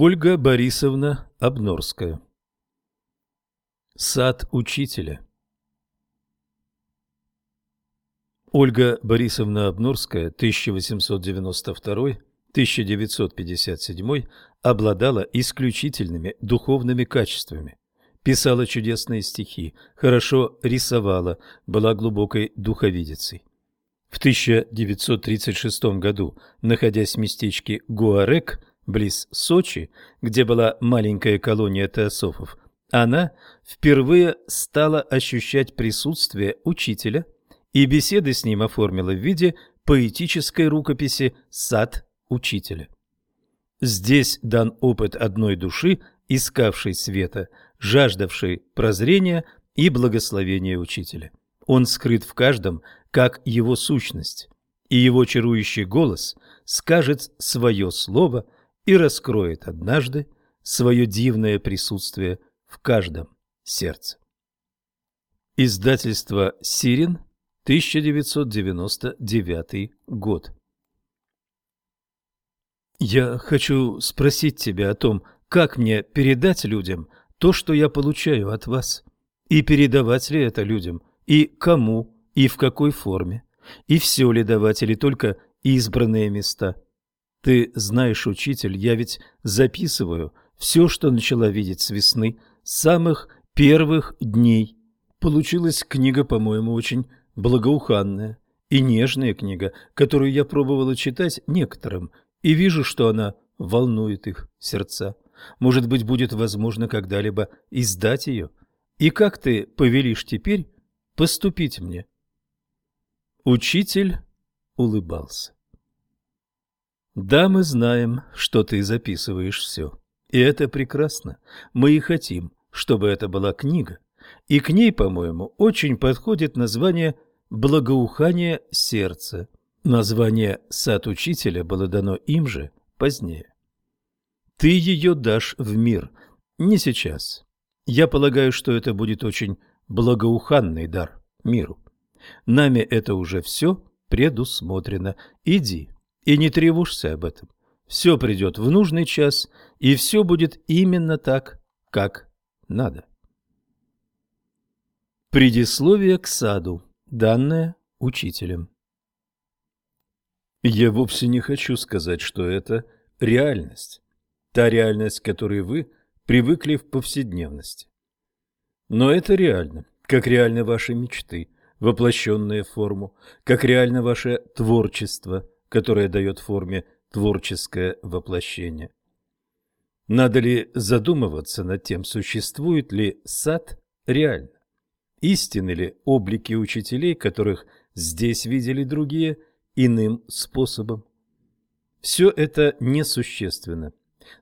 Ольга Борисовна Обнорская Сад учителя Ольга Борисовна Обнорская, 1892-1957, обладала исключительными духовными качествами. Писала чудесные стихи, хорошо рисовала, была глубокой духовидицей. В 1936 году, находясь в местечке Гуарек, близ Сочи, где была маленькая колония теософов, она впервые стала ощущать присутствие учителя и беседы с ним оформила в виде поэтической рукописи «Сад учителя». Здесь дан опыт одной души, искавшей света, жаждавшей прозрения и благословения учителя. Он скрыт в каждом, как его сущность, и его чарующий голос скажет свое слово – и раскроет однажды свое дивное присутствие в каждом сердце. Издательство «Сирин», 1999 год. Я хочу спросить тебя о том, как мне передать людям то, что я получаю от вас, и передавать ли это людям, и кому, и в какой форме, и все ли давать, или только избранные места – ты знаешь, учитель, я ведь записываю все, что начала видеть с весны, с самых первых дней. Получилась книга, по-моему, очень благоуханная и нежная книга, которую я пробовала читать некоторым, и вижу, что она волнует их сердца. Может быть, будет возможно когда-либо издать ее. И как ты повелишь теперь поступить мне? Учитель улыбался. Да, мы знаем, что ты записываешь все. И это прекрасно. Мы и хотим, чтобы это была книга. И к ней, по-моему, очень подходит название «Благоухание сердца». Название «Сад учителя» было дано им же позднее. Ты ее дашь в мир. Не сейчас. Я полагаю, что это будет очень благоуханный дар миру. Нами это уже все предусмотрено. Иди, и не тревожься об этом. Все придет в нужный час, и все будет именно так, как надо. Предисловие к саду, данное учителем. Я вовсе не хочу сказать, что это реальность. Та реальность, к которой вы привыкли в повседневности. Но это реально, как реальны ваши мечты, воплощенные в форму, как реально ваше творчество – которое дает форме творческое воплощение. Надо ли задумываться над тем, существует ли сад реально? Истинны ли облики учителей, которых здесь видели другие, иным способом? Все это несущественно,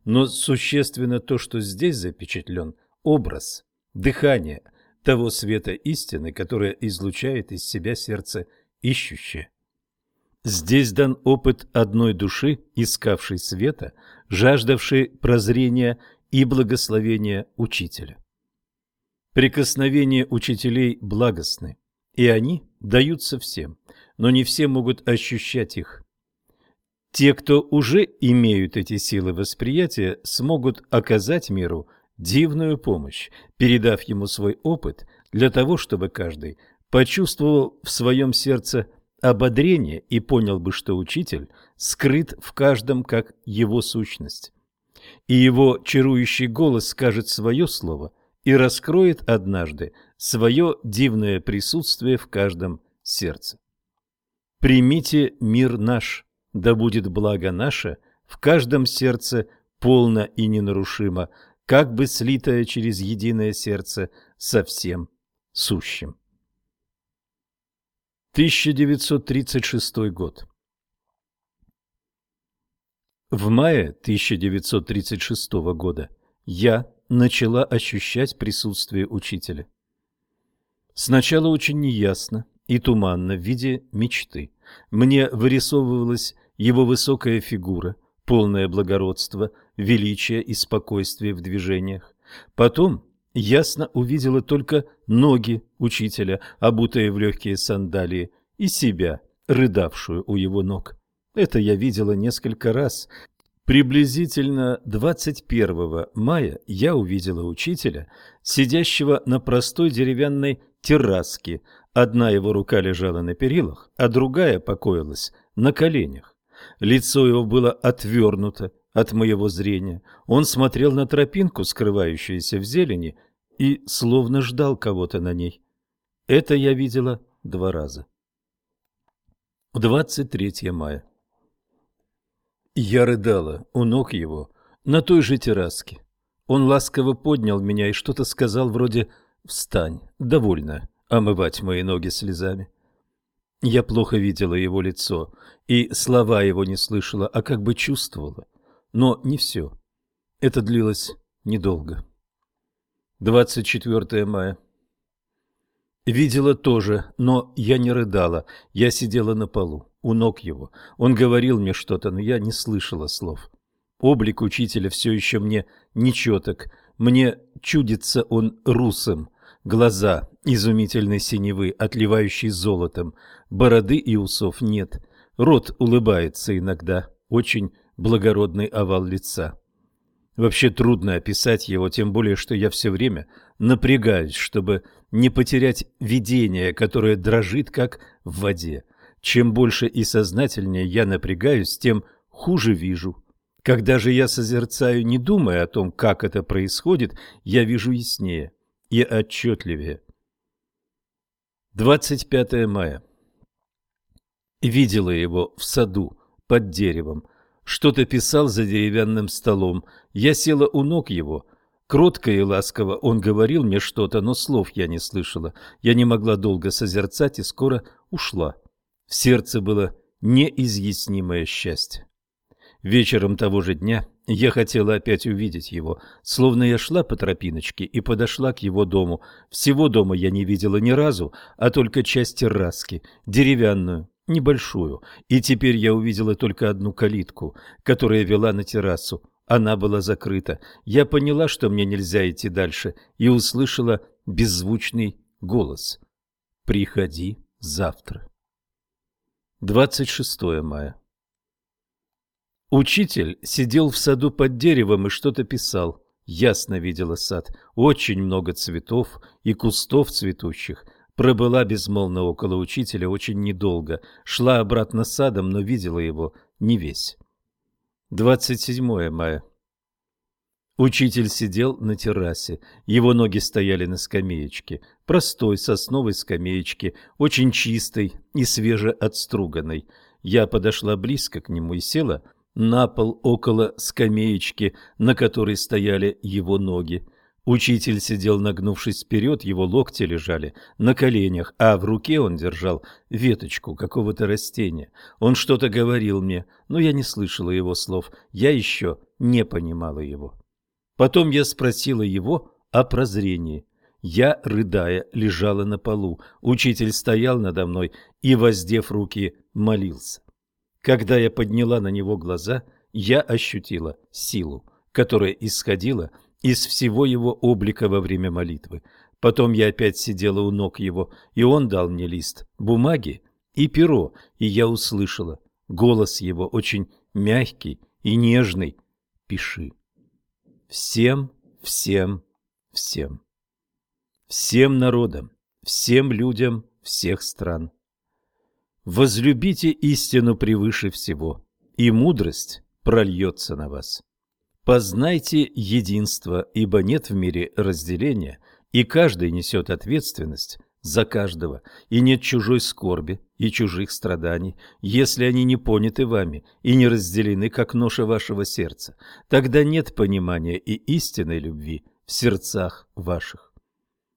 но существенно то, что здесь запечатлен образ, дыхание того света истины, которое излучает из себя сердце ищущее. Здесь дан опыт одной души, искавшей света, жаждавшей прозрения и благословения учителя. Прикосновения учителей благостны, и они даются всем, но не все могут ощущать их. Те, кто уже имеют эти силы восприятия, смогут оказать миру дивную помощь, передав ему свой опыт для того, чтобы каждый почувствовал в своем сердце ободрение и понял бы, что учитель скрыт в каждом как его сущность. И его чарующий голос скажет свое слово и раскроет однажды свое дивное присутствие в каждом сердце. Примите мир наш, да будет благо наше в каждом сердце полно и ненарушимо, как бы слитое через единое сердце со всем сущим. 1936 год. В мае 1936 года я начала ощущать присутствие учителя. Сначала очень неясно и туманно в виде мечты. Мне вырисовывалась его высокая фигура, полное благородство, величие и спокойствие в движениях. Потом ясно увидела только ноги учителя, обутые в легкие сандалии, и себя, рыдавшую у его ног. Это я видела несколько раз. Приблизительно 21 мая я увидела учителя, сидящего на простой деревянной терраске. Одна его рука лежала на перилах, а другая покоилась на коленях. Лицо его было отвернуто от моего зрения. Он смотрел на тропинку, скрывающуюся в зелени, и словно ждал кого-то на ней. Это я видела два раза. 23 мая. Я рыдала у ног его на той же терраске. Он ласково поднял меня и что-то сказал вроде «Встань, довольно омывать мои ноги слезами». Я плохо видела его лицо, и слова его не слышала, а как бы чувствовала. Но не все. Это длилось недолго. 24 мая. Видела тоже, но я не рыдала, я сидела на полу у ног его. Он говорил мне что-то, но я не слышала слов. Облик учителя все еще мне нечеток. Мне чудится он русым. Глаза изумительной синевы, отливающие золотом. Бороды и усов нет. Рот улыбается иногда. Очень благородный овал лица. Вообще трудно описать его, тем более, что я все время напрягаюсь, чтобы не потерять видение, которое дрожит, как в воде. Чем больше и сознательнее я напрягаюсь, тем хуже вижу. Когда же я созерцаю, не думая о том, как это происходит, я вижу яснее и отчетливее. 25 мая. Видела его в саду, под деревом. Что-то писал за деревянным столом. Я села у ног его. Кротко и ласково он говорил мне что-то, но слов я не слышала. Я не могла долго созерцать и скоро ушла. В сердце было неизъяснимое счастье. Вечером того же дня я хотела опять увидеть его, словно я шла по тропиночке и подошла к его дому. Всего дома я не видела ни разу, а только часть терраски, деревянную, небольшую, и теперь я увидела только одну калитку, которая вела на террасу. Она была закрыта. Я поняла, что мне нельзя идти дальше, и услышала беззвучный голос. «Приходи завтра». 26 мая. Учитель сидел в саду под деревом и что-то писал. Ясно видела сад. Очень много цветов и кустов цветущих. Пробыла безмолвно около учителя очень недолго. Шла обратно садом, но видела его не весь. 27 мая. Учитель сидел на террасе, его ноги стояли на скамеечке, простой сосновой скамеечке, очень чистой и свежеотструганной. Я подошла близко к нему и села на пол около скамеечки, на которой стояли его ноги. Учитель сидел нагнувшись вперед, его локти лежали на коленях, а в руке он держал веточку какого-то растения. Он что-то говорил мне, но я не слышала его слов, я еще не понимала его. Потом я спросила его о прозрении. Я, рыдая, лежала на полу. Учитель стоял надо мной и, воздев руки, молился. Когда я подняла на него глаза, я ощутила силу, которая исходила из всего его облика во время молитвы. Потом я опять сидела у ног его, и он дал мне лист бумаги и перо, и я услышала голос его очень мягкий и нежный. «Пиши». Всем, всем, всем. Всем народам, всем людям всех стран. Возлюбите истину превыше всего, и мудрость прольется на вас. Познайте единство, ибо нет в мире разделения, и каждый несет ответственность за каждого, и нет чужой скорби и чужих страданий, если они не поняты вами и не разделены, как ноша вашего сердца, тогда нет понимания и истинной любви в сердцах ваших.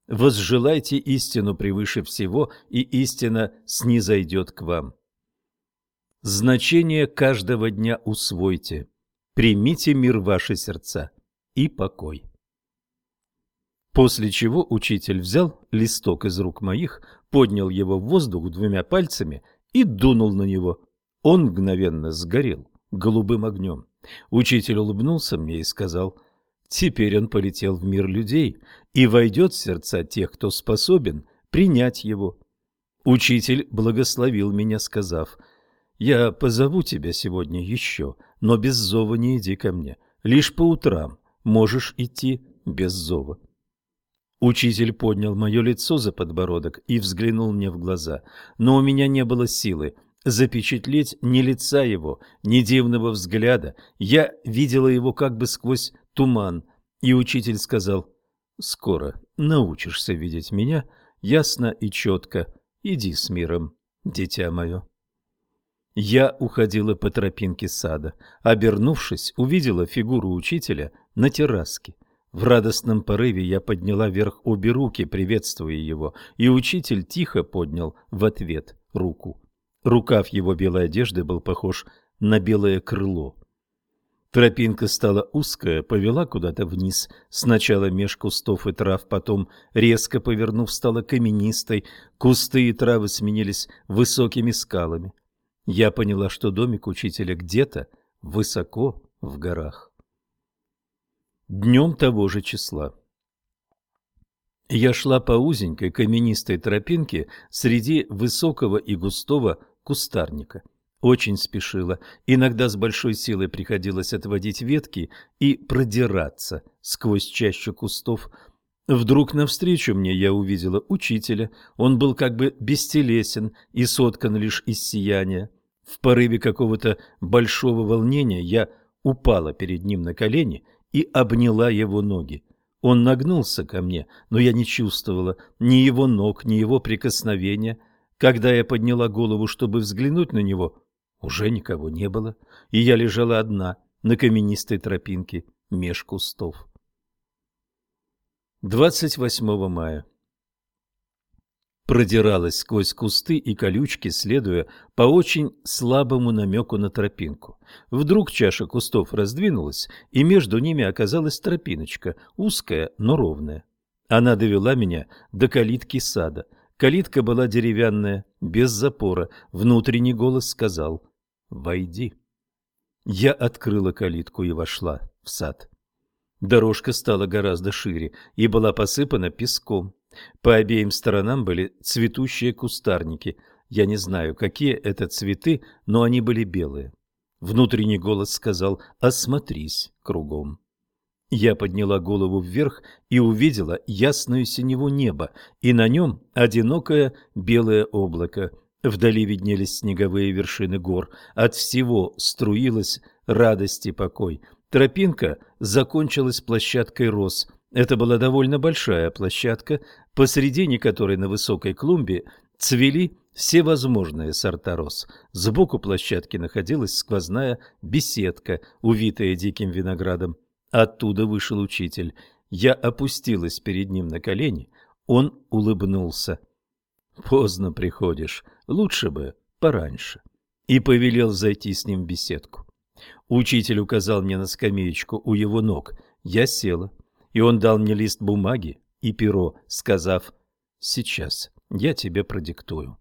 Возжелайте истину превыше всего, и истина снизойдет к вам. Значение каждого дня усвойте, примите мир в ваши сердца и покой. После чего учитель взял листок из рук моих, поднял его в воздух двумя пальцами и дунул на него. Он мгновенно сгорел голубым огнем. Учитель улыбнулся мне и сказал, «Теперь он полетел в мир людей и войдет в сердца тех, кто способен принять его». Учитель благословил меня, сказав, «Я позову тебя сегодня еще, но без зова не иди ко мне. Лишь по утрам можешь идти без зова. Учитель поднял мое лицо за подбородок и взглянул мне в глаза, но у меня не было силы запечатлеть ни лица его, ни дивного взгляда. Я видела его как бы сквозь туман, и учитель сказал, «Скоро научишься видеть меня ясно и четко. Иди с миром, дитя мое». Я уходила по тропинке сада. Обернувшись, увидела фигуру учителя на терраске. В радостном порыве я подняла вверх обе руки, приветствуя его, и учитель тихо поднял в ответ руку. Рукав его белой одежды был похож на белое крыло. Тропинка стала узкая, повела куда-то вниз, сначала меж кустов и трав, потом, резко повернув, стала каменистой, кусты и травы сменились высокими скалами. Я поняла, что домик учителя где-то высоко в горах. Днем того же числа. Я шла по узенькой каменистой тропинке среди высокого и густого кустарника. Очень спешила, иногда с большой силой приходилось отводить ветки и продираться сквозь чащу кустов. Вдруг навстречу мне я увидела учителя, он был как бы бестелесен и соткан лишь из сияния. В порыве какого-то большого волнения я упала перед ним на колени и обняла его ноги. Он нагнулся ко мне, но я не чувствовала ни его ног, ни его прикосновения – когда я подняла голову, чтобы взглянуть на него, уже никого не было, и я лежала одна на каменистой тропинке меж кустов. 28 мая. Продиралась сквозь кусты и колючки, следуя по очень слабому намеку на тропинку. Вдруг чаша кустов раздвинулась, и между ними оказалась тропиночка, узкая, но ровная. Она довела меня до калитки сада — Калитка была деревянная, без запора. Внутренний голос сказал «Войди». Я открыла калитку и вошла в сад. Дорожка стала гораздо шире и была посыпана песком. По обеим сторонам были цветущие кустарники. Я не знаю, какие это цветы, но они были белые. Внутренний голос сказал «Осмотрись кругом». Я подняла голову вверх и увидела ясную синеву неба, и на нем одинокое белое облако. Вдали виднелись снеговые вершины гор. От всего струилась радость и покой. Тропинка закончилась площадкой роз. Это была довольно большая площадка, посредине которой на высокой клумбе цвели всевозможные сорта роз. Сбоку площадки находилась сквозная беседка, увитая диким виноградом. Оттуда вышел учитель. Я опустилась перед ним на колени. Он улыбнулся. «Поздно приходишь. Лучше бы пораньше». И повелел зайти с ним в беседку. Учитель указал мне на скамеечку у его ног. Я села, и он дал мне лист бумаги и перо, сказав «Сейчас я тебе продиктую».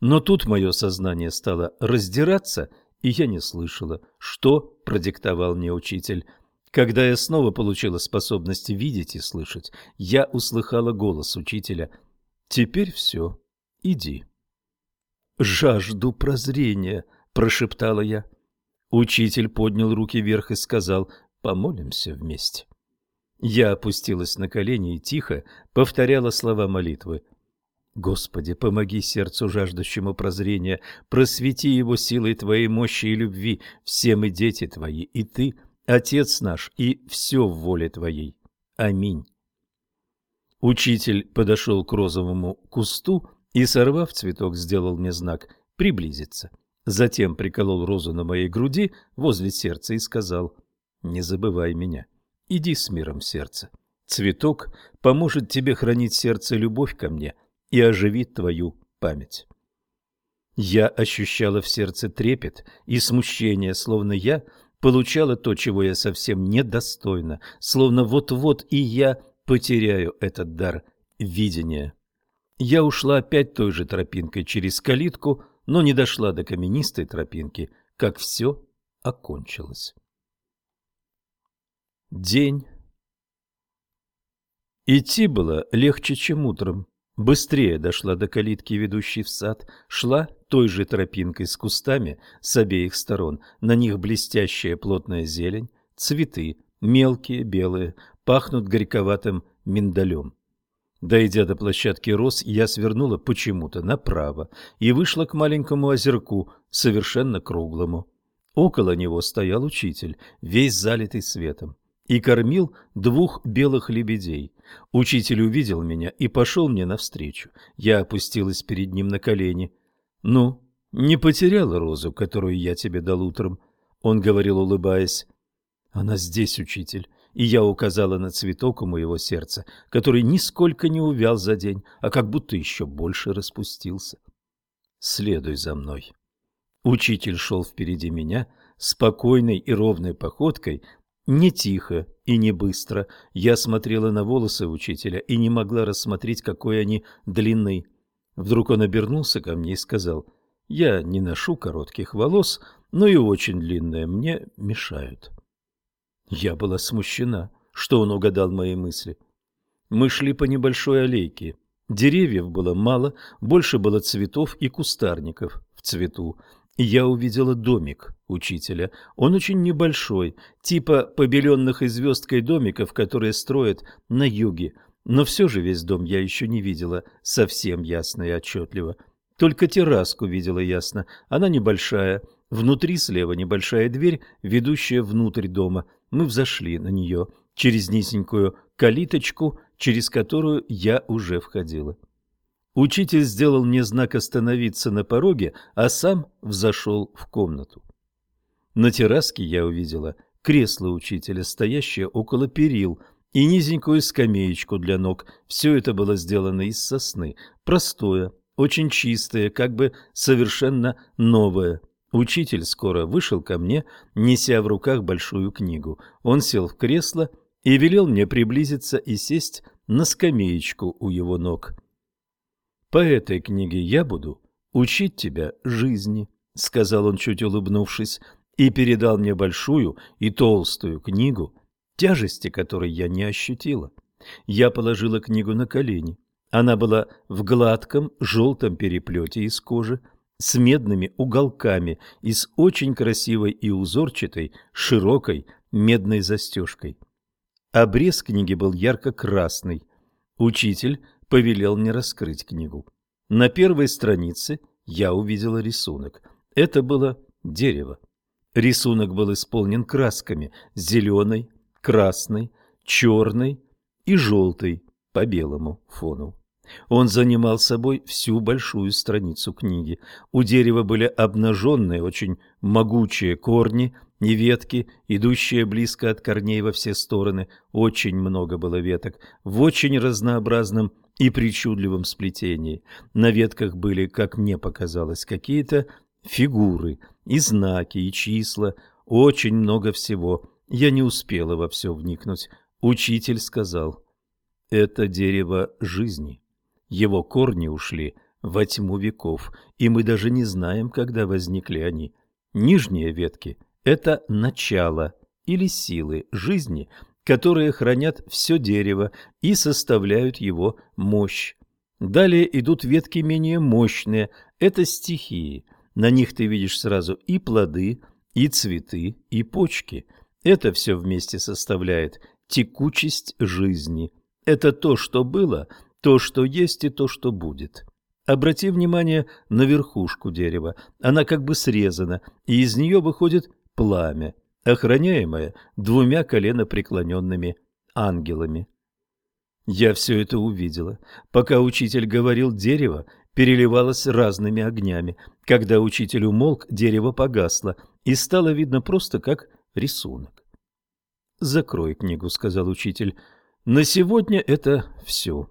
Но тут мое сознание стало раздираться, и я не слышала, что продиктовал мне учитель. Когда я снова получила способность видеть и слышать, я услыхала голос учителя. «Теперь все. Иди». «Жажду прозрения», — прошептала я. Учитель поднял руки вверх и сказал «Помолимся вместе». Я опустилась на колени и тихо повторяла слова молитвы. Господи, помоги сердцу жаждущему прозрения, просвети его силой Твоей мощи и любви, все мы дети Твои, и Ты Отец наш, и все в воле Твоей. Аминь. Учитель подошел к розовому кусту и, сорвав цветок, сделал мне знак «приблизиться». Затем приколол розу на моей груди возле сердца и сказал «Не забывай меня, иди с миром сердца. Цветок поможет тебе хранить сердце любовь ко мне и оживит твою память». Я ощущала в сердце трепет и смущение, словно я – получала то, чего я совсем недостойна, словно вот-вот и я потеряю этот дар видения. Я ушла опять той же тропинкой через калитку, но не дошла до каменистой тропинки, как все окончилось. День. Идти было легче, чем утром. Быстрее дошла до калитки, ведущей в сад, шла той же тропинкой с кустами с обеих сторон. На них блестящая плотная зелень, цветы, мелкие, белые, пахнут горьковатым миндалем. Дойдя до площадки роз, я свернула почему-то направо и вышла к маленькому озерку, совершенно круглому. Около него стоял учитель, весь залитый светом и кормил двух белых лебедей. Учитель увидел меня и пошел мне навстречу. Я опустилась перед ним на колени. «Ну, не потеряла розу, которую я тебе дал утром?» Он говорил, улыбаясь. «Она здесь, учитель». И я указала на цветок у моего сердца, который нисколько не увял за день, а как будто еще больше распустился. «Следуй за мной». Учитель шел впереди меня, спокойной и ровной походкой, не тихо и не быстро. Я смотрела на волосы учителя и не могла рассмотреть, какой они длины. Вдруг он обернулся ко мне и сказал, «Я не ношу коротких волос, но и очень длинные мне мешают». Я была смущена, что он угадал мои мысли. Мы шли по небольшой аллейке. Деревьев было мало, больше было цветов и кустарников в цвету я увидела домик учителя. Он очень небольшой, типа побеленных и звездкой домиков, которые строят на юге. Но все же весь дом я еще не видела совсем ясно и отчетливо. Только терраску видела ясно. Она небольшая. Внутри слева небольшая дверь, ведущая внутрь дома. Мы взошли на нее через низенькую калиточку, через которую я уже входила. Учитель сделал мне знак остановиться на пороге, а сам взошел в комнату. На терраске я увидела кресло учителя, стоящее около перил, и низенькую скамеечку для ног. Все это было сделано из сосны, простое, очень чистое, как бы совершенно новое. Учитель скоро вышел ко мне, неся в руках большую книгу. Он сел в кресло и велел мне приблизиться и сесть на скамеечку у его ног. По этой книге я буду учить тебя жизни, сказал он, чуть улыбнувшись, и передал мне большую и толстую книгу, тяжести которой я не ощутила. Я положила книгу на колени. Она была в гладком желтом переплете из кожи, с медными уголками и с очень красивой и узорчатой широкой медной застежкой. Обрез книги был ярко-красный. Учитель повелел мне раскрыть книгу. На первой странице я увидела рисунок. Это было дерево. Рисунок был исполнен красками зеленой, красной, черной и желтой по белому фону. Он занимал собой всю большую страницу книги. У дерева были обнаженные, очень могучие корни и ветки, идущие близко от корней во все стороны. Очень много было веток, в очень разнообразном и причудливом сплетении. На ветках были, как мне показалось, какие-то фигуры, и знаки, и числа, очень много всего. Я не успела во все вникнуть. Учитель сказал, это дерево жизни. Его корни ушли во тьму веков, и мы даже не знаем, когда возникли они. Нижние ветки – это начало или силы жизни, которые хранят все дерево и составляют его мощь. Далее идут ветки менее мощные – это стихии. На них ты видишь сразу и плоды, и цветы, и почки. Это все вместе составляет текучесть жизни. Это то, что было, то, что есть и то, что будет. Обрати внимание на верхушку дерева. Она как бы срезана, и из нее выходит пламя охраняемая двумя коленопреклоненными ангелами. Я все это увидела. Пока учитель говорил, дерево переливалось разными огнями. Когда учитель умолк, дерево погасло, и стало видно просто как рисунок. «Закрой книгу», — сказал учитель. «На сегодня это все».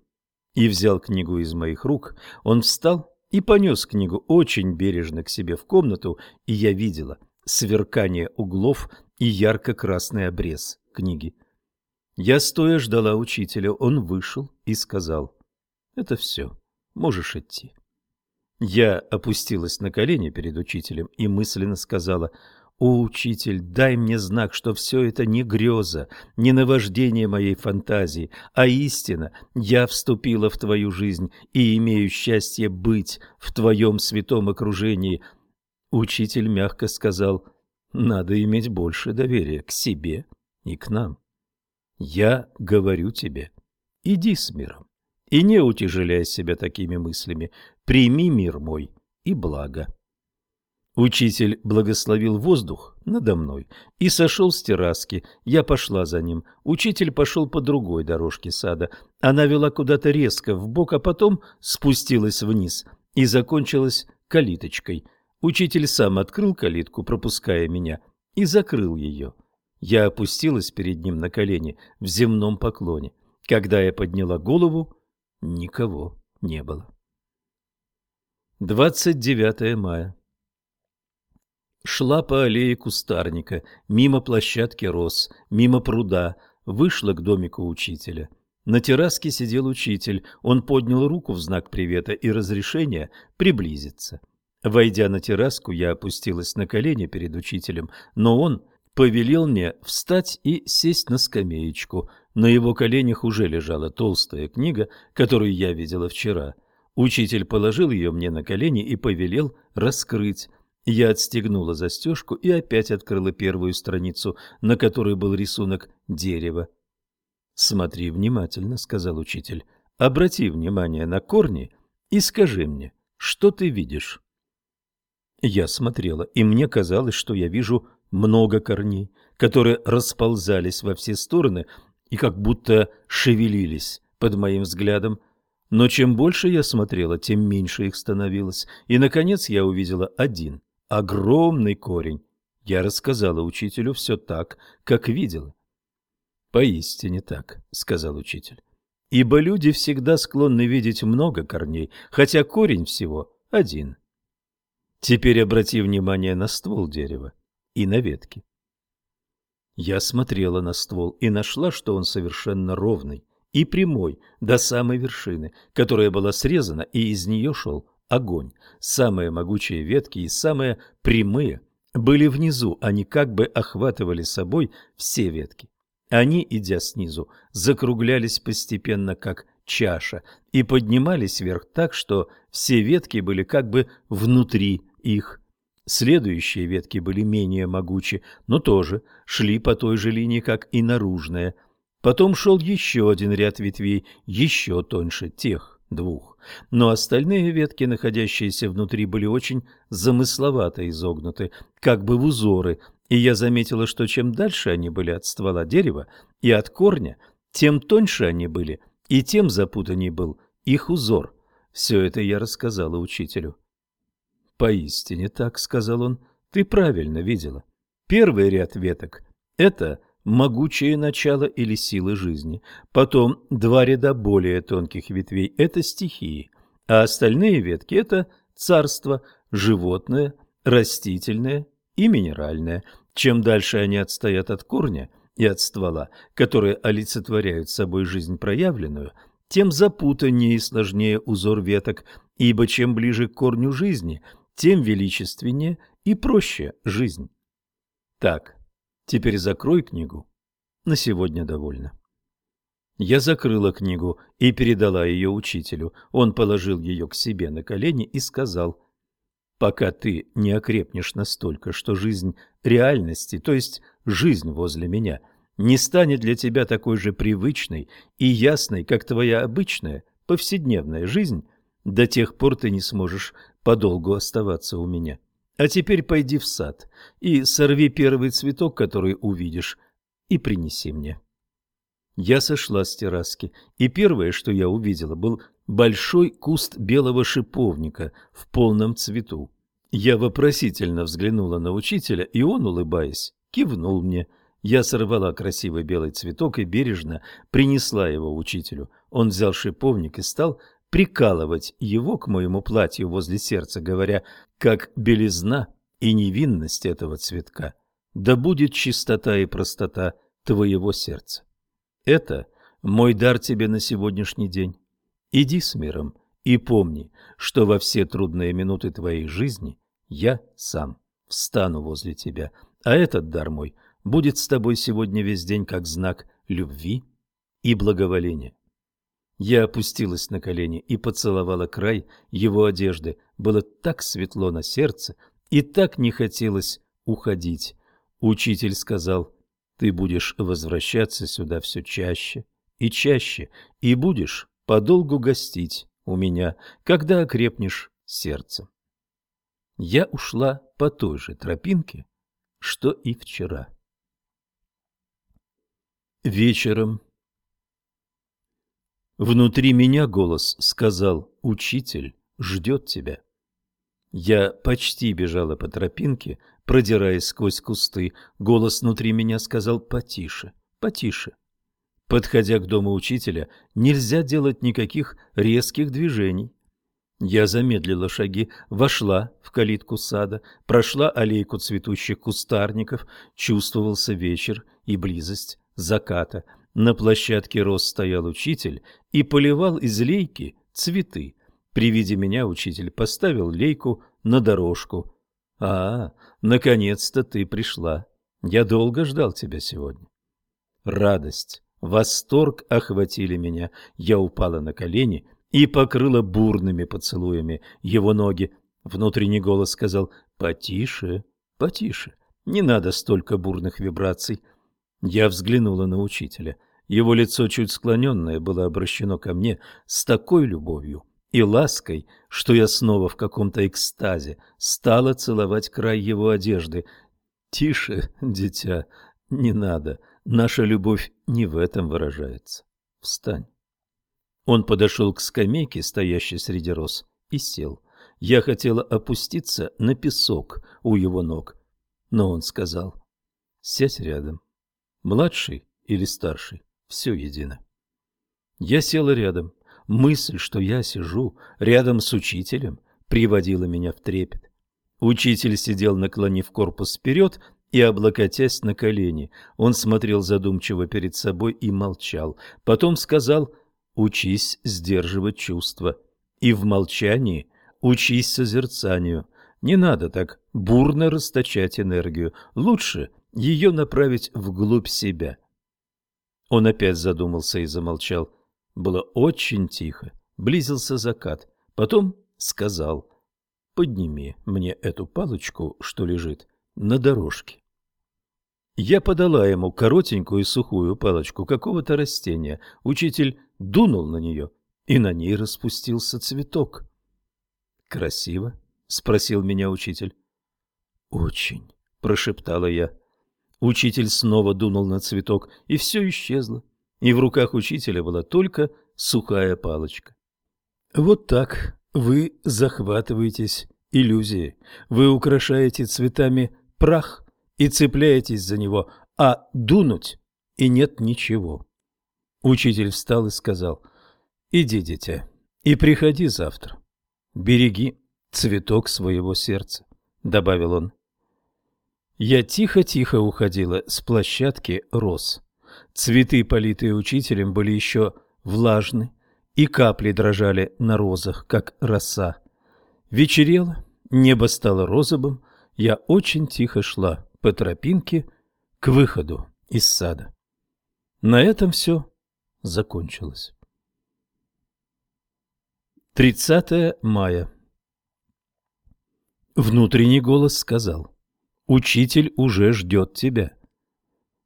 И взял книгу из моих рук. Он встал и понес книгу очень бережно к себе в комнату, и я видела сверкание углов и ярко-красный обрез книги. Я стоя ждала учителя, он вышел и сказал, «Это все, можешь идти». Я опустилась на колени перед учителем и мысленно сказала, О, учитель, дай мне знак, что все это не греза, не наваждение моей фантазии, а истина. Я вступила в твою жизнь и имею счастье быть в твоем святом окружении. Учитель мягко сказал, надо иметь больше доверия к себе и к нам. Я говорю тебе, иди с миром и не утяжеляй себя такими мыслями. Прими мир мой и благо. Учитель благословил воздух надо мной и сошел с терраски. Я пошла за ним. Учитель пошел по другой дорожке сада. Она вела куда-то резко в бок, а потом спустилась вниз и закончилась калиточкой. Учитель сам открыл калитку, пропуская меня, и закрыл ее. Я опустилась перед ним на колени в земном поклоне. Когда я подняла голову, никого не было. 29 мая. Шла по аллее кустарника, мимо площадки роз, мимо пруда, вышла к домику учителя. На терраске сидел учитель, он поднял руку в знак привета и разрешения приблизиться. Войдя на терраску, я опустилась на колени перед учителем, но он повелел мне встать и сесть на скамеечку. На его коленях уже лежала толстая книга, которую я видела вчера. Учитель положил ее мне на колени и повелел раскрыть. Я отстегнула застежку и опять открыла первую страницу, на которой был рисунок дерева. «Смотри внимательно», — сказал учитель. «Обрати внимание на корни и скажи мне, что ты видишь?» Я смотрела, и мне казалось, что я вижу много корней, которые расползались во все стороны и как будто шевелились под моим взглядом. Но чем больше я смотрела, тем меньше их становилось, и, наконец, я увидела один, огромный корень. Я рассказала учителю все так, как видела. «Поистине так», — сказал учитель. «Ибо люди всегда склонны видеть много корней, хотя корень всего один». Теперь обрати внимание на ствол дерева и на ветки. Я смотрела на ствол и нашла, что он совершенно ровный и прямой до самой вершины, которая была срезана, и из нее шел огонь. Самые могучие ветки и самые прямые были внизу, они как бы охватывали собой все ветки. Они, идя снизу, закруглялись постепенно, как чаша, и поднимались вверх так, что все ветки были как бы внутри их. Следующие ветки были менее могучи, но тоже шли по той же линии, как и наружная. Потом шел еще один ряд ветвей, еще тоньше тех двух, но остальные ветки, находящиеся внутри, были очень замысловато изогнуты, как бы в узоры, и я заметила, что чем дальше они были от ствола дерева и от корня, тем тоньше они были, и тем запутанней был их узор. Все это я рассказала учителю. «Поистине так», — сказал он, — «ты правильно видела. Первый ряд веток — это могучее начало или силы жизни. Потом два ряда более тонких ветвей – это стихии, а остальные ветки – это царство, животное, растительное и минеральное. Чем дальше они отстоят от корня и от ствола, которые олицетворяют собой жизнь проявленную, тем запутаннее и сложнее узор веток, ибо чем ближе к корню жизни, тем величественнее и проще жизнь. Так, Теперь закрой книгу. На сегодня довольно. Я закрыла книгу и передала ее учителю. Он положил ее к себе на колени и сказал, «Пока ты не окрепнешь настолько, что жизнь реальности, то есть жизнь возле меня, не станет для тебя такой же привычной и ясной, как твоя обычная повседневная жизнь, до тех пор ты не сможешь подолгу оставаться у меня. А теперь пойди в сад и сорви первый цветок, который увидишь, и принеси мне. Я сошла с терраски, и первое, что я увидела, был большой куст белого шиповника в полном цвету. Я вопросительно взглянула на учителя, и он, улыбаясь, кивнул мне. Я сорвала красивый белый цветок и бережно принесла его учителю. Он взял шиповник и стал прикалывать его к моему платью возле сердца, говоря, как белизна и невинность этого цветка, да будет чистота и простота твоего сердца. Это мой дар тебе на сегодняшний день. Иди с миром и помни, что во все трудные минуты твоей жизни я сам встану возле тебя, а этот дар мой будет с тобой сегодня весь день как знак любви и благоволения. Я опустилась на колени и поцеловала край его одежды. Было так светло на сердце, и так не хотелось уходить. Учитель сказал, ты будешь возвращаться сюда все чаще и чаще, и будешь подолгу гостить у меня, когда окрепнешь сердцем. Я ушла по той же тропинке, что и вчера. Вечером внутри меня голос сказал «Учитель ждет тебя». Я почти бежала по тропинке, продираясь сквозь кусты. Голос внутри меня сказал «Потише, потише». Подходя к дому учителя, нельзя делать никаких резких движений. Я замедлила шаги, вошла в калитку сада, прошла аллейку цветущих кустарников, чувствовался вечер и близость заката. На площадке рос стоял учитель и поливал из лейки цветы. При виде меня учитель поставил лейку на дорожку. «А, наконец-то ты пришла. Я долго ждал тебя сегодня». Радость, восторг охватили меня. Я упала на колени и покрыла бурными поцелуями его ноги. Внутренний голос сказал «Потише, потише, не надо столько бурных вибраций». Я взглянула на учителя. Его лицо, чуть склоненное, было обращено ко мне с такой любовью, и лаской, что я снова в каком-то экстазе стала целовать край его одежды. «Тише, дитя, не надо, наша любовь не в этом выражается. Встань». Он подошел к скамейке, стоящей среди роз, и сел. Я хотела опуститься на песок у его ног, но он сказал, «Сядь рядом. Младший или старший, все едино». Я села рядом. Мысль, что я сижу рядом с учителем, приводила меня в трепет. Учитель сидел, наклонив корпус вперед и облокотясь на колени. Он смотрел задумчиво перед собой и молчал. Потом сказал «Учись сдерживать чувства, и в молчании учись созерцанию. Не надо так бурно расточать энергию, лучше ее направить вглубь себя». Он опять задумался и замолчал. Было очень тихо. Близился закат. Потом сказал, «Подними мне эту палочку, что лежит на дорожке». Я подала ему коротенькую сухую палочку какого-то растения. Учитель дунул на нее, и на ней распустился цветок. «Красиво?» — спросил меня учитель. «Очень», — прошептала я. Учитель снова дунул на цветок, и все исчезло и в руках учителя была только сухая палочка. Вот так вы захватываетесь иллюзией, вы украшаете цветами прах и цепляетесь за него, а дунуть и нет ничего. Учитель встал и сказал, «Иди, дитя, и приходи завтра. Береги цветок своего сердца», — добавил он. Я тихо-тихо уходила с площадки роз. Цветы, политые учителем, были еще влажны, и капли дрожали на розах, как роса. Вечерело, небо стало розовым, я очень тихо шла по тропинке к выходу из сада. На этом все закончилось. 30 мая Внутренний голос сказал, «Учитель уже ждет тебя».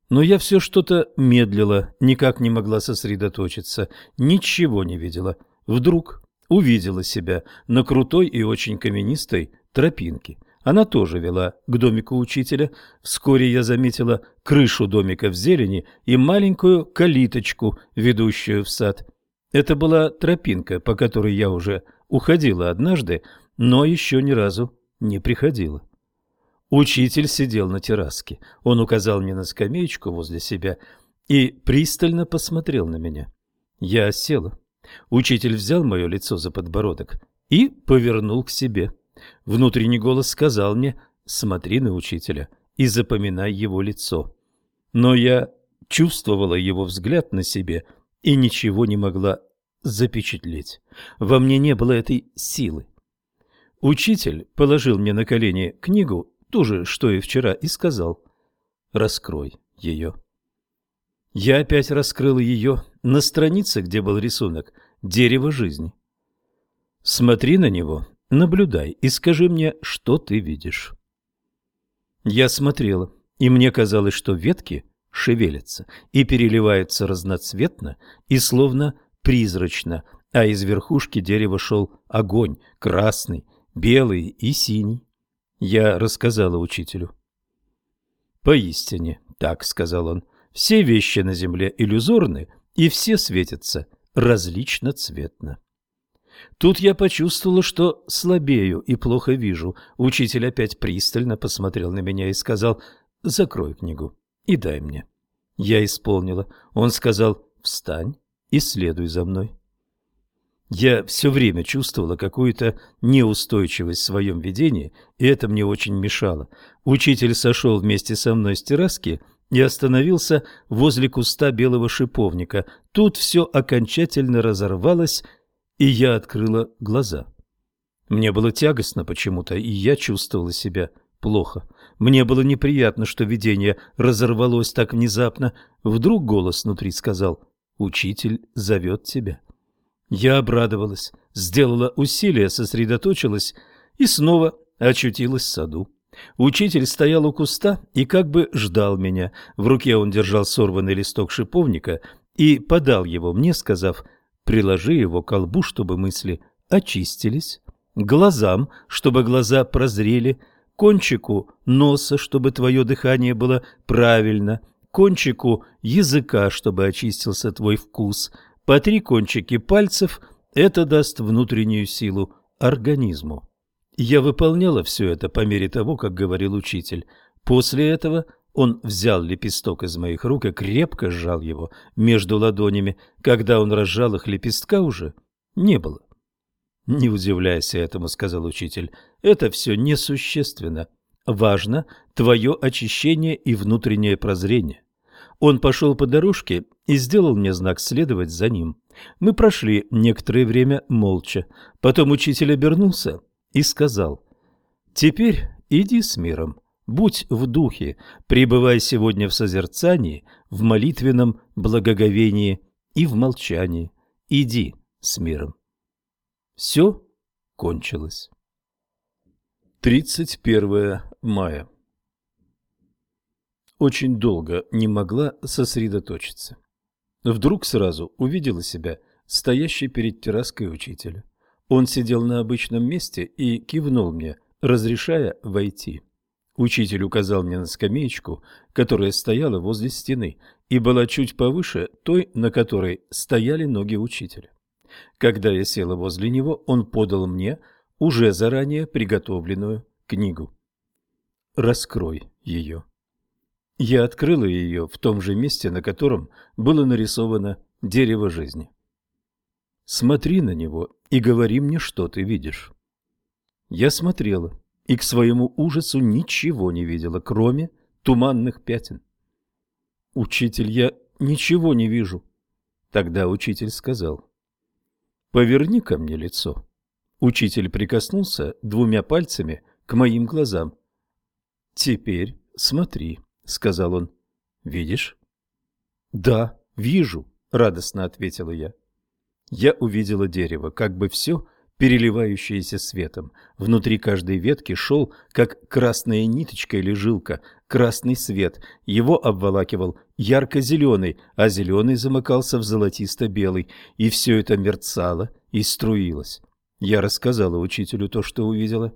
Но я все что-то медлила, никак не могла сосредоточиться, ничего не видела. Вдруг увидела себя на крутой и очень каменистой тропинке. Она тоже вела к домику учителя. Вскоре я заметила крышу домика в зелени и маленькую калиточку, ведущую в сад. Это была тропинка, по которой я уже уходила однажды, но еще ни разу не приходила. Учитель сидел на терраске. Он указал мне на скамеечку возле себя и пристально посмотрел на меня. Я села. Учитель взял мое лицо за подбородок и повернул к себе. Внутренний голос сказал мне «Смотри на учителя и запоминай его лицо». Но я чувствовала его взгляд на себе и ничего не могла запечатлеть. Во мне не было этой силы. Учитель положил мне на колени книгу то же, что и вчера, и сказал «Раскрой ее». Я опять раскрыл ее на странице, где был рисунок «Дерево жизни». Смотри на него, наблюдай и скажи мне, что ты видишь. Я смотрела, и мне казалось, что ветки шевелятся и переливаются разноцветно и словно призрачно, а из верхушки дерева шел огонь, красный, белый и синий. Я рассказала учителю. «Поистине, так», — сказал он, — «все вещи на земле иллюзорны, и все светятся различно цветно». Тут я почувствовала, что слабею и плохо вижу. Учитель опять пристально посмотрел на меня и сказал «Закрой книгу и дай мне». Я исполнила. Он сказал «Встань и следуй за мной». Я все время чувствовала какую-то неустойчивость в своем видении, и это мне очень мешало. Учитель сошел вместе со мной с терраски и остановился возле куста белого шиповника. Тут все окончательно разорвалось, и я открыла глаза. Мне было тягостно почему-то, и я чувствовала себя плохо. Мне было неприятно, что видение разорвалось так внезапно. Вдруг голос внутри сказал «Учитель зовет тебя». Я обрадовалась, сделала усилие, сосредоточилась и снова очутилась в саду. Учитель стоял у куста и как бы ждал меня. В руке он держал сорванный листок шиповника и подал его мне, сказав «приложи его к колбу, чтобы мысли очистились, глазам, чтобы глаза прозрели, кончику носа, чтобы твое дыхание было правильно, кончику языка, чтобы очистился твой вкус, по три кончики пальцев – это даст внутреннюю силу организму. Я выполняла все это по мере того, как говорил учитель. После этого он взял лепесток из моих рук и крепко сжал его между ладонями. Когда он разжал их, лепестка уже не было. «Не удивляйся этому», — сказал учитель, — «это все несущественно. Важно твое очищение и внутреннее прозрение». Он пошел по дорожке и сделал мне знак следовать за ним. Мы прошли некоторое время молча. Потом учитель обернулся и сказал, «Теперь иди с миром, будь в духе, пребывай сегодня в созерцании, в молитвенном благоговении и в молчании. Иди с миром». Все кончилось. 31 мая. Очень долго не могла сосредоточиться. Вдруг сразу увидела себя стоящей перед терраской учителя. Он сидел на обычном месте и кивнул мне, разрешая войти. Учитель указал мне на скамеечку, которая стояла возле стены и была чуть повыше той, на которой стояли ноги учителя. Когда я села возле него, он подал мне уже заранее приготовленную книгу. «Раскрой ее». Я открыла ее в том же месте, на котором было нарисовано дерево жизни. «Смотри на него и говори мне, что ты видишь». Я смотрела и к своему ужасу ничего не видела, кроме туманных пятен. «Учитель, я ничего не вижу». Тогда учитель сказал, Поверни ко мне лицо. Учитель прикоснулся двумя пальцами к моим глазам. Теперь смотри, сказал он. Видишь? Да, вижу, радостно ответила я. Я увидела дерево, как бы все переливающееся светом. Внутри каждой ветки шел, как красная ниточка или жилка, красный свет. Его обволакивал ярко-зеленый, а зеленый замыкался в золотисто-белый. И все это мерцало и струилось. Я рассказала учителю то, что увидела.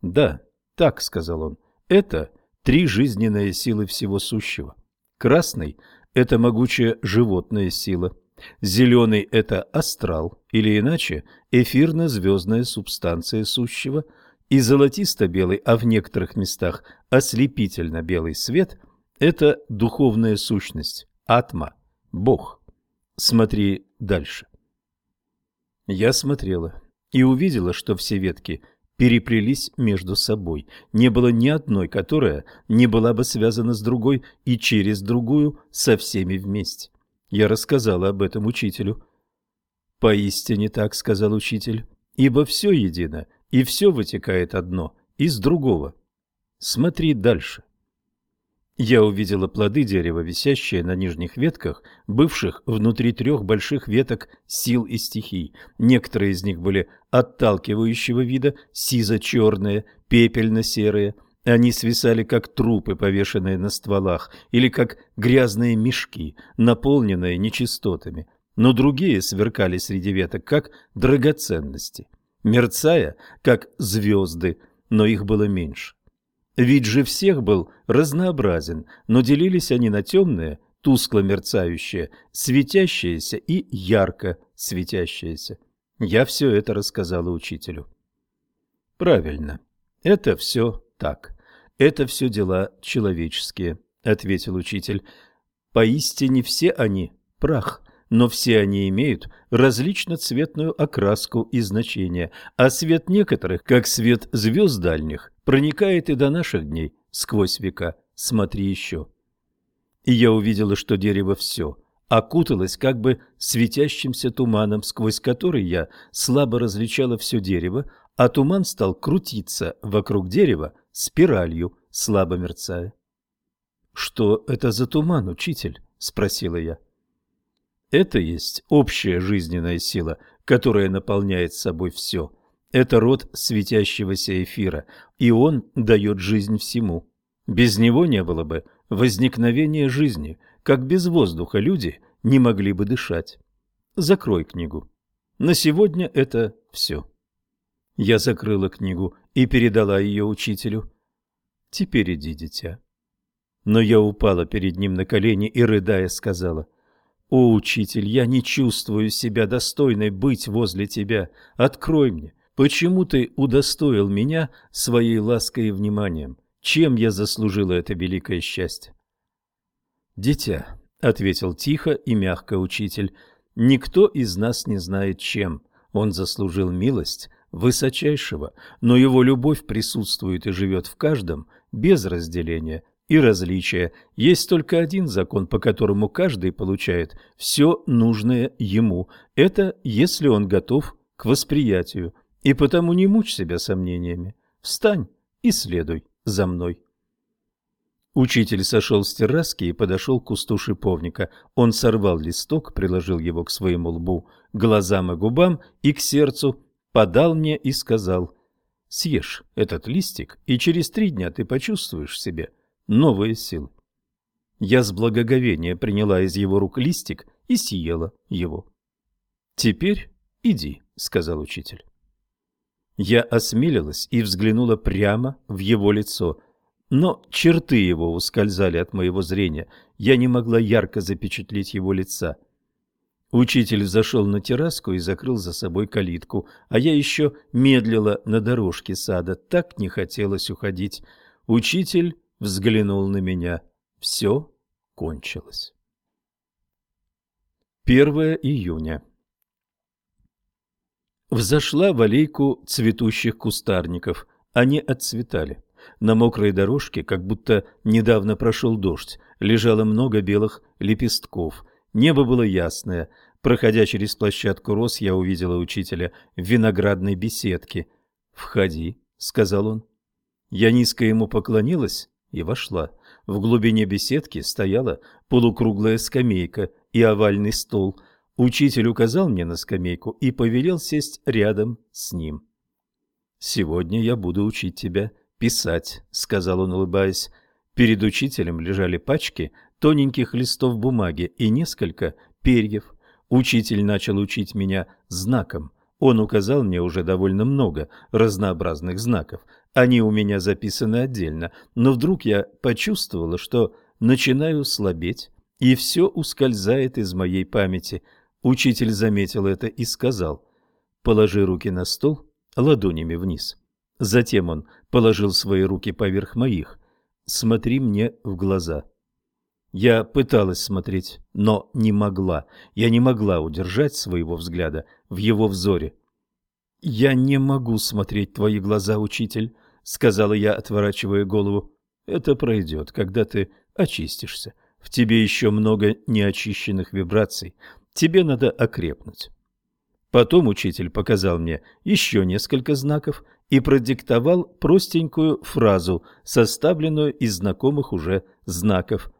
«Да, так», — сказал он, — «это три жизненные силы всего сущего. Красный — это могучая животная сила». Зеленый – это астрал, или иначе эфирно-звездная субстанция сущего, и золотисто-белый, а в некоторых местах ослепительно-белый свет – это духовная сущность, атма, Бог. Смотри дальше. Я смотрела и увидела, что все ветки переплелись между собой. Не было ни одной, которая не была бы связана с другой и через другую со всеми вместе. Я рассказала об этом учителю. «Поистине так», — сказал учитель, — «ибо все едино, и все вытекает одно из другого». Смотри дальше. Я увидела плоды дерева, висящие на нижних ветках, бывших внутри трех больших веток сил и стихий. Некоторые из них были отталкивающего вида, сизо-черные, пепельно-серые. Они свисали, как трупы, повешенные на стволах, или как грязные мешки, наполненные нечистотами. Но другие сверкали среди веток, как драгоценности, мерцая, как звезды, но их было меньше. Вид же всех был разнообразен, но делились они на темные, тускло мерцающие, светящиеся и ярко светящиеся. Я все это рассказала учителю. Правильно. Это все так. Это все дела человеческие, ответил учитель. Поистине все они прах, но все они имеют различноцветную окраску и значение, а свет некоторых, как свет звезд дальних, проникает и до наших дней, сквозь века. Смотри еще. И я увидела, что дерево все окуталось как бы светящимся туманом, сквозь который я слабо различала все дерево, а туман стал крутиться вокруг дерева спиралью, слабо мерцая. «Что это за туман, учитель?» – спросила я. Это есть общая жизненная сила, которая наполняет собой все. Это род светящегося эфира, и он дает жизнь всему. Без него не было бы возникновения жизни, как без воздуха люди не могли бы дышать. Закрой книгу. На сегодня это все. Я закрыла книгу и передала ее учителю. Теперь иди, дитя. Но я упала перед ним на колени и, рыдая, сказала — «О, учитель, я не чувствую себя достойной быть возле тебя. Открой мне, почему ты удостоил меня своей лаской и вниманием? Чем я заслужила это великое счастье?» «Дитя», — ответил тихо и мягко учитель, — «никто из нас не знает, чем. Он заслужил милость высочайшего, но его любовь присутствует и живет в каждом без разделения, и различия. Есть только один закон, по которому каждый получает все нужное ему. Это если он готов к восприятию. И потому не мучь себя сомнениями. Встань и следуй за мной. Учитель сошел с терраски и подошел к кусту шиповника. Он сорвал листок, приложил его к своему лбу, глазам и губам и к сердцу, подал мне и сказал, «Съешь этот листик, и через три дня ты почувствуешь в себе новые силы. Я с благоговения приняла из его рук листик и съела его. «Теперь иди», — сказал учитель. Я осмелилась и взглянула прямо в его лицо, но черты его ускользали от моего зрения, я не могла ярко запечатлеть его лица. Учитель зашел на терраску и закрыл за собой калитку, а я еще медлила на дорожке сада, так не хотелось уходить. Учитель взглянул на меня. Все кончилось. 1 июня. Взошла в аллейку цветущих кустарников. Они отцветали. На мокрой дорожке, как будто недавно прошел дождь, лежало много белых лепестков. Небо было ясное. Проходя через площадку роз, я увидела учителя в виноградной беседке. «Входи», — сказал он. Я низко ему поклонилась и вошла. В глубине беседки стояла полукруглая скамейка и овальный стол. Учитель указал мне на скамейку и повелел сесть рядом с ним. «Сегодня я буду учить тебя писать», — сказал он, улыбаясь. Перед учителем лежали пачки тоненьких листов бумаги и несколько перьев. Учитель начал учить меня знаком. Он указал мне уже довольно много разнообразных знаков, они у меня записаны отдельно, но вдруг я почувствовала, что начинаю слабеть, и все ускользает из моей памяти. Учитель заметил это и сказал, «Положи руки на стол ладонями вниз». Затем он положил свои руки поверх моих. «Смотри мне в глаза». Я пыталась смотреть, но не могла. Я не могла удержать своего взгляда в его взоре. «Я не могу смотреть твои глаза, учитель», — сказала я, отворачивая голову. «Это пройдет, когда ты очистишься. В тебе еще много неочищенных вибраций. Тебе надо окрепнуть». Потом учитель показал мне еще несколько знаков и продиктовал простенькую фразу, составленную из знакомых уже знаков.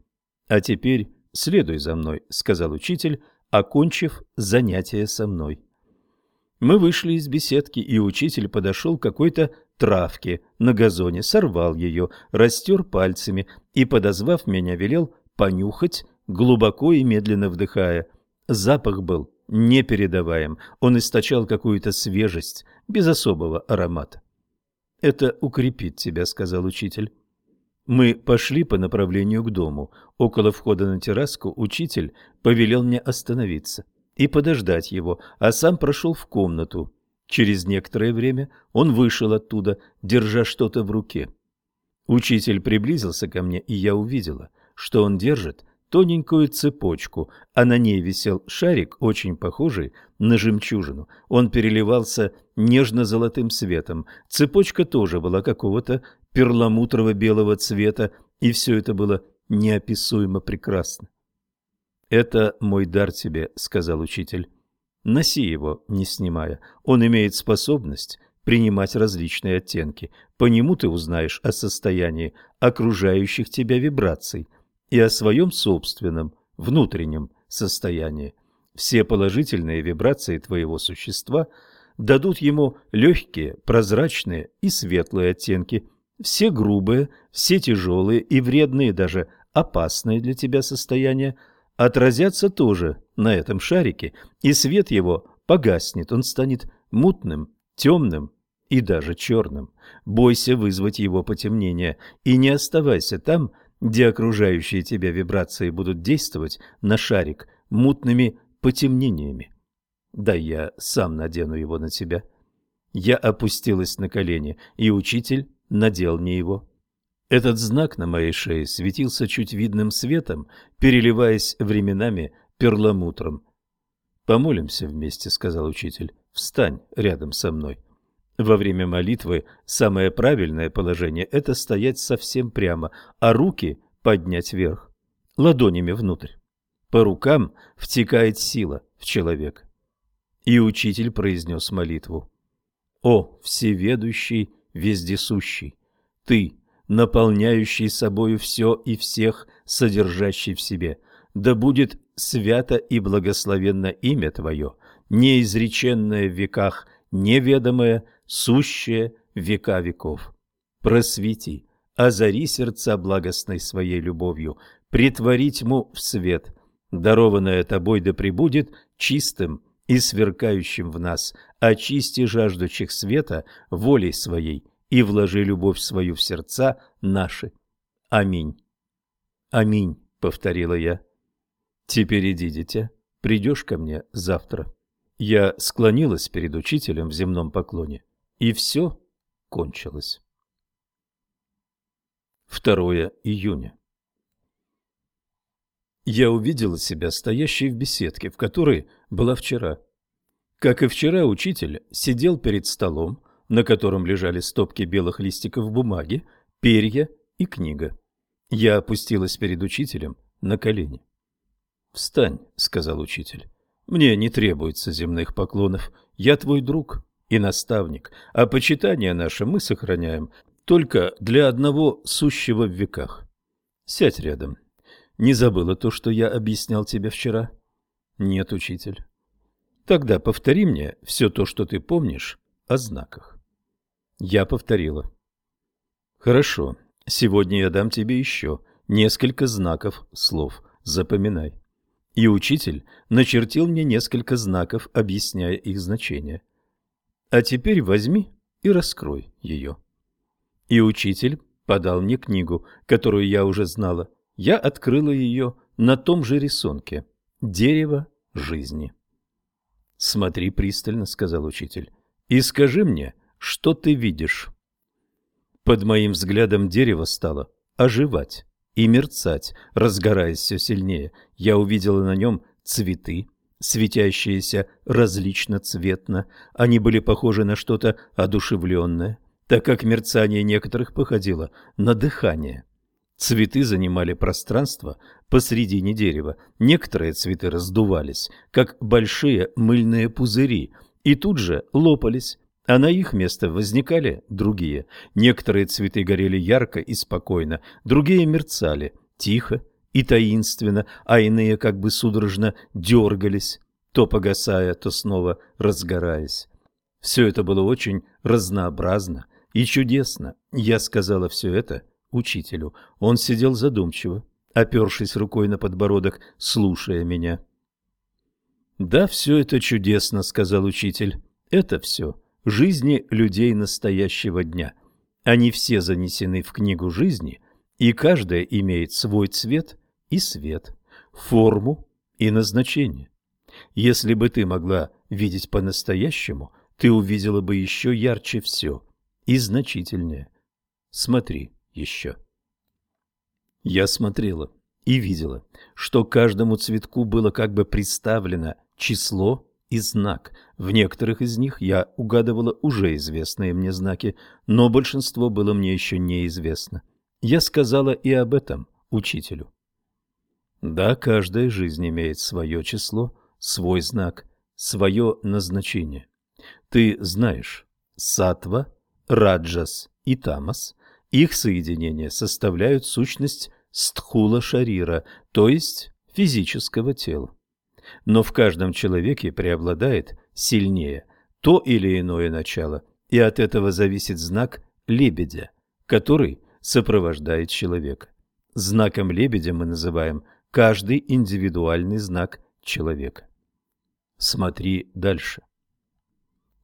«А теперь следуй за мной», — сказал учитель, окончив занятие со мной. Мы вышли из беседки, и учитель подошел к какой-то травке на газоне, сорвал ее, растер пальцами и, подозвав меня, велел понюхать, глубоко и медленно вдыхая. Запах был непередаваем, он источал какую-то свежесть, без особого аромата. «Это укрепит тебя», — сказал учитель. Мы пошли по направлению к дому. Около входа на терраску учитель повелел мне остановиться и подождать его, а сам прошел в комнату. Через некоторое время он вышел оттуда, держа что-то в руке. Учитель приблизился ко мне, и я увидела, что он держит тоненькую цепочку, а на ней висел шарик, очень похожий на жемчужину. Он переливался нежно-золотым светом. Цепочка тоже была какого-то перламутрово-белого цвета, и все это было неописуемо прекрасно. «Это мой дар тебе», — сказал учитель. «Носи его, не снимая. Он имеет способность принимать различные оттенки. По нему ты узнаешь о состоянии окружающих тебя вибраций и о своем собственном внутреннем состоянии. Все положительные вибрации твоего существа дадут ему легкие, прозрачные и светлые оттенки. Все грубые, все тяжелые и вредные, даже опасные для тебя состояния – отразятся тоже на этом шарике, и свет его погаснет, он станет мутным, темным и даже черным. Бойся вызвать его потемнение и не оставайся там, где окружающие тебя вибрации будут действовать на шарик мутными потемнениями. Да я сам надену его на тебя. Я опустилась на колени, и учитель надел мне его. Этот знак на моей шее светился чуть видным светом, переливаясь временами перламутром. «Помолимся вместе», — сказал учитель. «Встань рядом со мной». Во время молитвы самое правильное положение – это стоять совсем прямо, а руки поднять вверх, ладонями внутрь. По рукам втекает сила в человека. И учитель произнес молитву. «О, всеведущий, вездесущий, ты наполняющий собою все и всех, содержащий в себе. Да будет свято и благословенно имя Твое, неизреченное в веках, неведомое, сущее века веков. Просвети, озари сердца благостной своей любовью, притвори тьму в свет, дарованное Тобой да пребудет чистым и сверкающим в нас, очисти жаждущих света волей своей, и вложи любовь свою в сердца наши. Аминь. Аминь, повторила я. Теперь иди, дитя, придешь ко мне завтра. Я склонилась перед учителем в земном поклоне, и все кончилось. 2 июня. Я увидела себя стоящей в беседке, в которой была вчера. Как и вчера, учитель сидел перед столом, на котором лежали стопки белых листиков бумаги, перья и книга. Я опустилась перед учителем на колени. «Встань», — сказал учитель. «Мне не требуется земных поклонов. Я твой друг и наставник, а почитание наше мы сохраняем только для одного сущего в веках. Сядь рядом. Не забыла то, что я объяснял тебе вчера?» «Нет, учитель». «Тогда повтори мне все то, что ты помнишь о знаках». Я повторила. Хорошо, сегодня я дам тебе еще несколько знаков слов. Запоминай. И учитель начертил мне несколько знаков, объясняя их значение. А теперь возьми и раскрой ее. И учитель подал мне книгу, которую я уже знала. Я открыла ее на том же рисунке. Дерево жизни. «Смотри пристально», — сказал учитель, — «и скажи мне, что ты видишь? Под моим взглядом дерево стало оживать и мерцать, разгораясь все сильнее. Я увидела на нем цветы, светящиеся различно цветно. Они были похожи на что-то одушевленное, так как мерцание некоторых походило на дыхание. Цветы занимали пространство посредине дерева. Некоторые цветы раздувались, как большие мыльные пузыри, и тут же лопались, а на их место возникали другие. Некоторые цветы горели ярко и спокойно, другие мерцали тихо и таинственно, а иные как бы судорожно дергались, то погасая, то снова разгораясь. Все это было очень разнообразно и чудесно. Я сказала все это учителю. Он сидел задумчиво, опершись рукой на подбородок, слушая меня. «Да, все это чудесно», — сказал учитель. «Это все жизни людей настоящего дня. Они все занесены в книгу жизни, и каждая имеет свой цвет и свет, форму и назначение. Если бы ты могла видеть по-настоящему, ты увидела бы еще ярче все и значительнее. Смотри еще. Я смотрела и видела, что каждому цветку было как бы представлено число и знак. В некоторых из них я угадывала уже известные мне знаки, но большинство было мне еще неизвестно. Я сказала и об этом учителю. Да, каждая жизнь имеет свое число, свой знак, свое назначение. Ты знаешь, сатва, раджас и тамас, их соединение составляют сущность стхула шарира, то есть физического тела но в каждом человеке преобладает сильнее то или иное начало, и от этого зависит знак лебедя, который сопровождает человека. Знаком лебедя мы называем каждый индивидуальный знак человека. Смотри дальше.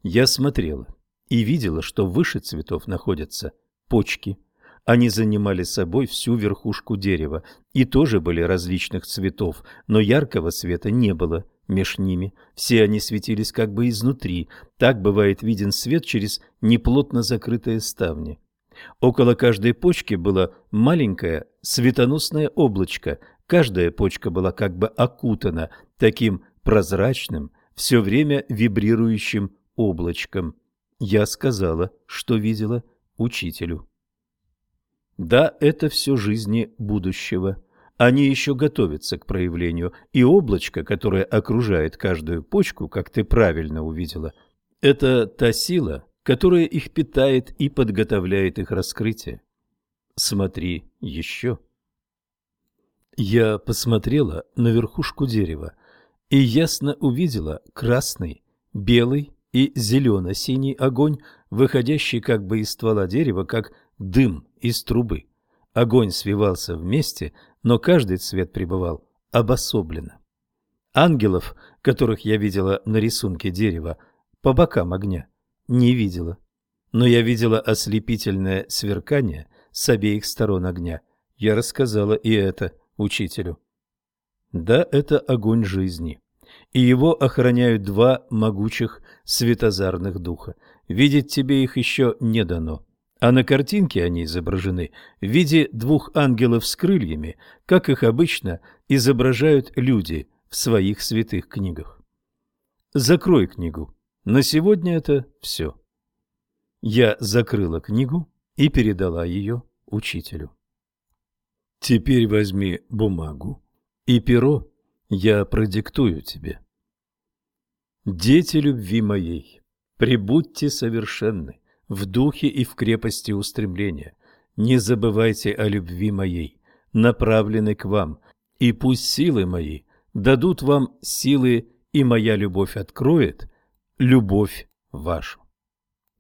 Я смотрела и видела, что выше цветов находятся почки, они занимали собой всю верхушку дерева и тоже были различных цветов, но яркого света не было меж ними. Все они светились как бы изнутри. Так бывает виден свет через неплотно закрытые ставни. Около каждой почки было маленькое светоносное облачко. Каждая почка была как бы окутана таким прозрачным, все время вибрирующим облачком. Я сказала, что видела учителю. Да, это все жизни будущего. Они еще готовятся к проявлению, и облачко, которое окружает каждую почку, как ты правильно увидела, это та сила, которая их питает и подготовляет их раскрытие. Смотри еще. Я посмотрела на верхушку дерева и ясно увидела красный, белый и зелено-синий огонь, выходящий как бы из ствола дерева, как дым из трубы. Огонь свивался вместе, но каждый цвет пребывал обособленно. Ангелов, которых я видела на рисунке дерева по бокам огня, не видела. Но я видела ослепительное сверкание с обеих сторон огня. Я рассказала и это учителю. Да, это огонь жизни. И его охраняют два могучих светозарных духа. Видеть тебе их еще не дано а на картинке они изображены в виде двух ангелов с крыльями, как их обычно изображают люди в своих святых книгах. Закрой книгу. На сегодня это все. Я закрыла книгу и передала ее учителю. Теперь возьми бумагу и перо, я продиктую тебе. Дети любви моей, прибудьте совершенны в духе и в крепости устремления. Не забывайте о любви моей, направленной к вам, и пусть силы мои дадут вам силы, и моя любовь откроет любовь вашу.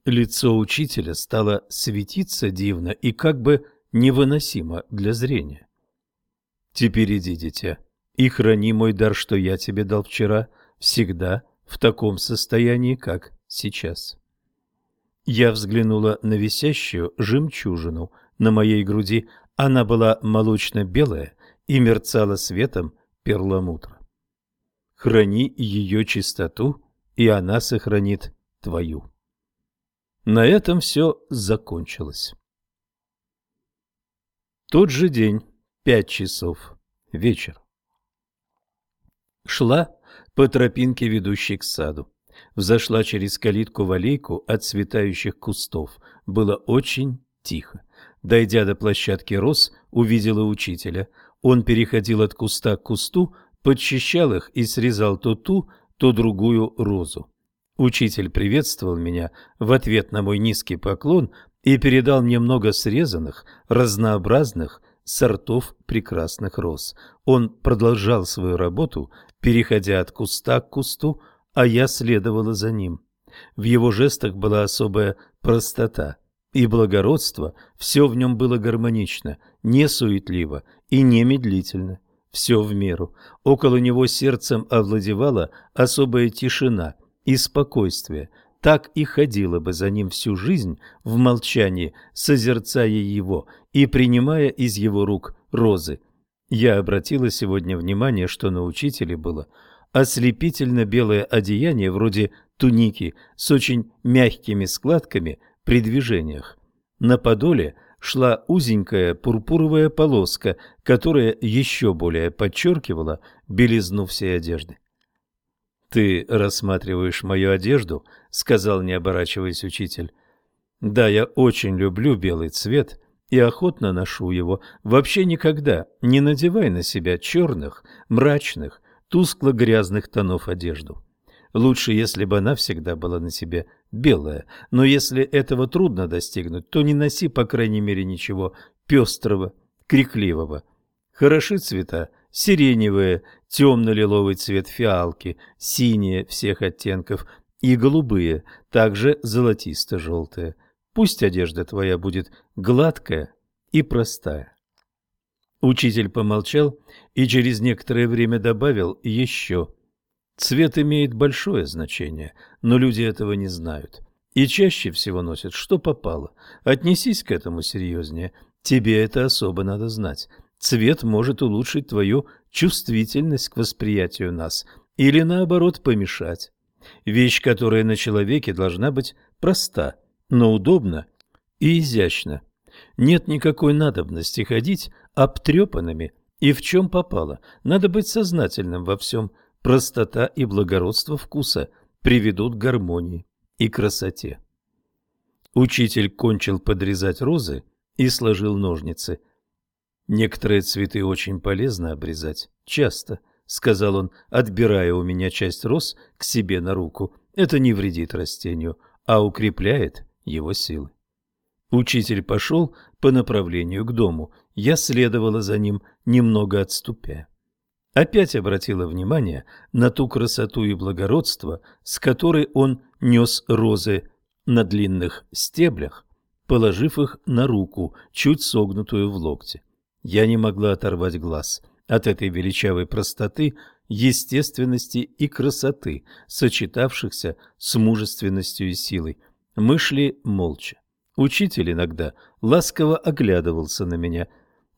Лицо учителя стало светиться дивно и как бы невыносимо для зрения. Теперь иди, дитя, и храни мой дар, что я тебе дал вчера, всегда в таком состоянии, как сейчас. Я взглянула на висящую жемчужину на моей груди. Она была молочно-белая и мерцала светом перламутра. Храни ее чистоту, и она сохранит твою. На этом все закончилось. Тот же день, пять часов, вечер. Шла по тропинке, ведущей к саду взошла через калитку в аллейку от цветающих кустов. Было очень тихо. Дойдя до площадки роз, увидела учителя. Он переходил от куста к кусту, подчищал их и срезал то ту, то другую розу. Учитель приветствовал меня в ответ на мой низкий поклон и передал мне много срезанных, разнообразных сортов прекрасных роз. Он продолжал свою работу, переходя от куста к кусту, а я следовала за ним. В его жестах была особая простота и благородство, все в нем было гармонично, не суетливо и не медлительно, все в меру. Около него сердцем овладевала особая тишина и спокойствие, так и ходила бы за ним всю жизнь в молчании, созерцая его и принимая из его рук розы. Я обратила сегодня внимание, что на учителе было ослепительно белое одеяние вроде туники с очень мягкими складками при движениях. На подоле шла узенькая пурпуровая полоска, которая еще более подчеркивала белизну всей одежды. «Ты рассматриваешь мою одежду?» — сказал, не оборачиваясь учитель. «Да, я очень люблю белый цвет и охотно ношу его. Вообще никогда не надевай на себя черных, мрачных, тускло-грязных тонов одежду. Лучше, если бы она всегда была на себе белая, но если этого трудно достигнуть, то не носи, по крайней мере, ничего пестрого, крикливого. Хороши цвета сиреневые, темно-лиловый цвет фиалки, синие всех оттенков и голубые, также золотисто-желтые. Пусть одежда твоя будет гладкая и простая. Учитель помолчал и через некоторое время добавил еще. Цвет имеет большое значение, но люди этого не знают. И чаще всего носят, что попало. Отнесись к этому серьезнее. Тебе это особо надо знать. Цвет может улучшить твою чувствительность к восприятию нас или, наоборот, помешать. Вещь, которая на человеке должна быть проста, но удобна и изящна. Нет никакой надобности ходить обтрепанными и в чем попало. Надо быть сознательным во всем. Простота и благородство вкуса приведут к гармонии и красоте. Учитель кончил подрезать розы и сложил ножницы – Некоторые цветы очень полезно обрезать, часто, сказал он, отбирая у меня часть роз к себе на руку. Это не вредит растению, а укрепляет его силы. Учитель пошел по направлению к дому. Я следовала за ним, немного отступя. Опять обратила внимание на ту красоту и благородство, с которой он нес розы на длинных стеблях, положив их на руку, чуть согнутую в локте. Я не могла оторвать глаз от этой величавой простоты, естественности и красоты, сочетавшихся с мужественностью и силой. Мы шли молча. Учитель иногда ласково оглядывался на меня,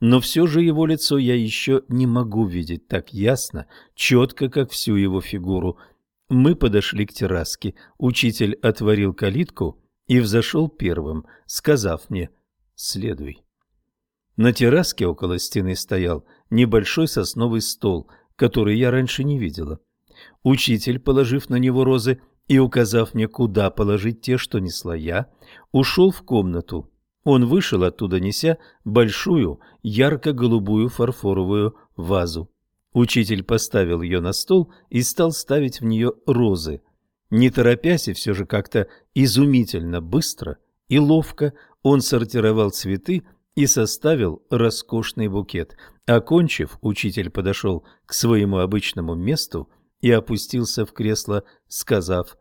но все же его лицо я еще не могу видеть так ясно, четко, как всю его фигуру. Мы подошли к терраске. Учитель отворил калитку и взошел первым, сказав мне «Следуй». На терраске около стены стоял небольшой сосновый стол, который я раньше не видела. Учитель, положив на него розы и указав мне, куда положить те, что несла я, ушел в комнату. Он вышел оттуда, неся большую ярко-голубую фарфоровую вазу. Учитель поставил ее на стол и стал ставить в нее розы. Не торопясь и все же как-то изумительно быстро и ловко он сортировал цветы, и составил роскошный букет. Окончив, учитель подошел к своему обычному месту и опустился в кресло, сказав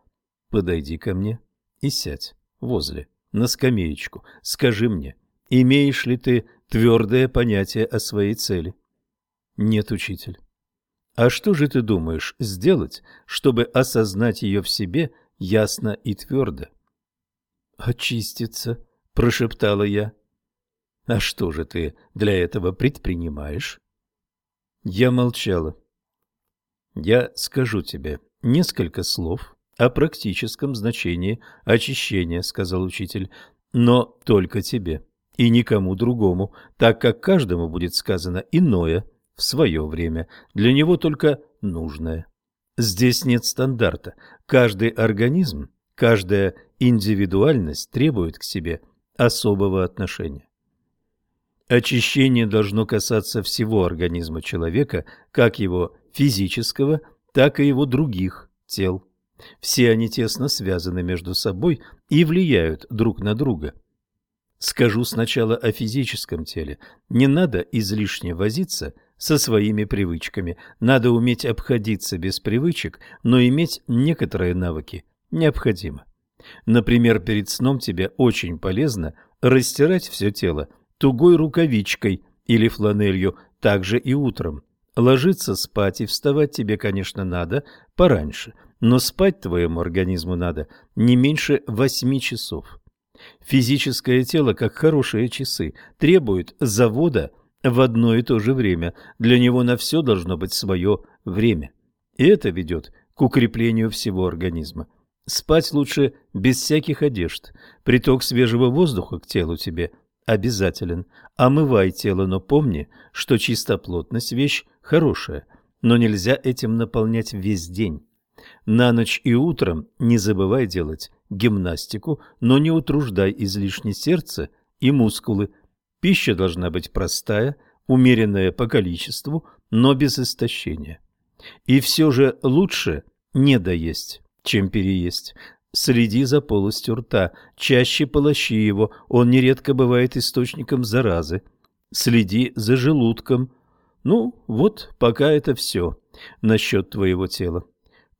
«Подойди ко мне и сядь возле, на скамеечку. Скажи мне, имеешь ли ты твердое понятие о своей цели?» «Нет, учитель». «А что же ты думаешь сделать, чтобы осознать ее в себе ясно и твердо?» «Очиститься», — прошептала я. А что же ты для этого предпринимаешь? Я молчала. Я скажу тебе несколько слов о практическом значении очищения, сказал учитель, но только тебе и никому другому, так как каждому будет сказано иное в свое время, для него только нужное. Здесь нет стандарта. Каждый организм, каждая индивидуальность требует к себе особого отношения. Очищение должно касаться всего организма человека, как его физического, так и его других тел. Все они тесно связаны между собой и влияют друг на друга. Скажу сначала о физическом теле. Не надо излишне возиться со своими привычками. Надо уметь обходиться без привычек, но иметь некоторые навыки необходимо. Например, перед сном тебе очень полезно растирать все тело тугой рукавичкой или фланелью, также и утром. Ложиться спать и вставать тебе, конечно, надо пораньше, но спать твоему организму надо не меньше восьми часов. Физическое тело, как хорошие часы, требует завода в одно и то же время. Для него на все должно быть свое время. И это ведет к укреплению всего организма. Спать лучше без всяких одежд. Приток свежего воздуха к телу тебе обязателен. Омывай тело, но помни, что чистоплотность – вещь хорошая, но нельзя этим наполнять весь день. На ночь и утром не забывай делать гимнастику, но не утруждай излишне сердце и мускулы. Пища должна быть простая, умеренная по количеству, но без истощения. И все же лучше не доесть чем переесть. Следи за полостью рта, чаще полощи его, он нередко бывает источником заразы. Следи за желудком. Ну, вот пока это все насчет твоего тела.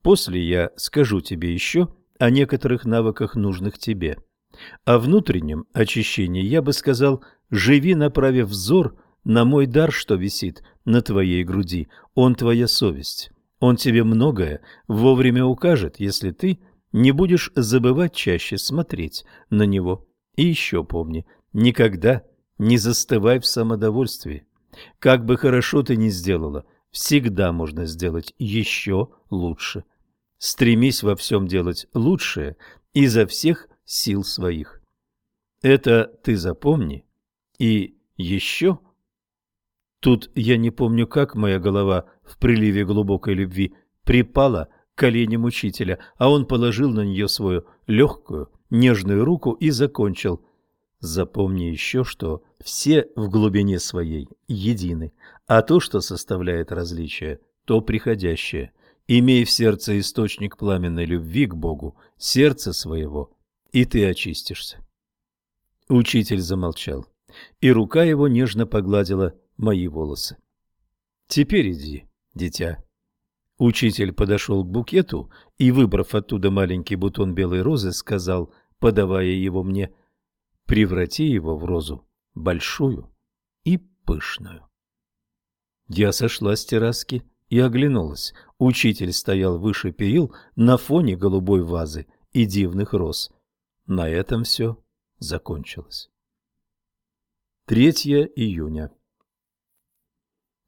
После я скажу тебе еще о некоторых навыках, нужных тебе. О внутреннем очищении я бы сказал, живи, направив взор на мой дар, что висит на твоей груди, он твоя совесть. Он тебе многое вовремя укажет, если ты не будешь забывать чаще смотреть на него. И еще помни, никогда не застывай в самодовольствии. Как бы хорошо ты ни сделала, всегда можно сделать еще лучше. Стремись во всем делать лучшее изо всех сил своих. Это ты запомни. И еще Тут я не помню, как моя голова в приливе глубокой любви припала коленям учителя, а он положил на нее свою легкую, нежную руку и закончил. Запомни еще, что все в глубине своей едины, а то, что составляет различие, то приходящее. Имей в сердце источник пламенной любви к Богу, сердце своего, и ты очистишься. Учитель замолчал, и рука его нежно погладила мои волосы. Теперь иди, дитя. Учитель подошел к букету и, выбрав оттуда маленький бутон белой розы, сказал, подавая его мне, преврати его в розу большую и пышную. Я сошла с терраски и оглянулась. Учитель стоял выше перил на фоне голубой вазы и дивных роз. На этом все закончилось. 3 июня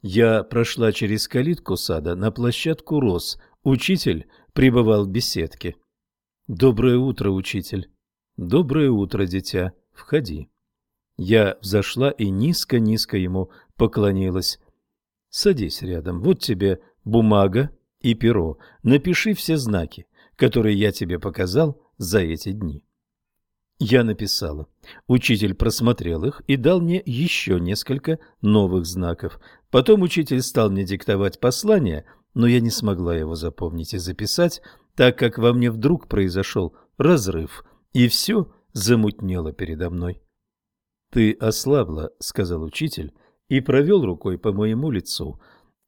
я прошла через калитку сада на площадку роз. Учитель пребывал в беседке. «Доброе утро, учитель!» «Доброе утро, дитя! Входи!» Я взошла и низко-низко ему поклонилась. «Садись рядом. Вот тебе бумага и перо. Напиши все знаки, которые я тебе показал за эти дни». Я написала. Учитель просмотрел их и дал мне еще несколько новых знаков. Потом учитель стал мне диктовать послание, но я не смогла его запомнить и записать, так как во мне вдруг произошел разрыв, и все замутнело передо мной. «Ты ослабла», — сказал учитель и провел рукой по моему лицу.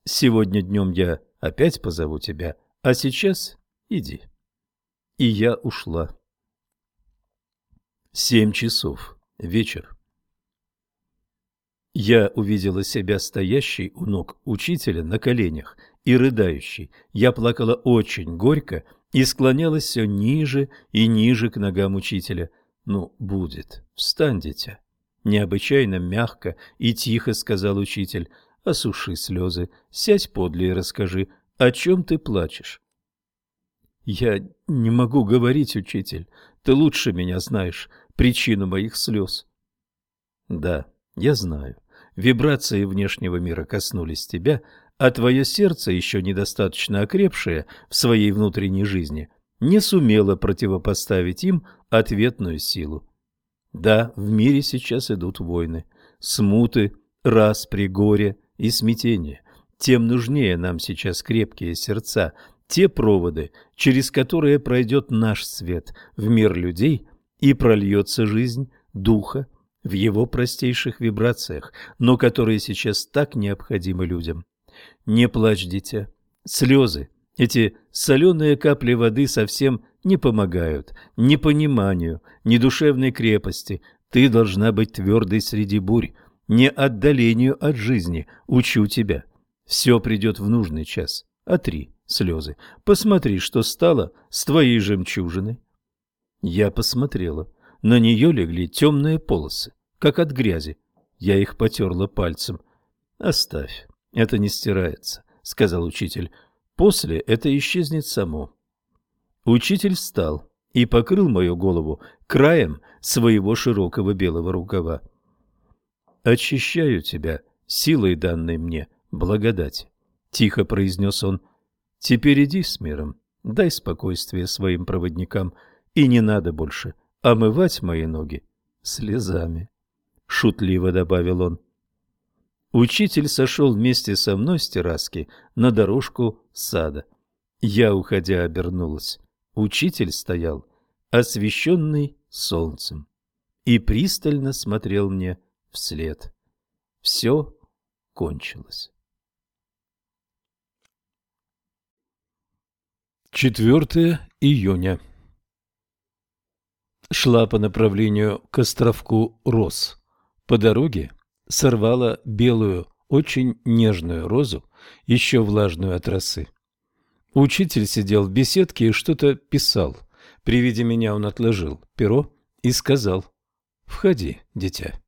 «Сегодня днем я опять позову тебя, а сейчас иди». И я ушла. Семь часов. Вечер. Я увидела себя стоящей у ног учителя на коленях и рыдающей. Я плакала очень горько и склонялась все ниже и ниже к ногам учителя. «Ну, будет. Встань, дитя». Необычайно мягко и тихо сказал учитель. «Осуши слезы, сядь подле и расскажи, о чем ты плачешь». «Я не могу говорить, учитель. Ты лучше меня знаешь причину моих слез». «Да, я знаю. Вибрации внешнего мира коснулись тебя, а твое сердце, еще недостаточно окрепшее в своей внутренней жизни, не сумело противопоставить им ответную силу. Да, в мире сейчас идут войны, смуты, распри, горе и смятение. тем нужнее нам сейчас крепкие сердца, те проводы, через которые пройдет наш свет в мир людей и прольется жизнь духа в его простейших вибрациях, но которые сейчас так необходимы людям. Не плачь, дитя. Слезы, эти соленые капли воды совсем не помогают ни пониманию, ни душевной крепости. Ты должна быть твердой среди бурь, не отдалению от жизни. Учу тебя. Все придет в нужный час. Отри слезы. Посмотри, что стало с твоей жемчужиной. Я посмотрела. На нее легли темные полосы, как от грязи. Я их потерла пальцем. Оставь, это не стирается, сказал учитель. После это исчезнет само. Учитель встал и покрыл мою голову краем своего широкого белого рукава. «Очищаю тебя силой данной мне благодати», — тихо произнес он. Теперь иди с миром, дай спокойствие своим проводникам, и не надо больше омывать мои ноги слезами. Шутливо добавил он. Учитель сошел вместе со мной с терраски на дорожку сада. Я, уходя, обернулась. Учитель стоял, освещенный солнцем, и пристально смотрел мне вслед. Все кончилось. 4 июня. Шла по направлению к островку Рос. По дороге сорвала белую, очень нежную розу, еще влажную от росы. Учитель сидел в беседке и что-то писал. При виде меня он отложил перо и сказал «Входи, дитя».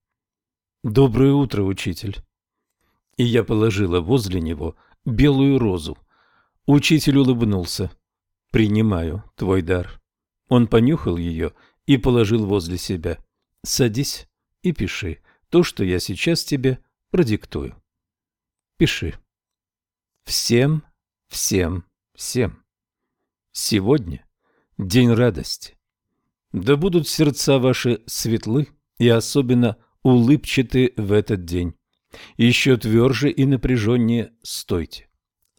«Доброе утро, учитель». И я положила возле него белую розу. Учитель улыбнулся принимаю твой дар. Он понюхал ее и положил возле себя. Садись и пиши то, что я сейчас тебе продиктую. Пиши. Всем, всем, всем. Сегодня день радости. Да будут сердца ваши светлы и особенно улыбчаты в этот день. Еще тверже и напряженнее стойте.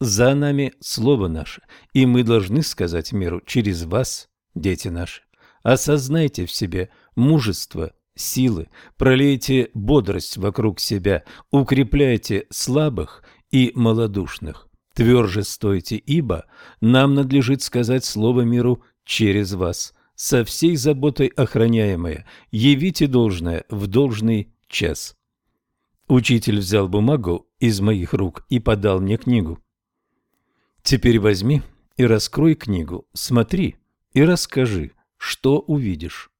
За нами Слово наше, и мы должны сказать миру через вас, дети наши. Осознайте в себе мужество, силы, пролейте бодрость вокруг себя, укрепляйте слабых и малодушных. Тверже стойте, ибо нам надлежит сказать Слово миру через вас, со всей заботой охраняемое, явите должное в должный час. Учитель взял бумагу из моих рук и подал мне книгу. Теперь возьми и раскрой книгу, смотри и расскажи, что увидишь.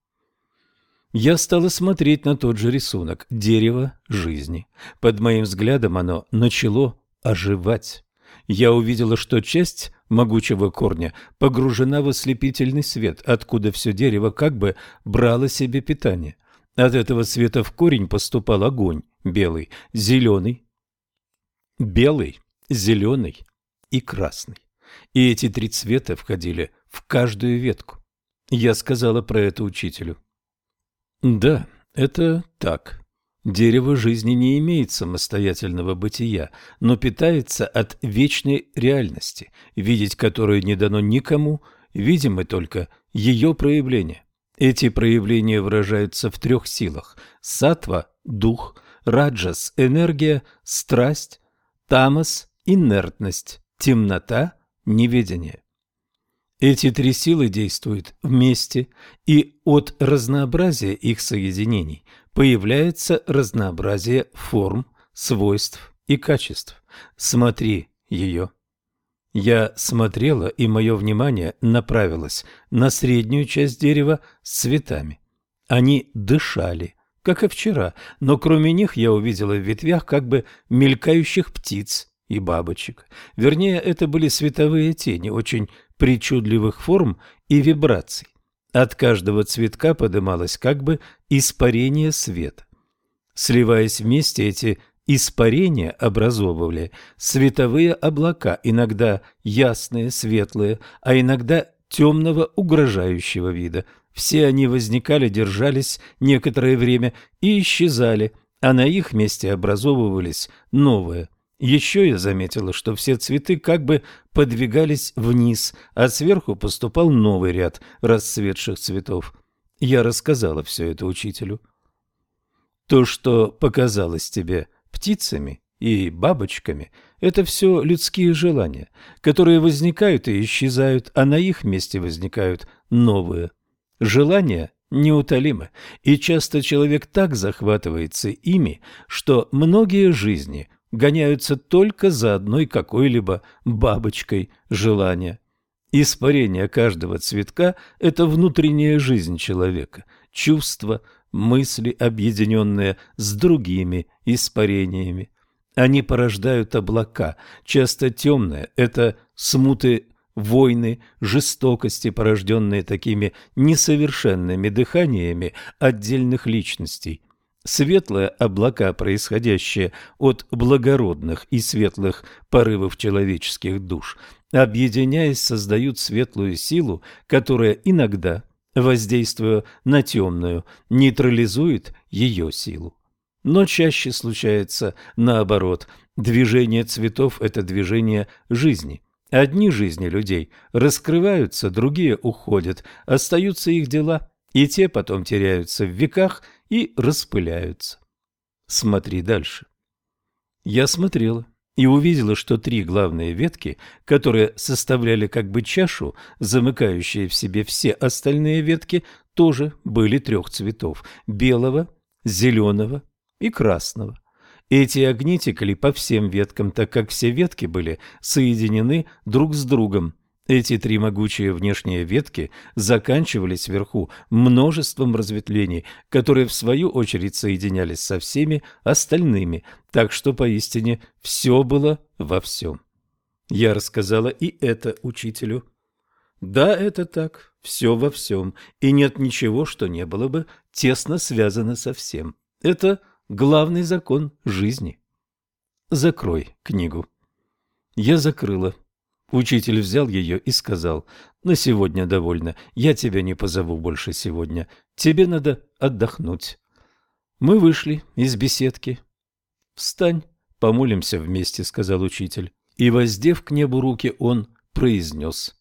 Я стала смотреть на тот же рисунок – дерево жизни. Под моим взглядом оно начало оживать. Я увидела, что часть могучего корня погружена в ослепительный свет, откуда все дерево как бы брало себе питание. От этого света в корень поступал огонь, белый, зеленый, белый, зеленый, и красный. И эти три цвета входили в каждую ветку. Я сказала про это учителю. Да, это так. Дерево жизни не имеет самостоятельного бытия, но питается от вечной реальности, видеть которую не дано никому, видим мы только ее проявления. Эти проявления выражаются в трех силах – сатва – дух, раджас – энергия, страсть, тамас – инертность темнота, неведение. Эти три силы действуют вместе, и от разнообразия их соединений появляется разнообразие форм, свойств и качеств. Смотри ее. Я смотрела, и мое внимание направилось на среднюю часть дерева с цветами. Они дышали, как и вчера, но кроме них я увидела в ветвях как бы мелькающих птиц и бабочек. Вернее, это были световые тени очень причудливых форм и вибраций. От каждого цветка подымалось как бы испарение света. Сливаясь вместе, эти испарения образовывали световые облака, иногда ясные, светлые, а иногда темного, угрожающего вида. Все они возникали, держались некоторое время и исчезали, а на их месте образовывались новые, Еще я заметила, что все цветы как бы подвигались вниз, а сверху поступал новый ряд расцветших цветов. Я рассказала все это учителю. То, что показалось тебе птицами и бабочками, это все людские желания, которые возникают и исчезают, а на их месте возникают новые. Желания неутолимы, и часто человек так захватывается ими, что многие жизни гоняются только за одной какой-либо бабочкой желания. Испарение каждого цветка – это внутренняя жизнь человека, чувства, мысли, объединенные с другими испарениями. Они порождают облака, часто темные, это смуты войны, жестокости, порожденные такими несовершенными дыханиями отдельных личностей. Светлые облака, происходящие от благородных и светлых порывов человеческих душ, объединяясь, создают светлую силу, которая иногда, воздействуя на темную, нейтрализует ее силу. Но чаще случается наоборот. Движение цветов – это движение жизни. Одни жизни людей раскрываются, другие уходят, остаются их дела, и те потом теряются в веках и распыляются. Смотри дальше. Я смотрела и увидела, что три главные ветки, которые составляли как бы чашу, замыкающие в себе все остальные ветки, тоже были трех цветов – белого, зеленого и красного. Эти огни текли по всем веткам, так как все ветки были соединены друг с другом. Эти три могучие внешние ветки заканчивались вверху множеством разветвлений, которые в свою очередь соединялись со всеми остальными, так что поистине все было во всем. Я рассказала и это учителю. Да, это так, все во всем, и нет ничего, что не было бы тесно связано со всем. Это главный закон жизни. Закрой книгу. Я закрыла. Учитель взял ее и сказал, «На сегодня довольно, я тебя не позову больше сегодня, тебе надо отдохнуть». Мы вышли из беседки. «Встань, помолимся вместе», — сказал учитель. И, воздев к небу руки, он произнес,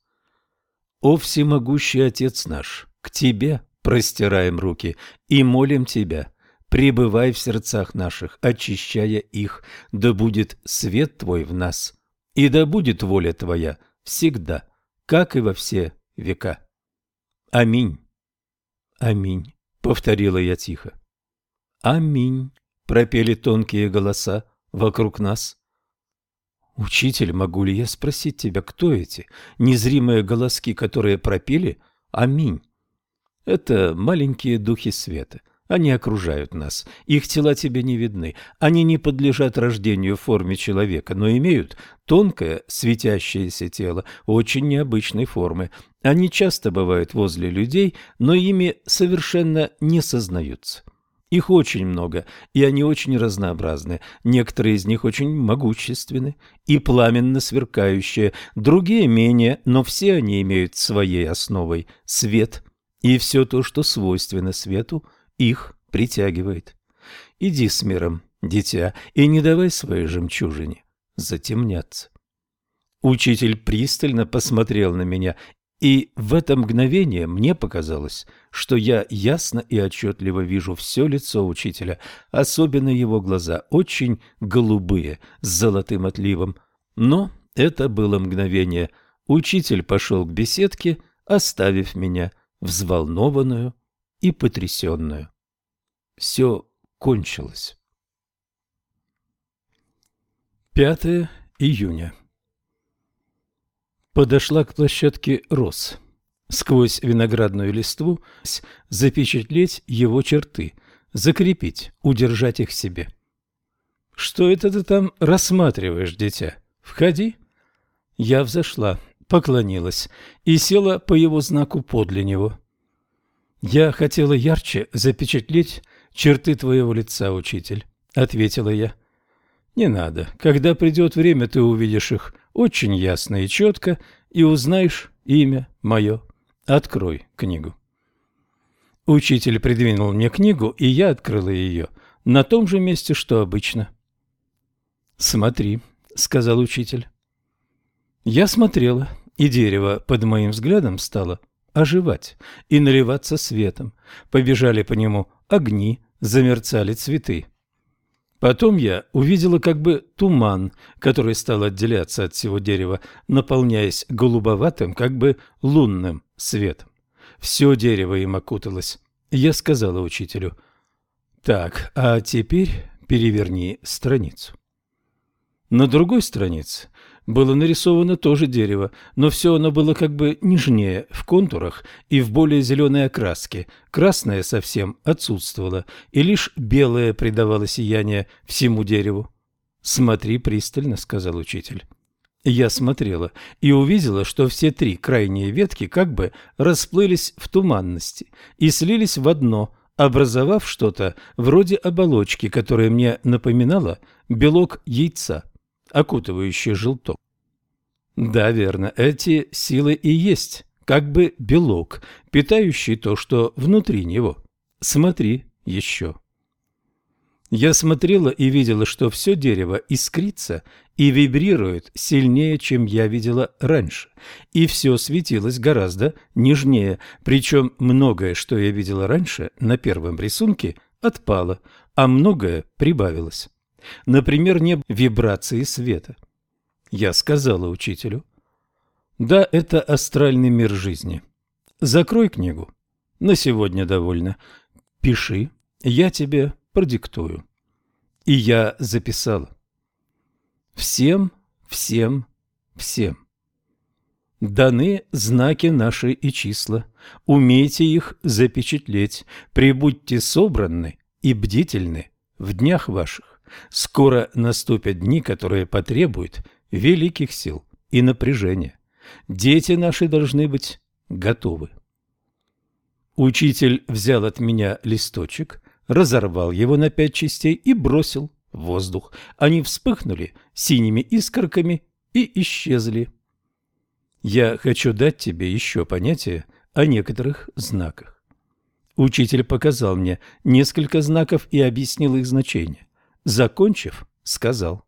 «О всемогущий Отец наш, к Тебе простираем руки и молим Тебя, пребывай в сердцах наших, очищая их, да будет свет Твой в нас, и да будет воля Твоя всегда, как и во все века. Аминь. Аминь, повторила я тихо. Аминь, пропели тонкие голоса вокруг нас. Учитель, могу ли я спросить тебя, кто эти незримые голоски, которые пропели Аминь? Это маленькие духи света — они окружают нас. Их тела тебе не видны. Они не подлежат рождению в форме человека, но имеют тонкое светящееся тело очень необычной формы. Они часто бывают возле людей, но ими совершенно не сознаются. Их очень много, и они очень разнообразны. Некоторые из них очень могущественны и пламенно сверкающие, другие менее, но все они имеют своей основой свет. И все то, что свойственно свету – их притягивает. Иди с миром, дитя, и не давай своей жемчужине затемняться. Учитель пристально посмотрел на меня, и в это мгновение мне показалось, что я ясно и отчетливо вижу все лицо учителя, особенно его глаза, очень голубые, с золотым отливом. Но это было мгновение. Учитель пошел к беседке, оставив меня взволнованную и потрясенную. Все кончилось. 5 июня. Подошла к площадке роз. Сквозь виноградную листву запечатлеть его черты, закрепить, удержать их себе. «Что это ты там рассматриваешь, дитя? Входи». Я взошла, поклонилась и села по его знаку подле него. «Я хотела ярче запечатлеть черты твоего лица, учитель», — ответила я. «Не надо. Когда придет время, ты увидишь их очень ясно и четко и узнаешь имя мое. Открой книгу». Учитель придвинул мне книгу, и я открыла ее на том же месте, что обычно. «Смотри, — сказал учитель. Я смотрела, и дерево под моим взглядом стало оживать и наливаться светом. Побежали по нему огни, замерцали цветы. Потом я увидела как бы туман, который стал отделяться от всего дерева, наполняясь голубоватым, как бы лунным светом. Все дерево им окуталось. Я сказала учителю, «Так, а теперь переверни страницу». На другой странице было нарисовано тоже дерево, но все оно было как бы нежнее в контурах и в более зеленой окраске. Красное совсем отсутствовало, и лишь белое придавало сияние всему дереву. «Смотри пристально», — сказал учитель. Я смотрела и увидела, что все три крайние ветки как бы расплылись в туманности и слились в одно, образовав что-то вроде оболочки, которая мне напоминала белок яйца окутывающий желток. Да, верно, эти силы и есть, как бы белок, питающий то, что внутри него. Смотри еще. Я смотрела и видела, что все дерево искрится и вибрирует сильнее, чем я видела раньше, и все светилось гораздо нежнее, причем многое, что я видела раньше на первом рисунке, отпало, а многое прибавилось. Например, не вибрации света. Я сказала учителю. Да, это астральный мир жизни. Закрой книгу. На сегодня довольно. Пиши, я тебе продиктую. И я записала. Всем, всем, всем. Даны знаки наши и числа. Умейте их запечатлеть. Прибудьте собранны и бдительны в днях ваших. Скоро наступят дни, которые потребуют великих сил и напряжения. Дети наши должны быть готовы. Учитель взял от меня листочек, разорвал его на пять частей и бросил в воздух. Они вспыхнули синими искорками и исчезли. Я хочу дать тебе еще понятие о некоторых знаках. Учитель показал мне несколько знаков и объяснил их значение. Закончив, сказал.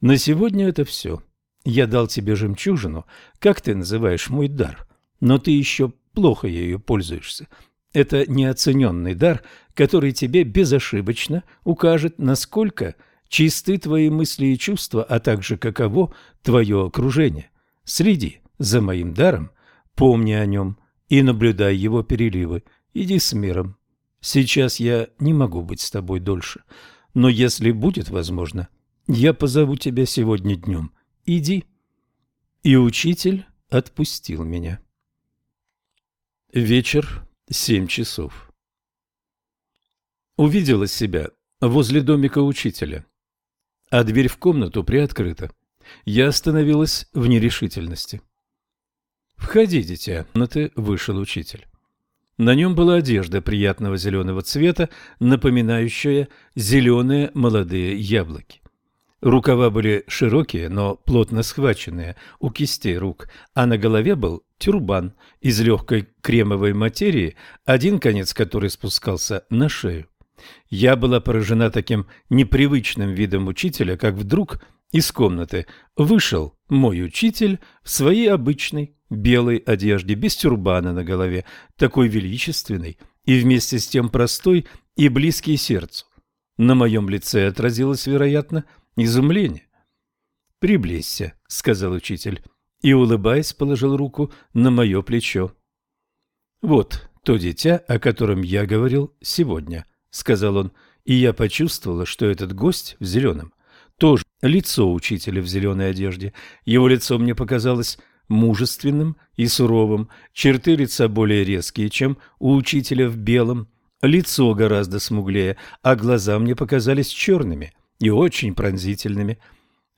«На сегодня это все. Я дал тебе жемчужину, как ты называешь мой дар, но ты еще плохо ею пользуешься. Это неоцененный дар, который тебе безошибочно укажет, насколько чисты твои мысли и чувства, а также каково твое окружение. Следи за моим даром, помни о нем и наблюдай его переливы. Иди с миром. Сейчас я не могу быть с тобой дольше». Но если будет возможно, я позову тебя сегодня днем. Иди. И учитель отпустил меня. Вечер, семь часов. Увидела себя возле домика учителя, а дверь в комнату приоткрыта. Я остановилась в нерешительности. «Входи, дитя», — вышел учитель. На нем была одежда приятного зеленого цвета, напоминающая зеленые молодые яблоки. Рукава были широкие, но плотно схваченные у кистей рук, а на голове был тюрбан из легкой кремовой материи, один конец которой спускался на шею. Я была поражена таким непривычным видом учителя, как вдруг из комнаты вышел мой учитель в своей обычной белой одежде, без тюрбана на голове, такой величественный и вместе с тем простой и близкий сердцу. На моем лице отразилось, вероятно, изумление. «Приблизься», — сказал учитель, и, улыбаясь, положил руку на мое плечо. «Вот то дитя, о котором я говорил сегодня», — сказал он, и я почувствовала, что этот гость в зеленом лицо учителя в зеленой одежде. Его лицо мне показалось мужественным и суровым, черты лица более резкие, чем у учителя в белом, лицо гораздо смуглее, а глаза мне показались черными и очень пронзительными.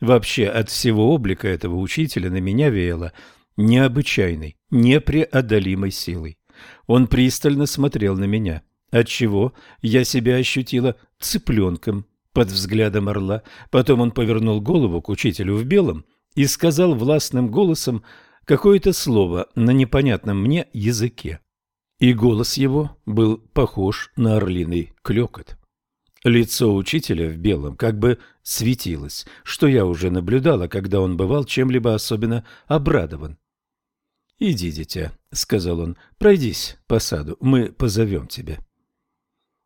Вообще от всего облика этого учителя на меня веяло необычайной, непреодолимой силой. Он пристально смотрел на меня, отчего я себя ощутила цыпленком под взглядом орла. Потом он повернул голову к учителю в белом и сказал властным голосом какое-то слово на непонятном мне языке. И голос его был похож на орлиный клёкот. Лицо учителя в белом как бы светилось, что я уже наблюдала, когда он бывал чем-либо особенно обрадован. «Иди, дитя», — сказал он, — «пройдись по саду, мы позовем тебя».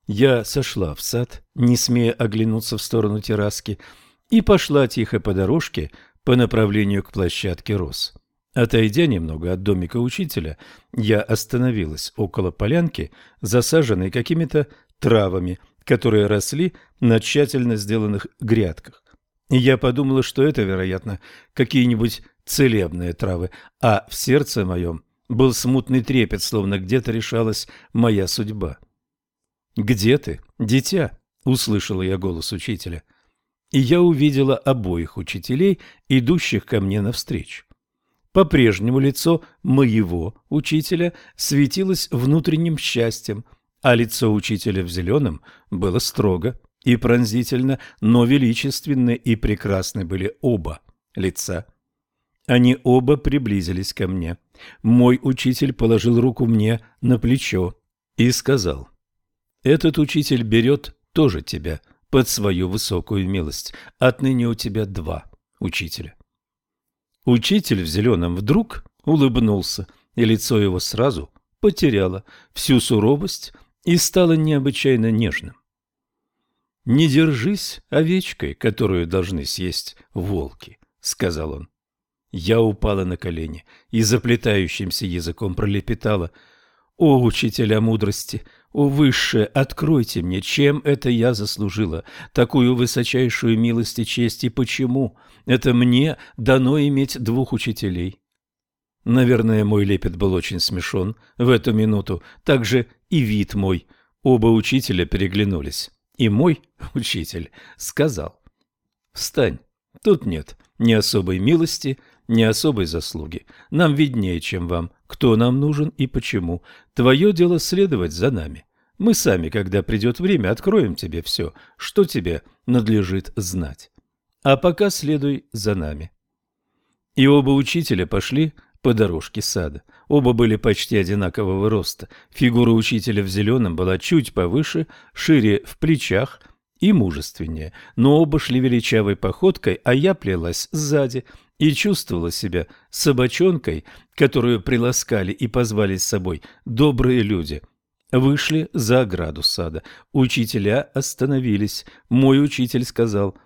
Я сошла в сад, не смея оглянуться в сторону терраски, и пошла тихо по дорожке по направлению к площадке роз. Отойдя немного от домика учителя, я остановилась около полянки, засаженной какими-то травами, которые росли на тщательно сделанных грядках. Я подумала, что это, вероятно, какие-нибудь целебные травы, а в сердце моем был смутный трепет, словно где-то решалась моя судьба. «Где ты, дитя?» — услышала я голос учителя. И я увидела обоих учителей, идущих ко мне навстречу. По-прежнему лицо моего учителя светилось внутренним счастьем, а лицо учителя в зеленом было строго и пронзительно, но величественны и прекрасны были оба лица. Они оба приблизились ко мне. Мой учитель положил руку мне на плечо и сказал, «Этот учитель берет тоже тебя под свою высокую милость. Отныне у тебя два учителя». Учитель в зеленом вдруг улыбнулся, и лицо его сразу потеряло всю суровость и стало необычайно нежным. «Не держись овечкой, которую должны съесть волки», — сказал он. Я упала на колени и заплетающимся языком пролепетала. «О, учителя мудрости! О, высшее, откройте мне, чем это я заслужила, такую высочайшую милость и честь, и почему это мне дано иметь двух учителей?» Наверное, мой лепет был очень смешон в эту минуту, также и вид мой. Оба учителя переглянулись, и мой учитель сказал, «Встань, тут нет ни особой милости, не особой заслуги. Нам виднее, чем вам, кто нам нужен и почему. Твое дело следовать за нами. Мы сами, когда придет время, откроем тебе все, что тебе надлежит знать. А пока следуй за нами. И оба учителя пошли по дорожке сада. Оба были почти одинакового роста. Фигура учителя в зеленом была чуть повыше, шире в плечах и мужественнее, но оба шли величавой походкой, а я плелась сзади, и чувствовала себя собачонкой, которую приласкали и позвали с собой добрые люди. Вышли за ограду сада. Учителя остановились. Мой учитель сказал,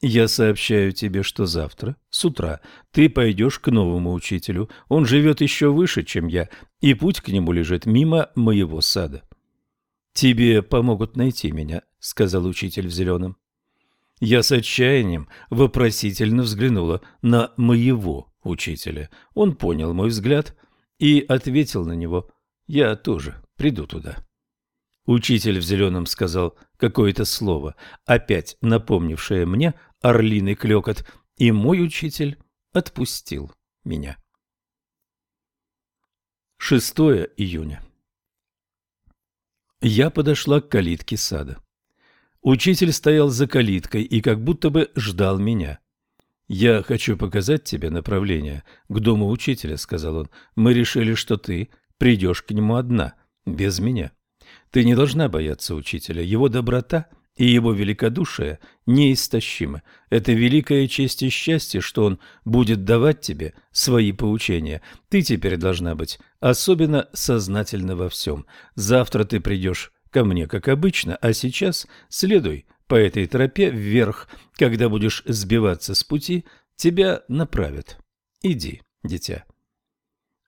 «Я сообщаю тебе, что завтра, с утра, ты пойдешь к новому учителю. Он живет еще выше, чем я, и путь к нему лежит мимо моего сада». «Тебе помогут найти меня», — сказал учитель в зеленом. Я с отчаянием вопросительно взглянула на моего учителя. Он понял мой взгляд и ответил на него «Я тоже приду туда». Учитель в зеленом сказал какое-то слово, опять напомнившее мне орлиный клекот, и мой учитель отпустил меня. 6 июня. Я подошла к калитке сада. Учитель стоял за калиткой и как будто бы ждал меня. «Я хочу показать тебе направление к дому учителя», — сказал он. «Мы решили, что ты придешь к нему одна, без меня. Ты не должна бояться учителя. Его доброта и его великодушие неистощимы. Это великая честь и счастье, что он будет давать тебе свои поучения. Ты теперь должна быть особенно сознательна во всем. Завтра ты придешь ко мне, как обычно, а сейчас следуй по этой тропе вверх. Когда будешь сбиваться с пути, тебя направят. Иди, дитя.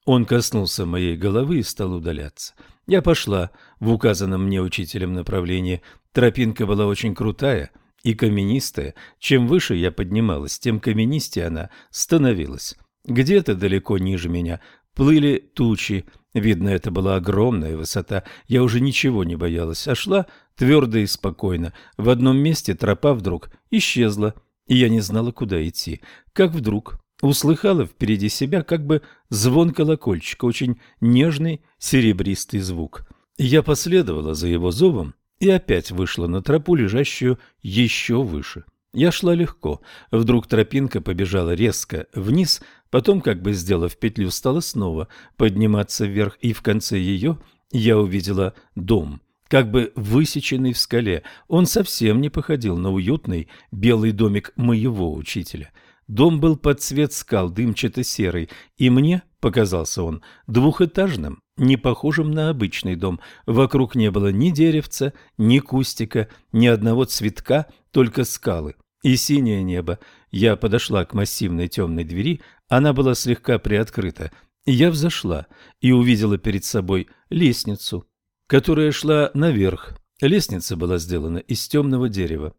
Он коснулся моей головы и стал удаляться. Я пошла в указанном мне учителем направлении. Тропинка была очень крутая и каменистая. Чем выше я поднималась, тем каменистее она становилась. Где-то далеко ниже меня плыли тучи, Видно, это была огромная высота. Я уже ничего не боялась, а шла твердо и спокойно. В одном месте тропа вдруг исчезла, и я не знала, куда идти. Как вдруг услыхала впереди себя как бы звон колокольчика, очень нежный серебристый звук. Я последовала за его зовом и опять вышла на тропу, лежащую еще выше. Я шла легко. Вдруг тропинка побежала резко вниз, потом, как бы сделав петлю, стала снова подниматься вверх, и в конце ее я увидела дом, как бы высеченный в скале. Он совсем не походил на уютный белый домик моего учителя. Дом был под цвет скал, дымчато-серый, и мне показался он двухэтажным, не похожим на обычный дом. Вокруг не было ни деревца, ни кустика, ни одного цветка, только скалы и синее небо. Я подошла к массивной темной двери, она была слегка приоткрыта. Я взошла и увидела перед собой лестницу, которая шла наверх. Лестница была сделана из темного дерева.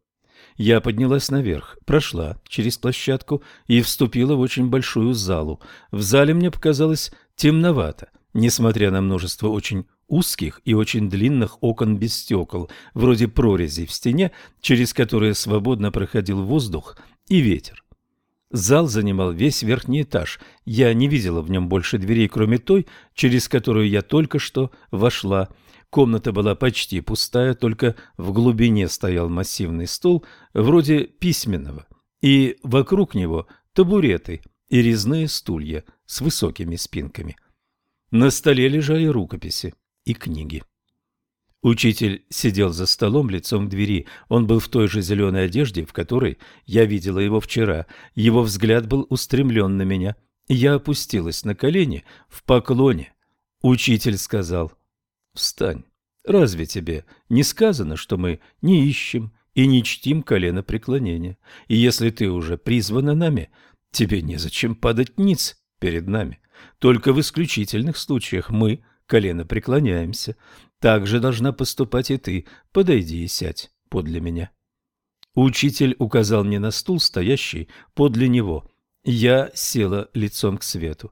Я поднялась наверх, прошла через площадку и вступила в очень большую залу. В зале мне показалось темновато, несмотря на множество очень узких и очень длинных окон без стекол, вроде прорезей в стене, через которые свободно проходил воздух и ветер. Зал занимал весь верхний этаж. Я не видела в нем больше дверей, кроме той, через которую я только что вошла. Комната была почти пустая, только в глубине стоял массивный стол, вроде письменного, и вокруг него табуреты и резные стулья с высокими спинками. На столе лежали рукописи и книги. Учитель сидел за столом лицом к двери. Он был в той же зеленой одежде, в которой я видела его вчера. Его взгляд был устремлен на меня. Я опустилась на колени в поклоне. Учитель сказал Встань. Разве тебе не сказано, что мы не ищем и не чтим колено преклонения? И если ты уже призвана нами, тебе незачем падать ниц перед нами. Только в исключительных случаях мы колено преклоняемся. Так же должна поступать и ты. Подойди и сядь подле меня. Учитель указал мне на стул, стоящий подле него. Я села лицом к свету.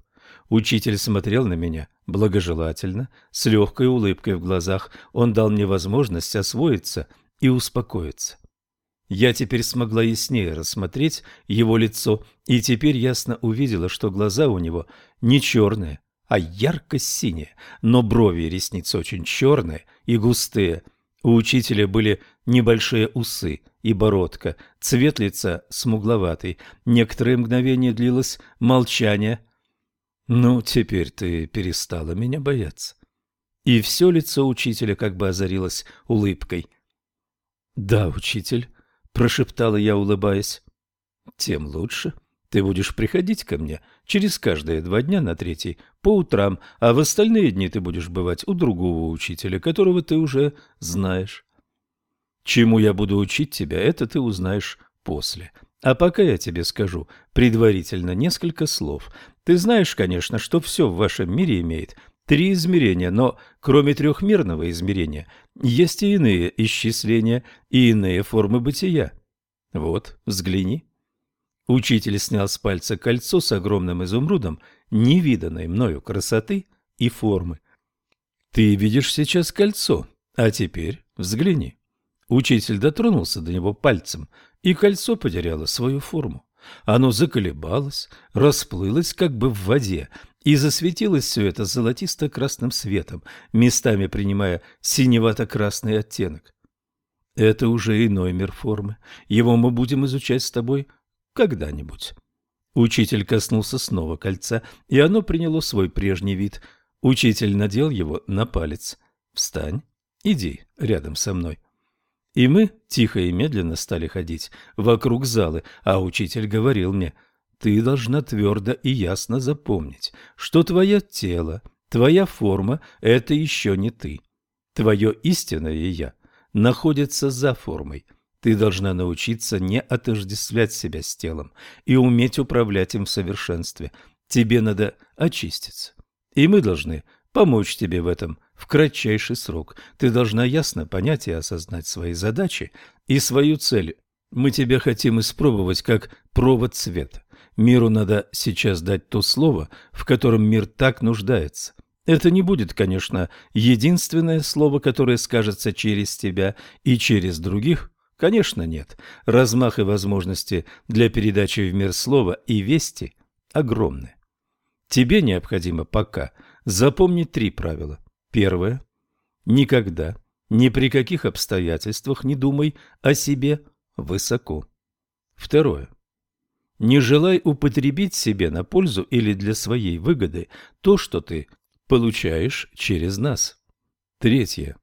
Учитель смотрел на меня благожелательно, с легкой улыбкой в глазах. Он дал мне возможность освоиться и успокоиться. Я теперь смогла яснее рассмотреть его лицо, и теперь ясно увидела, что глаза у него не черные, а ярко-синие, но брови и ресницы очень черные и густые. У учителя были небольшие усы и бородка, цвет лица смугловатый. Некоторое мгновение длилось молчание, «Ну, теперь ты перестала меня бояться». И все лицо учителя как бы озарилось улыбкой. «Да, учитель», — прошептала я, улыбаясь. «Тем лучше. Ты будешь приходить ко мне через каждые два дня на третий по утрам, а в остальные дни ты будешь бывать у другого учителя, которого ты уже знаешь. Чему я буду учить тебя, это ты узнаешь после. А пока я тебе скажу предварительно несколько слов. Ты знаешь, конечно, что все в вашем мире имеет три измерения, но кроме трехмерного измерения есть и иные исчисления и иные формы бытия. Вот, взгляни. Учитель снял с пальца кольцо с огромным изумрудом, невиданной мною красоты и формы. Ты видишь сейчас кольцо, а теперь взгляни. Учитель дотронулся до него пальцем, и кольцо потеряло свою форму. Оно заколебалось, расплылось как бы в воде, и засветилось все это золотисто-красным светом, местами принимая синевато-красный оттенок. Это уже иной мир формы. Его мы будем изучать с тобой когда-нибудь. Учитель коснулся снова кольца, и оно приняло свой прежний вид. Учитель надел его на палец. «Встань, иди рядом со мной». И мы тихо и медленно стали ходить вокруг залы, а учитель говорил мне, «Ты должна твердо и ясно запомнить, что твое тело, твоя форма – это еще не ты. Твое истинное «я» находится за формой. Ты должна научиться не отождествлять себя с телом и уметь управлять им в совершенстве. Тебе надо очиститься. И мы должны помочь тебе в этом в кратчайший срок. Ты должна ясно понять и осознать свои задачи и свою цель. Мы тебя хотим испробовать как провод света. Миру надо сейчас дать то слово, в котором мир так нуждается. Это не будет, конечно, единственное слово, которое скажется через тебя и через других. Конечно, нет. Размах и возможности для передачи в мир слова и вести огромны. Тебе необходимо пока – Запомни три правила. Первое. Никогда, ни при каких обстоятельствах не думай о себе высоко. Второе. Не желай употребить себе на пользу или для своей выгоды то, что ты получаешь через нас. Третье.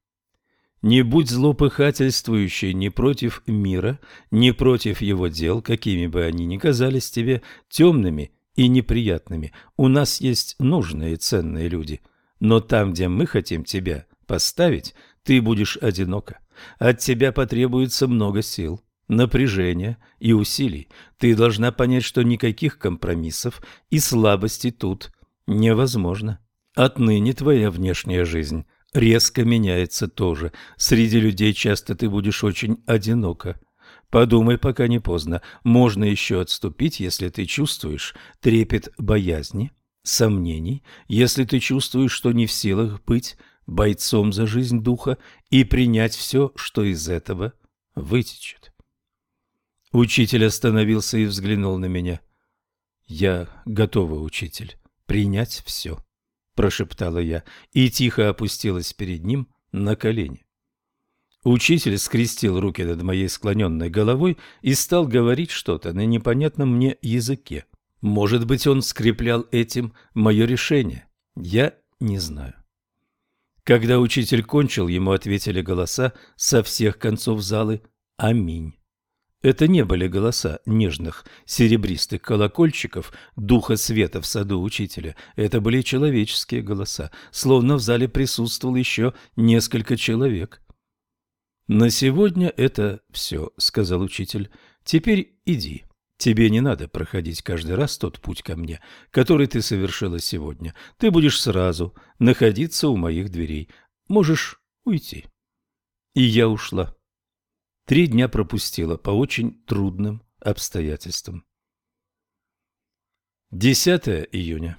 Не будь злопыхательствующей ни против мира, ни против его дел, какими бы они ни казались тебе темными и неприятными. У нас есть нужные и ценные люди, но там, где мы хотим тебя поставить, ты будешь одинока. От тебя потребуется много сил, напряжения и усилий. Ты должна понять, что никаких компромиссов и слабостей тут невозможно. Отныне твоя внешняя жизнь резко меняется тоже. Среди людей часто ты будешь очень одиноко. Подумай, пока не поздно. Можно еще отступить, если ты чувствуешь трепет боязни, сомнений, если ты чувствуешь, что не в силах быть бойцом за жизнь духа и принять все, что из этого вытечет. Учитель остановился и взглянул на меня. «Я готова, учитель, принять все». — прошептала я и тихо опустилась перед ним на колени. Учитель скрестил руки над моей склоненной головой и стал говорить что-то на непонятном мне языке. Может быть, он скреплял этим мое решение. Я не знаю. Когда учитель кончил, ему ответили голоса со всех концов залы «Аминь». Это не были голоса нежных серебристых колокольчиков духа света в саду учителя. Это были человеческие голоса, словно в зале присутствовал еще несколько человек. «На сегодня это все», — сказал учитель. «Теперь иди. Тебе не надо проходить каждый раз тот путь ко мне, который ты совершила сегодня. Ты будешь сразу находиться у моих дверей. Можешь уйти». И я ушла. Три дня пропустила по очень трудным обстоятельствам. 10 июня.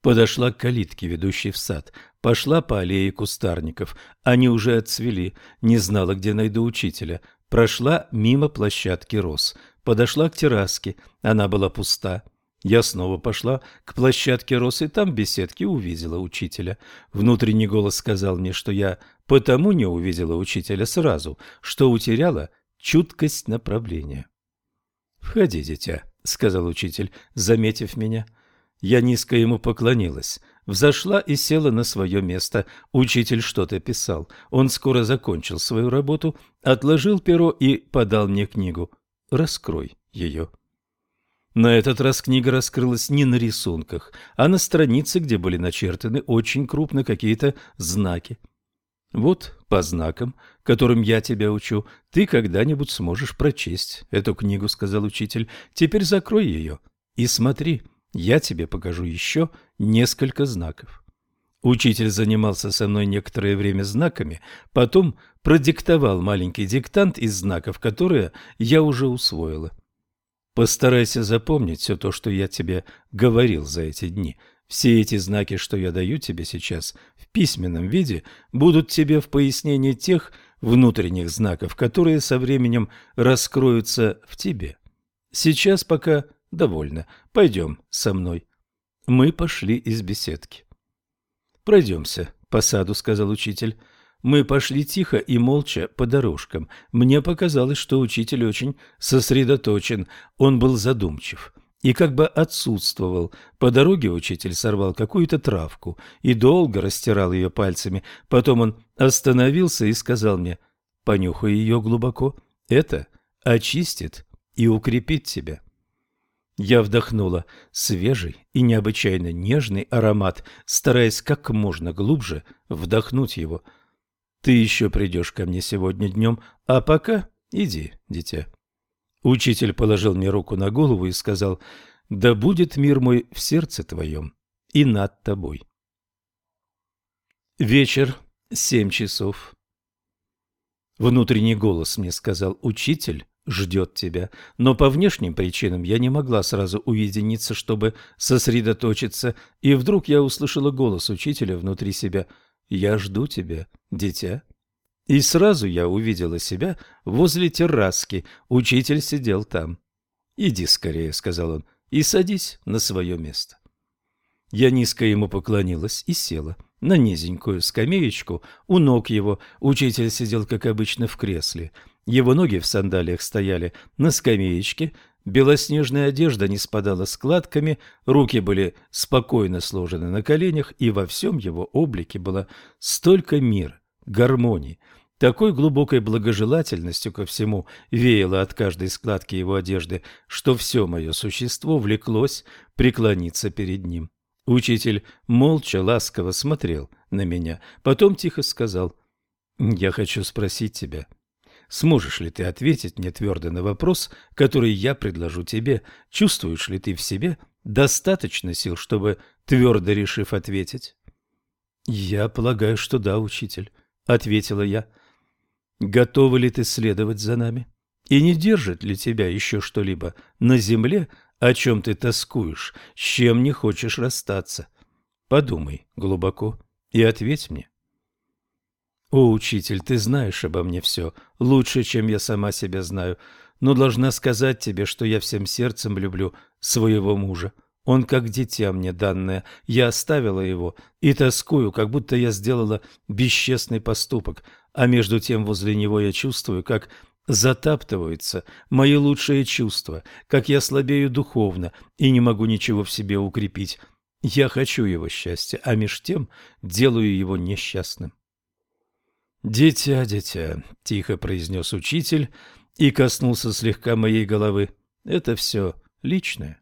Подошла к калитке, ведущей в сад. Пошла по аллее кустарников. Они уже отцвели. Не знала, где найду учителя. Прошла мимо площадки роз. Подошла к терраске. Она была пуста. Я снова пошла к площадке роз и там в беседке увидела учителя. Внутренний голос сказал мне, что я потому не увидела учителя сразу, что утеряла чуткость направления. «Входи, дитя», — сказал учитель, заметив меня. Я низко ему поклонилась, взошла и села на свое место. Учитель что-то писал. Он скоро закончил свою работу, отложил перо и подал мне книгу. «Раскрой ее». На этот раз книга раскрылась не на рисунках, а на странице, где были начертаны очень крупно какие-то знаки. Вот по знакам, которым я тебя учу, ты когда-нибудь сможешь прочесть эту книгу, сказал учитель. Теперь закрой ее и смотри, я тебе покажу еще несколько знаков. Учитель занимался со мной некоторое время знаками, потом продиктовал маленький диктант из знаков, которые я уже усвоила. Постарайся запомнить все то, что я тебе говорил за эти дни. Все эти знаки, что я даю тебе сейчас в письменном виде, будут тебе в пояснении тех внутренних знаков, которые со временем раскроются в тебе. Сейчас пока довольно. Пойдем со мной. Мы пошли из беседки. Пройдемся по саду, сказал учитель. Мы пошли тихо и молча по дорожкам. Мне показалось, что учитель очень сосредоточен, он был задумчив и как бы отсутствовал. По дороге учитель сорвал какую-то травку и долго растирал ее пальцами. Потом он остановился и сказал мне, понюхай ее глубоко, это очистит и укрепит тебя. Я вдохнула свежий и необычайно нежный аромат, стараясь как можно глубже вдохнуть его – ты еще придешь ко мне сегодня днем, а пока иди, дитя. Учитель положил мне руку на голову и сказал, «Да будет мир мой в сердце твоем и над тобой». Вечер, семь часов. Внутренний голос мне сказал, «Учитель ждет тебя». Но по внешним причинам я не могла сразу уединиться, чтобы сосредоточиться, и вдруг я услышала голос учителя внутри себя – я жду тебя, дитя. И сразу я увидела себя возле терраски. Учитель сидел там. «Иди скорее», — сказал он, — «и садись на свое место». Я низко ему поклонилась и села на низенькую скамеечку у ног его. Учитель сидел, как обычно, в кресле. Его ноги в сандалиях стояли на скамеечке, Белоснежная одежда не спадала складками, руки были спокойно сложены на коленях, и во всем его облике было столько мира, гармонии. Такой глубокой благожелательностью ко всему веяло от каждой складки его одежды, что все мое существо влеклось преклониться перед ним. Учитель молча, ласково смотрел на меня, потом тихо сказал, «Я хочу спросить тебя, сможешь ли ты ответить мне твердо на вопрос, который я предложу тебе? Чувствуешь ли ты в себе достаточно сил, чтобы твердо решив ответить?» «Я полагаю, что да, учитель», — ответила я. Готова ли ты следовать за нами? И не держит ли тебя еще что-либо на земле, о чем ты тоскуешь, с чем не хочешь расстаться? Подумай глубоко и ответь мне. О, учитель, ты знаешь обо мне все, лучше, чем я сама себя знаю, но должна сказать тебе, что я всем сердцем люблю своего мужа. Он как дитя мне данное, я оставила его и тоскую, как будто я сделала бесчестный поступок, а между тем возле него я чувствую, как затаптываются мои лучшие чувства, как я слабею духовно и не могу ничего в себе укрепить. Я хочу его счастья, а меж тем делаю его несчастным. «Дитя, дитя», — тихо произнес учитель и коснулся слегка моей головы, — «это все личное,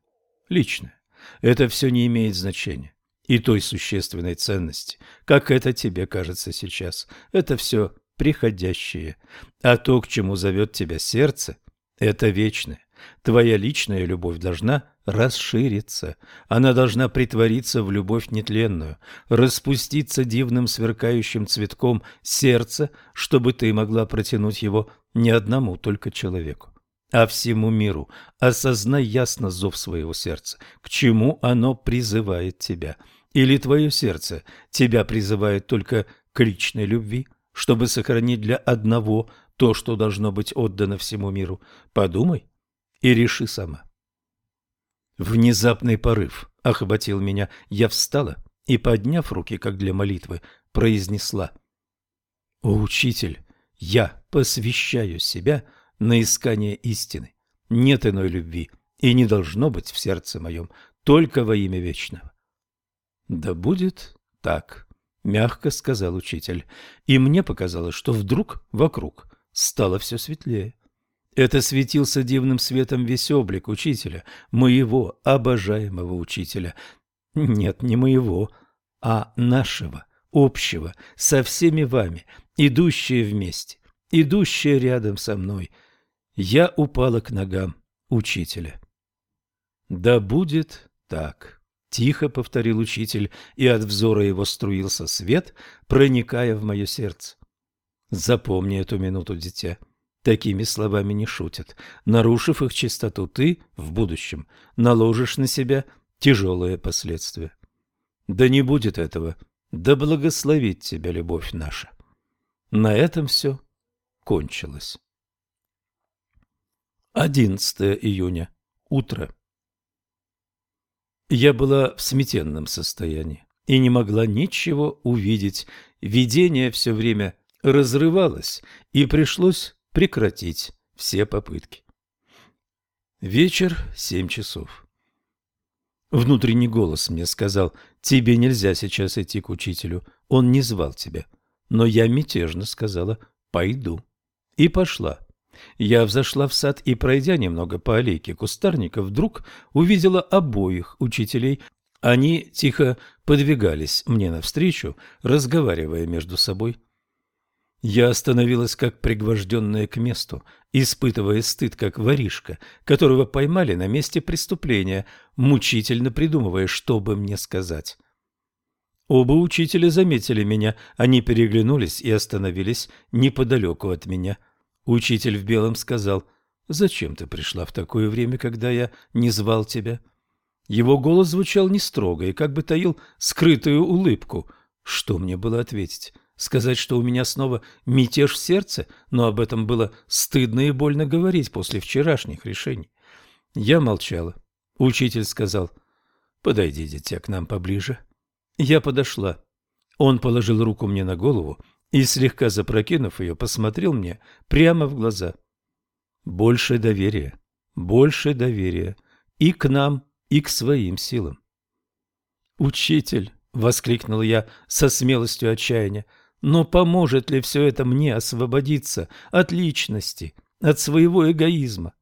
личное. Это все не имеет значения и той существенной ценности, как это тебе кажется сейчас. Это все приходящее. А то, к чему зовет тебя сердце, это вечное. Твоя личная любовь должна расшириться. Она должна притвориться в любовь нетленную, распуститься дивным сверкающим цветком сердца, чтобы ты могла протянуть его не одному только человеку, а всему миру. Осознай ясно зов своего сердца, к чему оно призывает тебя. Или твое сердце тебя призывает только к личной любви – чтобы сохранить для одного то, что должно быть отдано всему миру. Подумай и реши сама. Внезапный порыв охватил меня. Я встала и, подняв руки, как для молитвы, произнесла. «О, учитель, я посвящаю себя на искание истины. Нет иной любви, и не должно быть в сердце моем, только во имя вечного». «Да будет так», — мягко сказал учитель, и мне показалось, что вдруг вокруг стало все светлее. Это светился дивным светом весь облик учителя, моего обожаемого учителя. Нет, не моего, а нашего, общего, со всеми вами, идущие вместе, идущие рядом со мной. Я упала к ногам учителя. Да будет так. Тихо повторил учитель, и от взора его струился свет, проникая в мое сердце. Запомни эту минуту, дитя. Такими словами не шутят. Нарушив их чистоту, ты в будущем наложишь на себя тяжелые последствия. Да не будет этого. Да благословит тебя любовь наша. На этом все кончилось. 11 июня. Утро. Я была в сметенном состоянии и не могла ничего увидеть. Видение все время разрывалось, и пришлось прекратить все попытки. Вечер, семь часов. Внутренний голос мне сказал, тебе нельзя сейчас идти к учителю, он не звал тебя. Но я мятежно сказала, пойду. И пошла. Я взошла в сад и, пройдя немного по аллейке кустарника, вдруг увидела обоих учителей. Они тихо подвигались мне навстречу, разговаривая между собой. Я остановилась как пригвожденная к месту, испытывая стыд, как воришка, которого поймали на месте преступления, мучительно придумывая, что бы мне сказать. Оба учителя заметили меня, они переглянулись и остановились неподалеку от меня – Учитель в белом сказал, «Зачем ты пришла в такое время, когда я не звал тебя?» Его голос звучал не строго и как бы таил скрытую улыбку. Что мне было ответить? Сказать, что у меня снова мятеж в сердце, но об этом было стыдно и больно говорить после вчерашних решений. Я молчала. Учитель сказал, «Подойди, дитя, к нам поближе». Я подошла. Он положил руку мне на голову и, слегка запрокинув ее, посмотрел мне прямо в глаза. Больше доверия, больше доверия и к нам, и к своим силам. «Учитель!» — воскликнул я со смелостью отчаяния. Но поможет ли все это мне освободиться от личности, от своего эгоизма?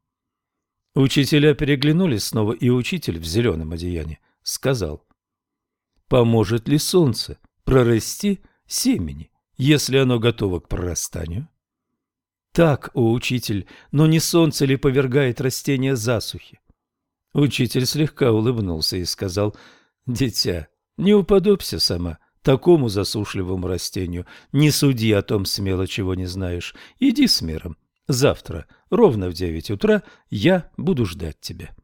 Учителя переглянулись снова, и учитель в зеленом одеянии сказал, «Поможет ли солнце прорасти семени, если оно готово к прорастанию?» Так, о учитель, но не солнце ли повергает растения засухи? Учитель слегка улыбнулся и сказал, «Дитя, не уподобься сама такому засушливому растению, не суди о том смело, чего не знаешь. Иди с миром. Завтра, ровно в девять утра, я буду ждать тебя».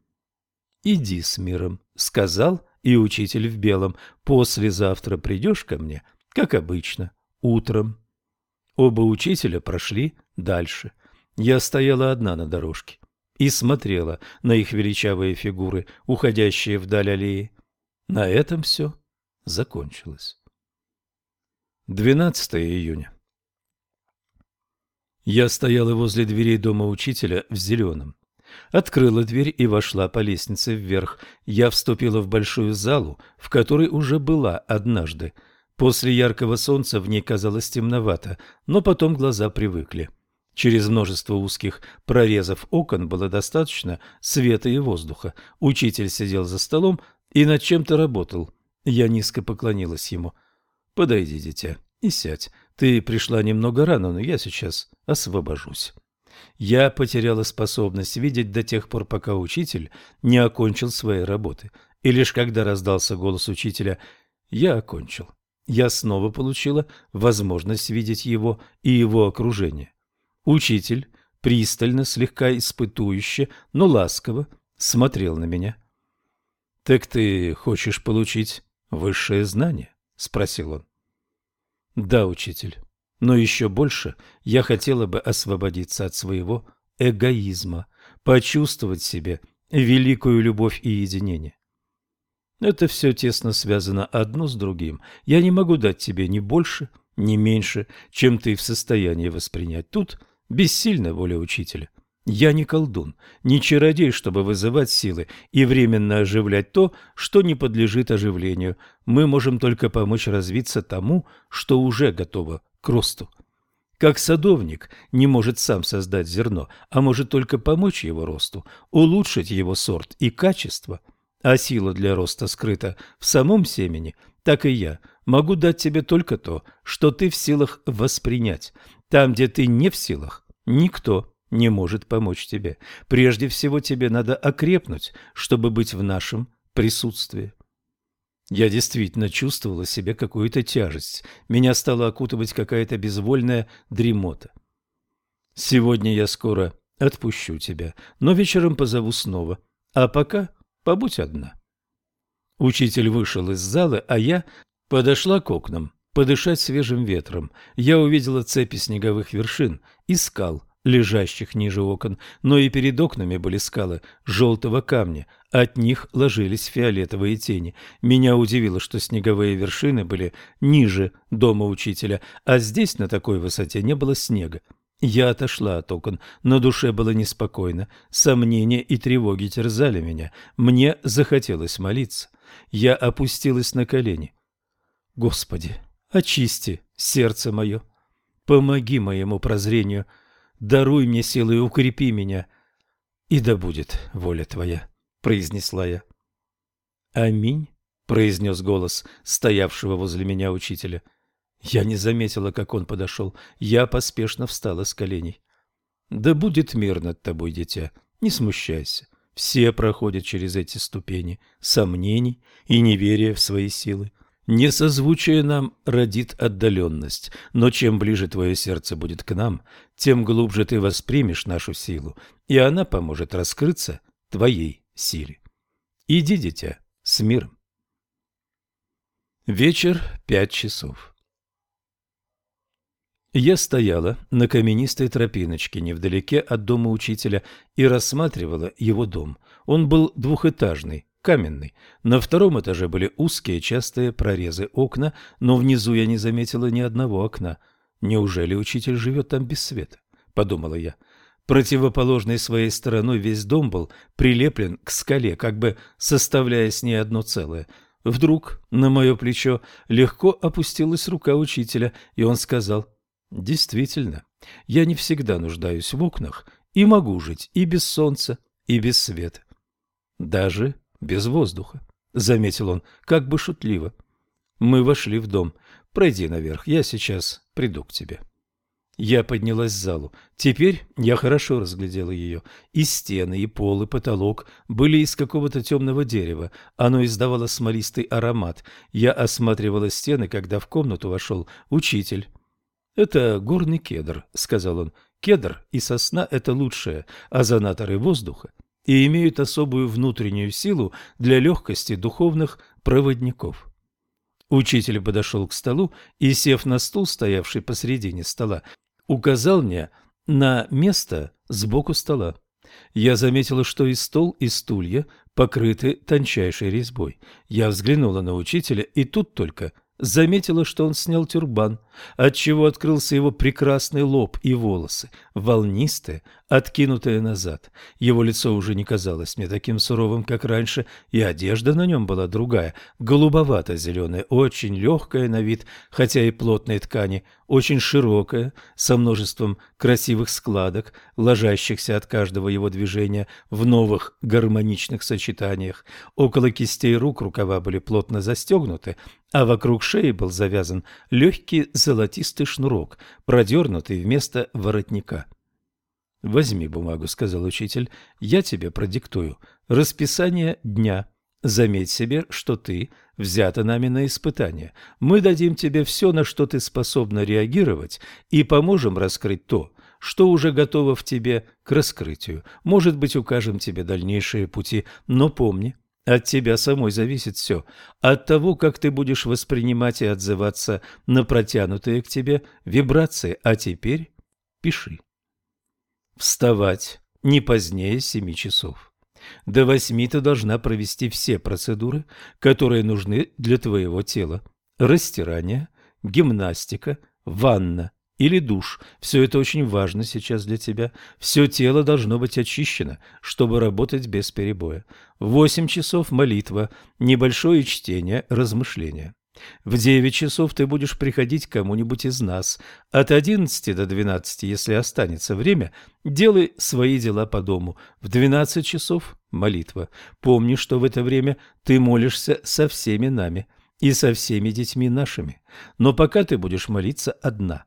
«Иди с миром», — сказал и учитель в белом. «Послезавтра придешь ко мне, как обычно, утром». Оба учителя прошли дальше. Я стояла одна на дорожке и смотрела на их величавые фигуры, уходящие вдаль аллеи. На этом все закончилось. 12 июня. Я стояла возле дверей дома учителя в зеленом. Открыла дверь и вошла по лестнице вверх. Я вступила в большую залу, в которой уже была однажды. После яркого солнца в ней казалось темновато, но потом глаза привыкли. Через множество узких прорезов окон было достаточно света и воздуха. Учитель сидел за столом и над чем-то работал. Я низко поклонилась ему. «Подойди, дитя, и сядь. Ты пришла немного рано, но я сейчас освобожусь». Я потеряла способность видеть до тех пор, пока учитель не окончил своей работы. И лишь когда раздался голос учителя «Я окончил», я снова получила возможность видеть его и его окружение. Учитель пристально, слегка испытующе, но ласково смотрел на меня. — Так ты хочешь получить высшее знание? — спросил он. — Да, учитель, но еще больше я хотела бы освободиться от своего эгоизма, почувствовать себе великую любовь и единение. Это все тесно связано одно с другим. Я не могу дать тебе ни больше, ни меньше, чем ты в состоянии воспринять. Тут бессильна воля учителя. Я не колдун, не чародей, чтобы вызывать силы и временно оживлять то, что не подлежит оживлению. Мы можем только помочь развиться тому, что уже готово к росту. Как садовник не может сам создать зерно, а может только помочь его росту, улучшить его сорт и качество – а сила для роста скрыта в самом семени, так и я могу дать тебе только то, что ты в силах воспринять. Там, где ты не в силах, никто не может помочь тебе. Прежде всего тебе надо окрепнуть, чтобы быть в нашем присутствии. Я действительно чувствовала себе какую-то тяжесть. Меня стала окутывать какая-то безвольная дремота. Сегодня я скоро отпущу тебя, но вечером позову снова. А пока Побудь одна. Учитель вышел из зала, а я подошла к окнам, подышать свежим ветром. Я увидела цепи снеговых вершин и скал, лежащих ниже окон, но и перед окнами были скалы желтого камня, от них ложились фиолетовые тени. Меня удивило, что снеговые вершины были ниже дома учителя, а здесь на такой высоте не было снега. Я отошла от окон, на душе было неспокойно, сомнения и тревоги терзали меня. Мне захотелось молиться. Я опустилась на колени. Господи, очисти сердце мое, помоги моему прозрению, даруй мне силы и укрепи меня, и да будет воля Твоя, произнесла я. Аминь, произнес голос стоявшего возле меня учителя. — я не заметила, как он подошел. Я поспешно встала с коленей. «Да будет мир над тобой, дитя, не смущайся. Все проходят через эти ступени сомнений и неверия в свои силы. Несозвучие нам родит отдаленность, но чем ближе твое сердце будет к нам, тем глубже ты воспримешь нашу силу, и она поможет раскрыться твоей силе. Иди, дитя, с миром. Вечер, пять часов. Я стояла на каменистой тропиночке невдалеке от дома учителя и рассматривала его дом. Он был двухэтажный, каменный. На втором этаже были узкие частые прорезы окна, но внизу я не заметила ни одного окна. Неужели учитель живет там без света? Подумала я. Противоположной своей стороной весь дом был прилеплен к скале, как бы составляя с ней одно целое. Вдруг на мое плечо легко опустилась рука учителя, и он сказал, «Действительно, я не всегда нуждаюсь в окнах и могу жить и без солнца, и без света. Даже без воздуха», — заметил он, как бы шутливо. Мы вошли в дом. «Пройди наверх, я сейчас приду к тебе». Я поднялась в залу. Теперь я хорошо разглядела ее. И стены, и пол, и потолок были из какого-то темного дерева. Оно издавало смолистый аромат. Я осматривала стены, когда в комнату вошел учитель. «Это горный кедр», — сказал он. «Кедр и сосна — это лучшие озонаторы воздуха и имеют особую внутреннюю силу для легкости духовных проводников». Учитель подошел к столу и, сев на стул, стоявший посредине стола, указал мне на место сбоку стола. Я заметила, что и стол, и стулья покрыты тончайшей резьбой. Я взглянула на учителя, и тут только заметила, что он снял тюрбан, отчего открылся его прекрасный лоб и волосы, волнистые, откинутые назад. Его лицо уже не казалось мне таким суровым, как раньше, и одежда на нем была другая, голубовато-зеленая, очень легкая на вид, хотя и плотной ткани, очень широкая, со множеством красивых складок, ложащихся от каждого его движения в новых гармоничных сочетаниях. Около кистей рук рукава были плотно застегнуты, а вокруг шеи был завязан легкий золотистый шнурок, продернутый вместо воротника. «Возьми бумагу», — сказал учитель, — «я тебе продиктую. Расписание дня. Заметь себе, что ты взята нами на испытание. Мы дадим тебе все, на что ты способна реагировать, и поможем раскрыть то, что уже готово в тебе к раскрытию. Может быть, укажем тебе дальнейшие пути, но помни, от тебя самой зависит все. От того, как ты будешь воспринимать и отзываться на протянутые к тебе вибрации. А теперь пиши. Вставать не позднее семи часов. До восьми ты должна провести все процедуры, которые нужны для твоего тела. Растирание, гимнастика, ванна или душ. Все это очень важно сейчас для тебя. Все тело должно быть очищено, чтобы работать без перебоя. Восемь часов молитва, небольшое чтение, размышления. В девять часов ты будешь приходить к кому-нибудь из нас. От одиннадцати до двенадцати, если останется время, делай свои дела по дому. В двенадцать часов – молитва. Помни, что в это время ты молишься со всеми нами и со всеми детьми нашими. Но пока ты будешь молиться одна.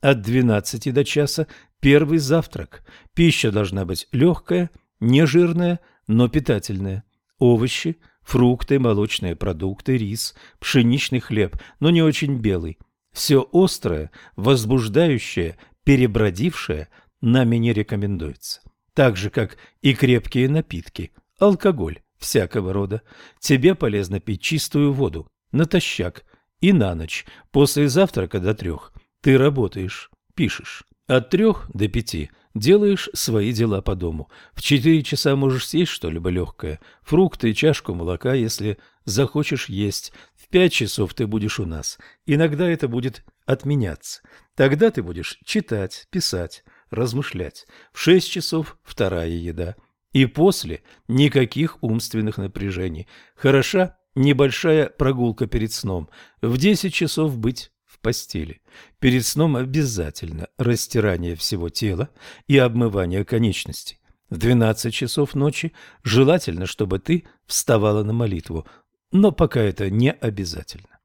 От двенадцати до часа – первый завтрак. Пища должна быть легкая, не жирная, но питательная. Овощи – фрукты, молочные продукты, рис, пшеничный хлеб, но не очень белый. Все острое, возбуждающее, перебродившее нами не рекомендуется. Так же, как и крепкие напитки, алкоголь всякого рода. Тебе полезно пить чистую воду, натощак и на ночь, после завтрака до трех. Ты работаешь, пишешь. От трех до пяти – Делаешь свои дела по дому. В четыре часа можешь съесть что-либо легкое. Фрукты, чашку молока, если захочешь есть. В пять часов ты будешь у нас. Иногда это будет отменяться. Тогда ты будешь читать, писать, размышлять. В шесть часов вторая еда. И после никаких умственных напряжений. Хороша небольшая прогулка перед сном. В десять часов быть постели. Перед сном обязательно растирание всего тела и обмывание конечностей. В 12 часов ночи желательно, чтобы ты вставала на молитву, но пока это не обязательно.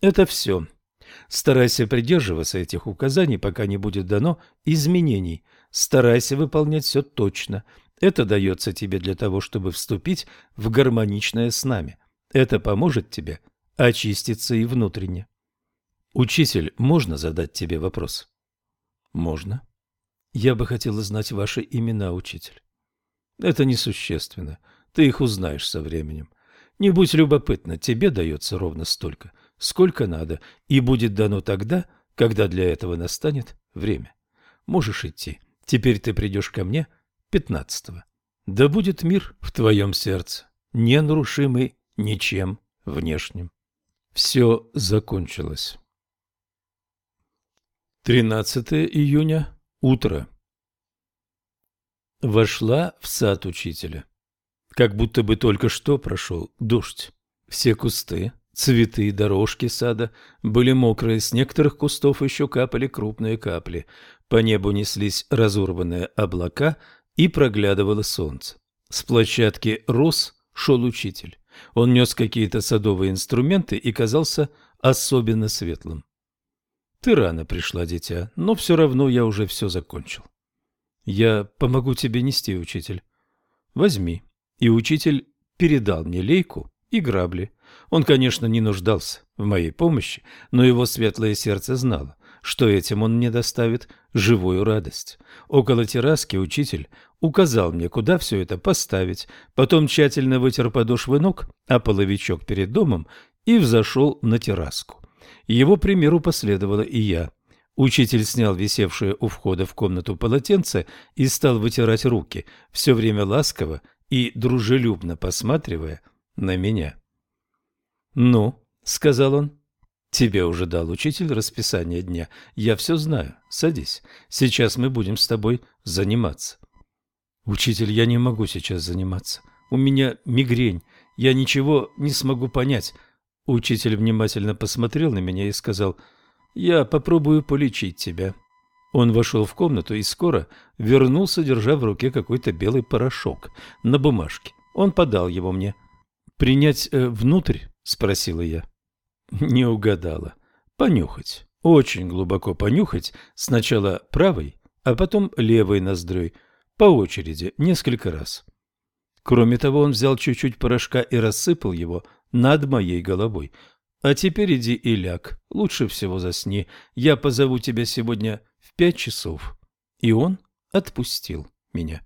Это все. Старайся придерживаться этих указаний, пока не будет дано изменений. Старайся выполнять все точно. Это дается тебе для того, чтобы вступить в гармоничное с нами. Это поможет тебе очиститься и внутренне. Учитель, можно задать тебе вопрос? Можно. Я бы хотела знать ваши имена, учитель. Это несущественно. Ты их узнаешь со временем. Не будь любопытна, тебе дается ровно столько, сколько надо, и будет дано тогда, когда для этого настанет время. Можешь идти. Теперь ты придешь ко мне пятнадцатого. Да будет мир в твоем сердце, ненарушимый ничем внешним. Все закончилось. 13 июня. Утро. Вошла в сад учителя. Как будто бы только что прошел дождь. Все кусты, цветы и дорожки сада были мокрые, с некоторых кустов еще капали крупные капли. По небу неслись разорванные облака, и проглядывало солнце. С площадки рос шел учитель. Он нес какие-то садовые инструменты и казался особенно светлым. Ты рано пришла, дитя, но все равно я уже все закончил. Я помогу тебе нести, учитель. Возьми. И учитель передал мне лейку и грабли. Он, конечно, не нуждался в моей помощи, но его светлое сердце знало, что этим он мне доставит живую радость. Около терраски учитель указал мне, куда все это поставить, потом тщательно вытер подошвы ног, а половичок перед домом и взошел на терраску. Его примеру последовала и я. Учитель снял висевшее у входа в комнату полотенце и стал вытирать руки, все время ласково и дружелюбно посматривая на меня. «Ну», — сказал он, — «тебе уже дал учитель расписание дня. Я все знаю. Садись. Сейчас мы будем с тобой заниматься». «Учитель, я не могу сейчас заниматься. У меня мигрень. Я ничего не смогу понять. Учитель внимательно посмотрел на меня и сказал, «Я попробую полечить тебя». Он вошел в комнату и скоро вернулся, держа в руке какой-то белый порошок на бумажке. Он подал его мне. «Принять э, внутрь?» – спросила я. Не угадала. «Понюхать. Очень глубоко понюхать. Сначала правой, а потом левой ноздрёй. По очереди, несколько раз». Кроме того, он взял чуть-чуть порошка и рассыпал его над моей головой. А теперь иди и ляг, лучше всего засни. Я позову тебя сегодня в пять часов. И он отпустил меня.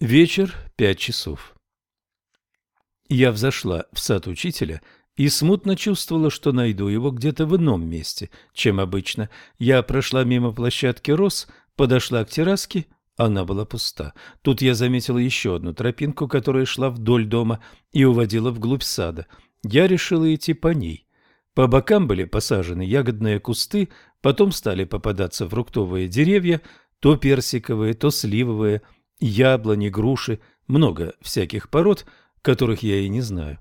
Вечер, пять часов. Я взошла в сад учителя и смутно чувствовала, что найду его где-то в ином месте, чем обычно. Я прошла мимо площадки роз, подошла к терраске она была пуста. Тут я заметила еще одну тропинку, которая шла вдоль дома и уводила вглубь сада. Я решила идти по ней. По бокам были посажены ягодные кусты, потом стали попадаться фруктовые деревья, то персиковые, то сливовые, яблони, груши, много всяких пород, которых я и не знаю.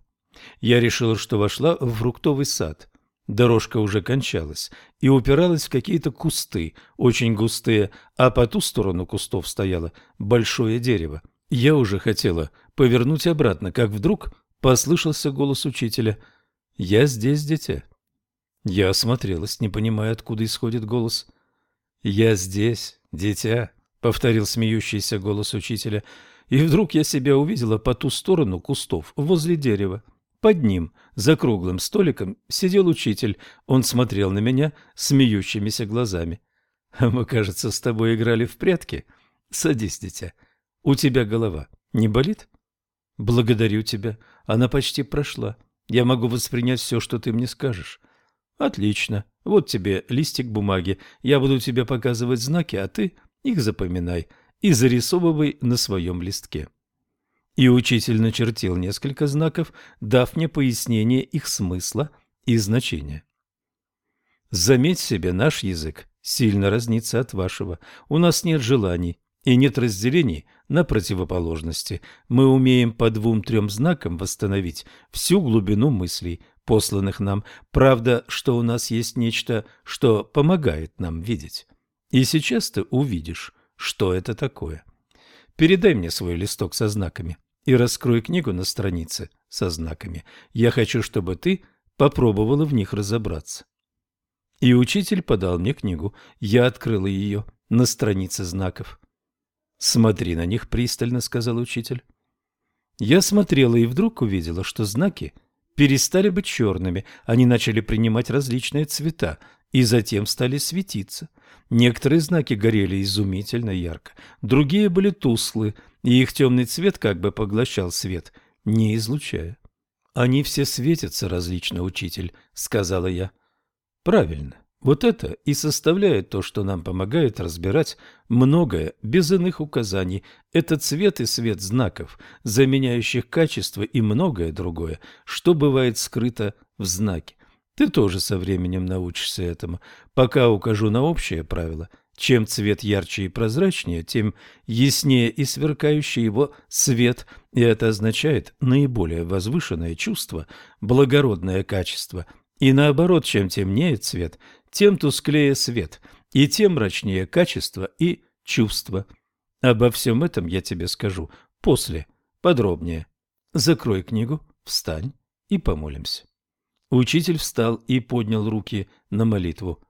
Я решила, что вошла в фруктовый сад. Дорожка уже кончалась и упиралась в какие-то кусты, очень густые, а по ту сторону кустов стояло большое дерево. Я уже хотела повернуть обратно, как вдруг послышался голос учителя «Я здесь, дитя». Я осмотрелась, не понимая, откуда исходит голос. «Я здесь, дитя», — повторил смеющийся голос учителя, и вдруг я себя увидела по ту сторону кустов, возле дерева. Под ним, за круглым столиком, сидел учитель. Он смотрел на меня смеющимися глазами. «Мы, кажется, с тобой играли в прятки. Садись, дитя. У тебя голова не болит?» «Благодарю тебя. Она почти прошла. Я могу воспринять все, что ты мне скажешь». «Отлично. Вот тебе листик бумаги. Я буду тебе показывать знаки, а ты их запоминай и зарисовывай на своем листке». И учитель начертил несколько знаков, дав мне пояснение их смысла и значения. Заметь себе, наш язык сильно разнится от вашего. У нас нет желаний и нет разделений на противоположности. Мы умеем по двум-трем знакам восстановить всю глубину мыслей, посланных нам. Правда, что у нас есть нечто, что помогает нам видеть. И сейчас ты увидишь, что это такое. Передай мне свой листок со знаками и раскрой книгу на странице со знаками. Я хочу, чтобы ты попробовала в них разобраться. И учитель подал мне книгу. Я открыла ее на странице знаков. «Смотри на них пристально», — сказал учитель. Я смотрела и вдруг увидела, что знаки перестали быть черными, они начали принимать различные цвета и затем стали светиться. Некоторые знаки горели изумительно ярко, другие были тусклые, и их темный цвет как бы поглощал свет, не излучая. «Они все светятся различно, учитель», — сказала я. «Правильно. Вот это и составляет то, что нам помогает разбирать многое без иных указаний. Это цвет и свет знаков, заменяющих качество и многое другое, что бывает скрыто в знаке. Ты тоже со временем научишься этому. Пока укажу на общее правило, Чем цвет ярче и прозрачнее, тем яснее и сверкающий его свет, и это означает наиболее возвышенное чувство, благородное качество. И наоборот, чем темнее цвет, тем тусклее свет, и тем мрачнее качество и чувство. Обо всем этом я тебе скажу после, подробнее. Закрой книгу, встань и помолимся. Учитель встал и поднял руки на молитву.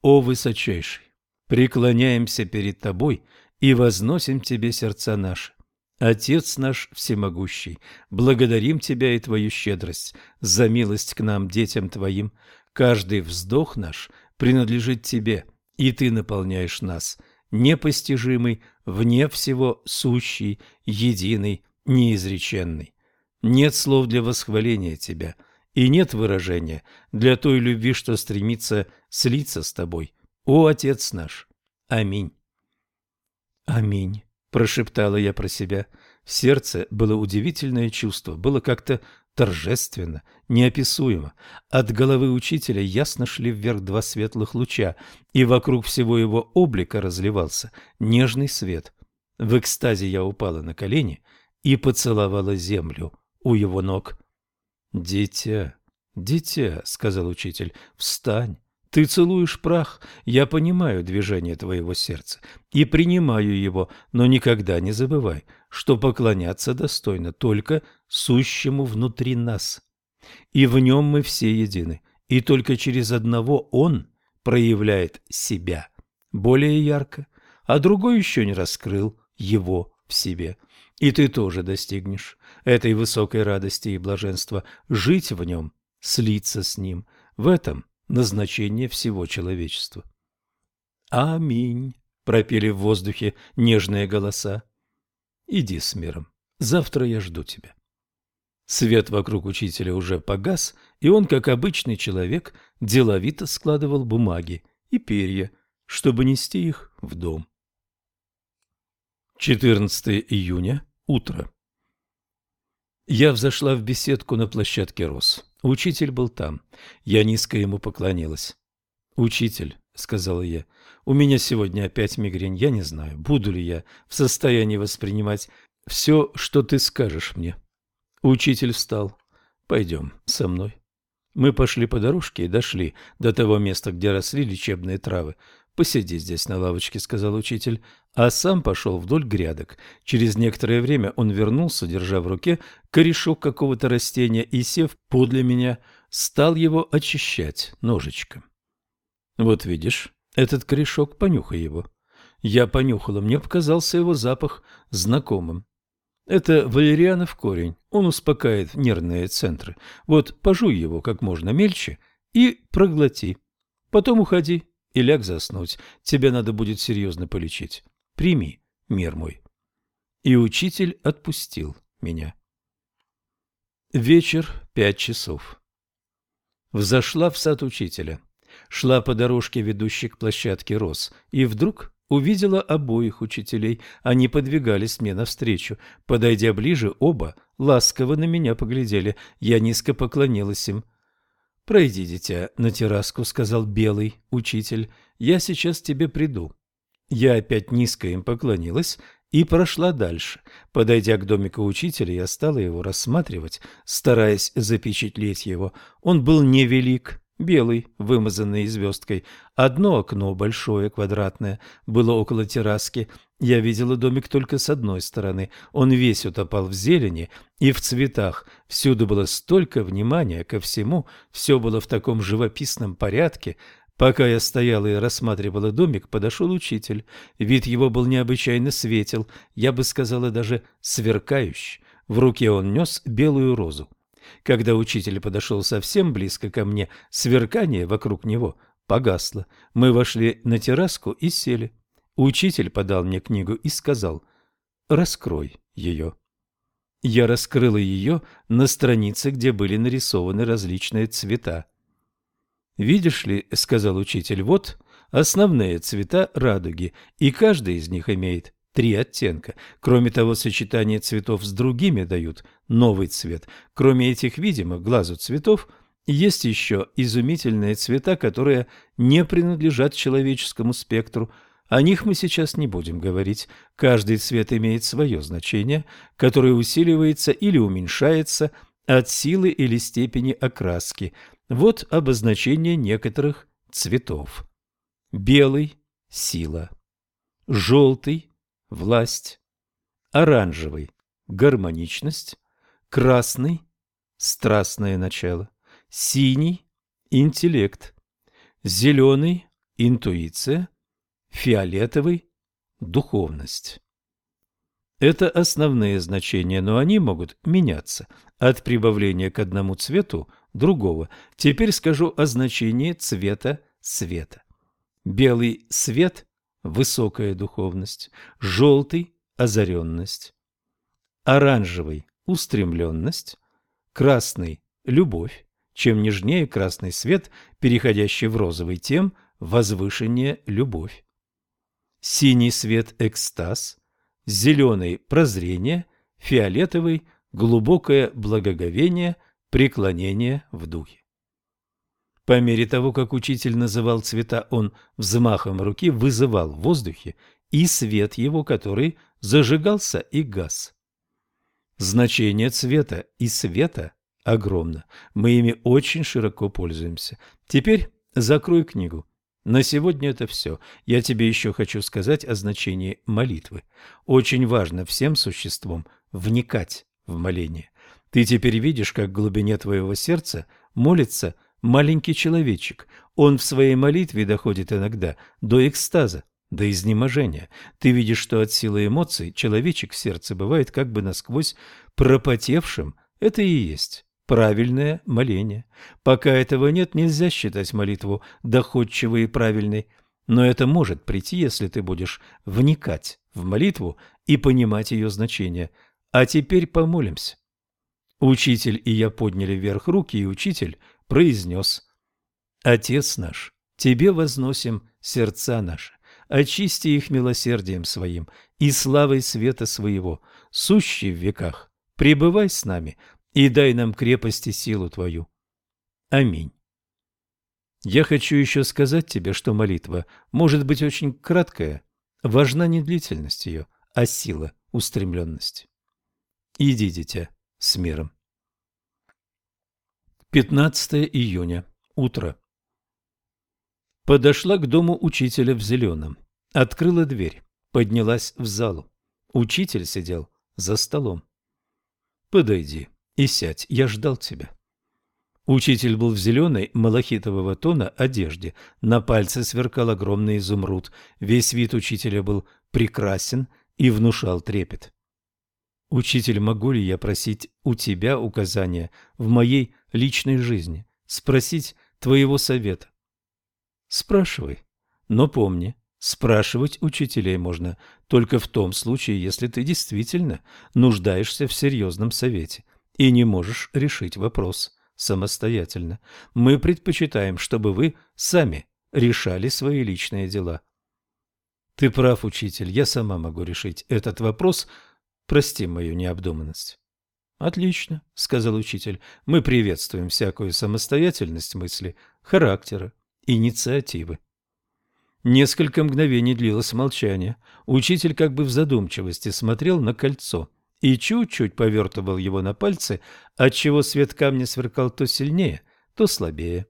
«О высочайший, преклоняемся перед Тобой и возносим Тебе сердца наши. Отец наш всемогущий, благодарим Тебя и Твою щедрость за милость к нам, детям Твоим. Каждый вздох наш принадлежит Тебе, и Ты наполняешь нас, непостижимый, вне всего сущий, единый, неизреченный. Нет слов для восхваления Тебя, и нет выражения для той любви, что стремится слиться с Тобой. О, Отец наш! Аминь. Аминь, прошептала я про себя. В сердце было удивительное чувство, было как-то торжественно, неописуемо. От головы учителя ясно шли вверх два светлых луча, и вокруг всего его облика разливался нежный свет. В экстазе я упала на колени и поцеловала землю у его ног. «Дитя, дитя», — сказал учитель, — «встань, ты целуешь прах, я понимаю движение твоего сердца и принимаю его, но никогда не забывай, что поклоняться достойно только сущему внутри нас. И в нем мы все едины, и только через одного он проявляет себя более ярко, а другой еще не раскрыл его в себе. И ты тоже достигнешь этой высокой радости и блаженства, жить в нем, слиться с ним. В этом – назначение всего человечества. «Аминь!» — пропели в воздухе нежные голоса. «Иди с миром. Завтра я жду тебя». Свет вокруг учителя уже погас, и он, как обычный человек, деловито складывал бумаги и перья, чтобы нести их в дом. 14 июня. Утро. Я взошла в беседку на площадке Рос. Учитель был там. Я низко ему поклонилась. «Учитель», — сказала я, — «у меня сегодня опять мигрень. Я не знаю, буду ли я в состоянии воспринимать все, что ты скажешь мне». Учитель встал. «Пойдем со мной». Мы пошли по дорожке и дошли до того места, где росли лечебные травы. «Посиди здесь на лавочке», — сказал учитель, а сам пошел вдоль грядок. Через некоторое время он вернулся, держа в руке корешок какого-то растения и, сев подле меня, стал его очищать ножичком. «Вот видишь, этот корешок, понюхай его». Я понюхала, мне показался его запах знакомым. Это валерианов корень, он успокаивает нервные центры. Вот пожуй его как можно мельче и проглоти. Потом уходи, и ляг заснуть. Тебе надо будет серьезно полечить. Прими, мир мой. И учитель отпустил меня. Вечер, пять часов. Взошла в сад учителя. Шла по дорожке, ведущей к площадке роз, и вдруг увидела обоих учителей. Они подвигались мне навстречу. Подойдя ближе, оба ласково на меня поглядели. Я низко поклонилась им. «Пройди, дитя, на терраску», — сказал белый учитель. «Я сейчас тебе приду». Я опять низко им поклонилась и прошла дальше. Подойдя к домику учителя, я стала его рассматривать, стараясь запечатлеть его. Он был невелик, белый, вымазанный звездкой. Одно окно, большое, квадратное, было около терраски. Я видела домик только с одной стороны. Он весь утопал в зелени и в цветах. Всюду было столько внимания ко всему, все было в таком живописном порядке. Пока я стояла и рассматривала домик, подошел учитель. Вид его был необычайно светел, я бы сказала даже сверкающий. В руке он нес белую розу. Когда учитель подошел совсем близко ко мне, сверкание вокруг него погасло. Мы вошли на терраску и сели. Учитель подал мне книгу и сказал «Раскрой ее». Я раскрыла ее на странице, где были нарисованы различные цвета. «Видишь ли, — сказал учитель, — вот основные цвета радуги, и каждый из них имеет три оттенка. Кроме того, сочетание цветов с другими дают новый цвет. Кроме этих видимых глазу цветов, Есть еще изумительные цвета, которые не принадлежат человеческому спектру. О них мы сейчас не будем говорить. Каждый цвет имеет свое значение, которое усиливается или уменьшается от силы или степени окраски. Вот обозначение некоторых цветов. Белый – сила. Желтый – власть. Оранжевый – гармоничность. Красный – страстное начало синий – интеллект, зеленый – интуиция, фиолетовый – духовность. Это основные значения, но они могут меняться от прибавления к одному цвету другого. Теперь скажу о значении цвета света. Белый свет – высокая духовность, желтый – озаренность, оранжевый – устремленность, красный – любовь, чем нежнее красный свет, переходящий в розовый, тем возвышеннее любовь. Синий свет – экстаз, зеленый – прозрение, фиолетовый – глубокое благоговение, преклонение в духе. По мере того, как учитель называл цвета, он взмахом руки вызывал в воздухе и свет его, который зажигался и гас. Значение цвета и света огромно. Мы ими очень широко пользуемся. Теперь закрой книгу. На сегодня это все. Я тебе еще хочу сказать о значении молитвы. Очень важно всем существам вникать в моление. Ты теперь видишь, как в глубине твоего сердца молится маленький человечек. Он в своей молитве доходит иногда до экстаза, до изнеможения. Ты видишь, что от силы эмоций человечек в сердце бывает как бы насквозь пропотевшим. Это и есть правильное моление. Пока этого нет, нельзя считать молитву доходчивой и правильной, но это может прийти, если ты будешь вникать в молитву и понимать ее значение. А теперь помолимся. Учитель и я подняли вверх руки, и учитель произнес «Отец наш, Тебе возносим сердца наши, очисти их милосердием Своим и славой света Своего, сущий в веках, пребывай с нами, и дай нам крепости силу Твою. Аминь. Я хочу еще сказать тебе, что молитва может быть очень краткая, важна не длительность ее, а сила устремленности. Иди, дитя, с миром. 15 июня. Утро. Подошла к дому учителя в зеленом. Открыла дверь. Поднялась в залу. Учитель сидел за столом. «Подойди», и сядь, я ждал тебя. Учитель был в зеленой, малахитового тона одежде. На пальце сверкал огромный изумруд. Весь вид учителя был прекрасен и внушал трепет. «Учитель, могу ли я просить у тебя указания в моей личной жизни? Спросить твоего совета?» «Спрашивай. Но помни, спрашивать учителей можно только в том случае, если ты действительно нуждаешься в серьезном совете и не можешь решить вопрос самостоятельно. Мы предпочитаем, чтобы вы сами решали свои личные дела. Ты прав, учитель, я сама могу решить этот вопрос. Прости мою необдуманность. Отлично, сказал учитель. Мы приветствуем всякую самостоятельность мысли, характера, инициативы. Несколько мгновений длилось молчание. Учитель как бы в задумчивости смотрел на кольцо – и чуть-чуть повертывал его на пальце, отчего свет камня сверкал то сильнее, то слабее.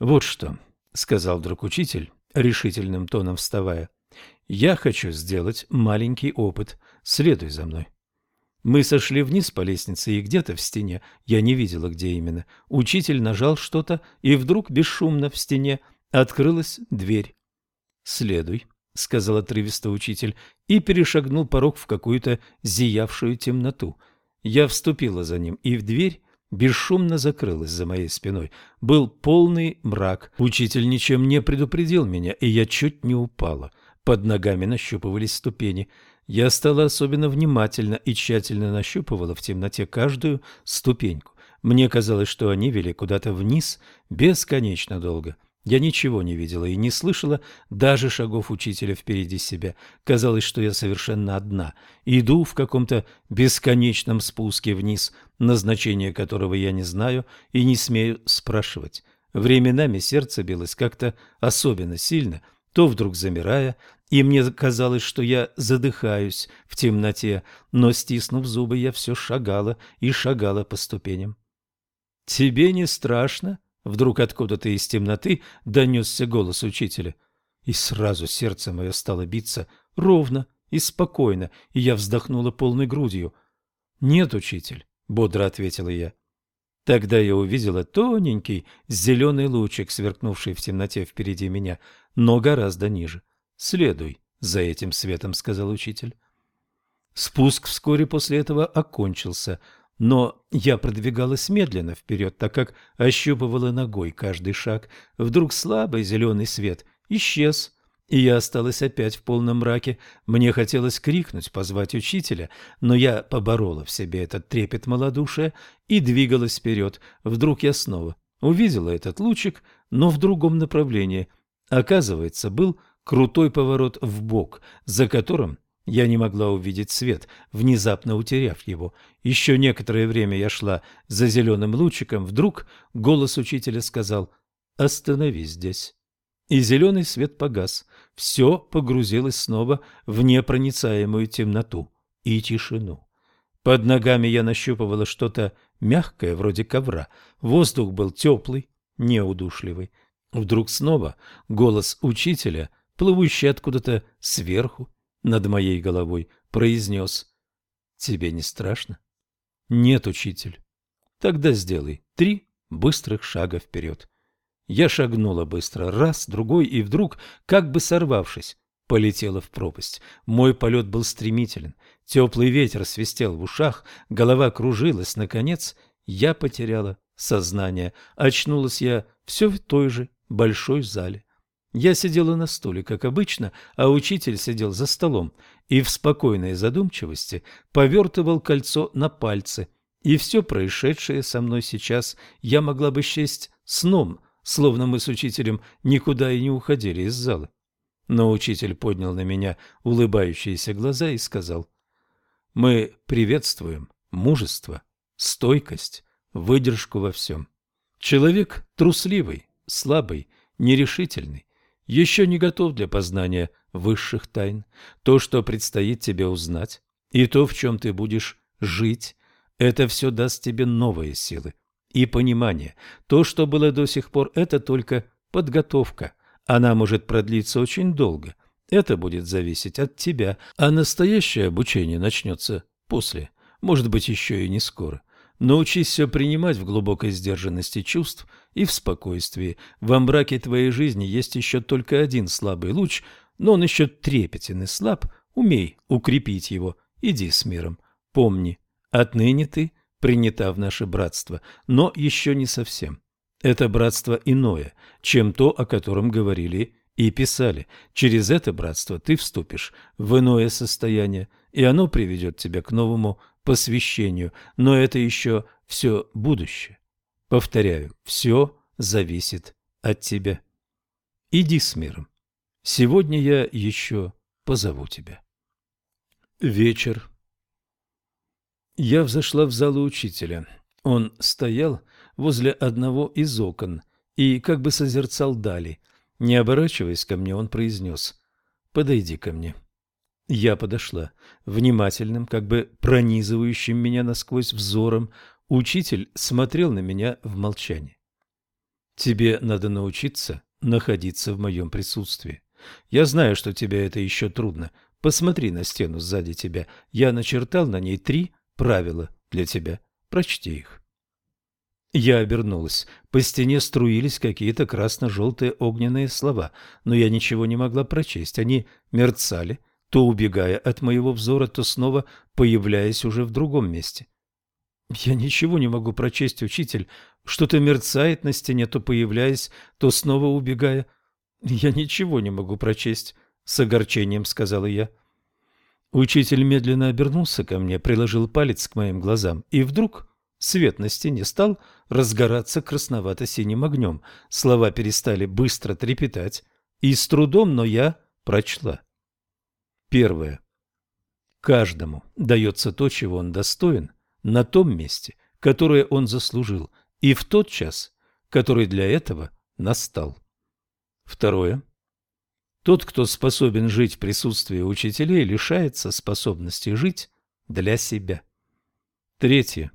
«Вот что», — сказал вдруг учитель, решительным тоном вставая, — «я хочу сделать маленький опыт. Следуй за мной». Мы сошли вниз по лестнице, и где-то в стене, я не видела, где именно, учитель нажал что-то, и вдруг бесшумно в стене открылась дверь. «Следуй», — сказал отрывисто учитель, и перешагнул порог в какую-то зиявшую темноту. Я вступила за ним, и в дверь бесшумно закрылась за моей спиной. Был полный мрак. Учитель ничем не предупредил меня, и я чуть не упала. Под ногами нащупывались ступени. Я стала особенно внимательно и тщательно нащупывала в темноте каждую ступеньку. Мне казалось, что они вели куда-то вниз бесконечно долго. Я ничего не видела и не слышала даже шагов учителя впереди себя. Казалось, что я совершенно одна. Иду в каком-то бесконечном спуске вниз, назначение которого я не знаю и не смею спрашивать. Временами сердце билось как-то особенно сильно, то вдруг замирая, и мне казалось, что я задыхаюсь в темноте, но, стиснув зубы, я все шагала и шагала по ступеням. «Тебе не страшно?» Вдруг откуда-то из темноты донесся голос учителя. И сразу сердце мое стало биться ровно и спокойно, и я вздохнула полной грудью. «Нет, учитель», — бодро ответила я. Тогда я увидела тоненький зеленый лучик, сверкнувший в темноте впереди меня, но гораздо ниже. «Следуй за этим светом», — сказал учитель. Спуск вскоре после этого окончился — но я продвигалась медленно вперед, так как ощупывала ногой каждый шаг. Вдруг слабый зеленый свет исчез, и я осталась опять в полном мраке. Мне хотелось крикнуть, позвать учителя, но я поборола в себе этот трепет малодушия и двигалась вперед. Вдруг я снова увидела этот лучик, но в другом направлении. Оказывается, был крутой поворот в бок, за которым я не могла увидеть свет, внезапно утеряв его. Еще некоторое время я шла за зеленым лучиком. Вдруг голос учителя сказал «Остановись здесь». И зеленый свет погас. Все погрузилось снова в непроницаемую темноту и тишину. Под ногами я нащупывала что-то мягкое, вроде ковра. Воздух был теплый, неудушливый. Вдруг снова голос учителя, плывущий откуда-то сверху, над моей головой, произнес «Тебе не страшно?» «Нет, учитель». «Тогда сделай три быстрых шага вперед». Я шагнула быстро, раз, другой, и вдруг, как бы сорвавшись, полетела в пропасть. Мой полет был стремителен. Теплый ветер свистел в ушах, голова кружилась. Наконец, я потеряла сознание. Очнулась я все в той же большой зале. Я сидела на стуле, как обычно, а учитель сидел за столом и в спокойной задумчивости повертывал кольцо на пальце. И все происшедшее со мной сейчас я могла бы счесть сном, словно мы с учителем никуда и не уходили из зала. Но учитель поднял на меня улыбающиеся глаза и сказал, «Мы приветствуем мужество, стойкость, выдержку во всем. Человек трусливый, слабый, нерешительный, еще не готов для познания высших тайн. То, что предстоит тебе узнать, и то, в чем ты будешь жить, это все даст тебе новые силы и понимание. То, что было до сих пор, это только подготовка. Она может продлиться очень долго. Это будет зависеть от тебя, а настоящее обучение начнется после, может быть, еще и не скоро. Научись все принимать в глубокой сдержанности чувств и в спокойствии. Во мраке твоей жизни есть еще только один слабый луч, но он еще трепетен и слаб. Умей укрепить его. Иди с миром. Помни, отныне ты принята в наше братство, но еще не совсем. Это братство иное, чем то, о котором говорили и писали. Через это братство ты вступишь в иное состояние, и оно приведет тебя к новому посвящению, но это еще все будущее. Повторяю, все зависит от тебя. Иди с миром. Сегодня я еще позову тебя. Вечер. Я взошла в зал учителя. Он стоял возле одного из окон и как бы созерцал дали. Не оборачиваясь ко мне, он произнес «Подойди ко мне». Я подошла. Внимательным, как бы пронизывающим меня насквозь взором, учитель смотрел на меня в молчании. «Тебе надо научиться находиться в моем присутствии. Я знаю, что тебе это еще трудно. Посмотри на стену сзади тебя. Я начертал на ней три правила для тебя. Прочти их». Я обернулась. По стене струились какие-то красно-желтые огненные слова, но я ничего не могла прочесть. Они мерцали, — то убегая от моего взора, то снова появляясь уже в другом месте. Я ничего не могу прочесть, учитель. Что-то мерцает на стене, то появляясь, то снова убегая. Я ничего не могу прочесть, с огорчением сказала я. Учитель медленно обернулся ко мне, приложил палец к моим глазам и вдруг Свет на стене стал разгораться красновато-синим огнем. Слова перестали быстро трепетать, и с трудом, но я прочла. Первое. Каждому дается то, чего он достоин, на том месте, которое он заслужил, и в тот час, который для этого настал. Второе. Тот, кто способен жить в присутствии учителей, лишается способности жить для себя. Третье.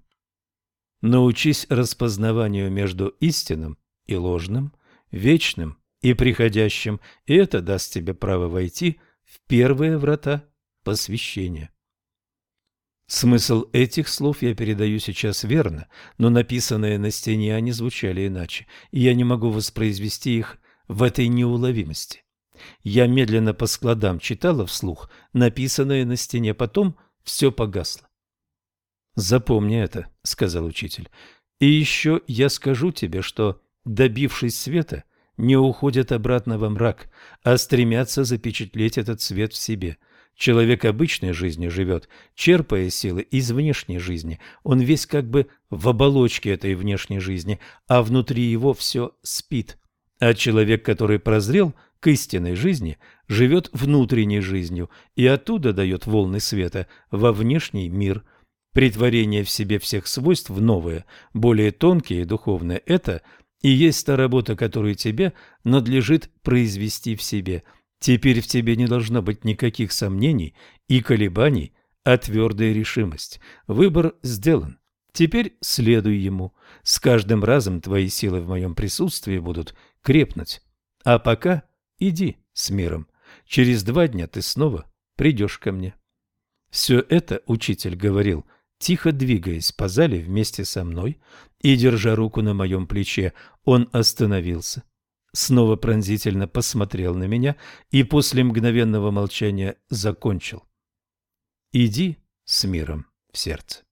Научись распознаванию между истинным и ложным, вечным и приходящим, и это даст тебе право войти в первые врата посвящения. Смысл этих слов я передаю сейчас верно, но написанные на стене они звучали иначе, и я не могу воспроизвести их в этой неуловимости. Я медленно по складам читала вслух написанное на стене, потом все погасло. «Запомни это», — сказал учитель. «И еще я скажу тебе, что, добившись света, не уходят обратно во мрак, а стремятся запечатлеть этот свет в себе. Человек обычной жизни живет, черпая силы из внешней жизни. Он весь как бы в оболочке этой внешней жизни, а внутри его все спит. А человек, который прозрел к истинной жизни, живет внутренней жизнью и оттуда дает волны света во внешний мир – Притворение в себе всех свойств в новое, более тонкие и духовное – это и есть та работа, которую тебе надлежит произвести в себе. Теперь в тебе не должно быть никаких сомнений и колебаний, а твердая решимость. Выбор сделан. Теперь следуй ему. С каждым разом твои силы в моем присутствии будут крепнуть. А пока иди с миром. Через два дня ты снова придешь ко мне. Все это учитель говорил – Тихо двигаясь по зале вместе со мной и держа руку на моем плече, он остановился, снова пронзительно посмотрел на меня и после мгновенного молчания закончил. «Иди с миром в сердце».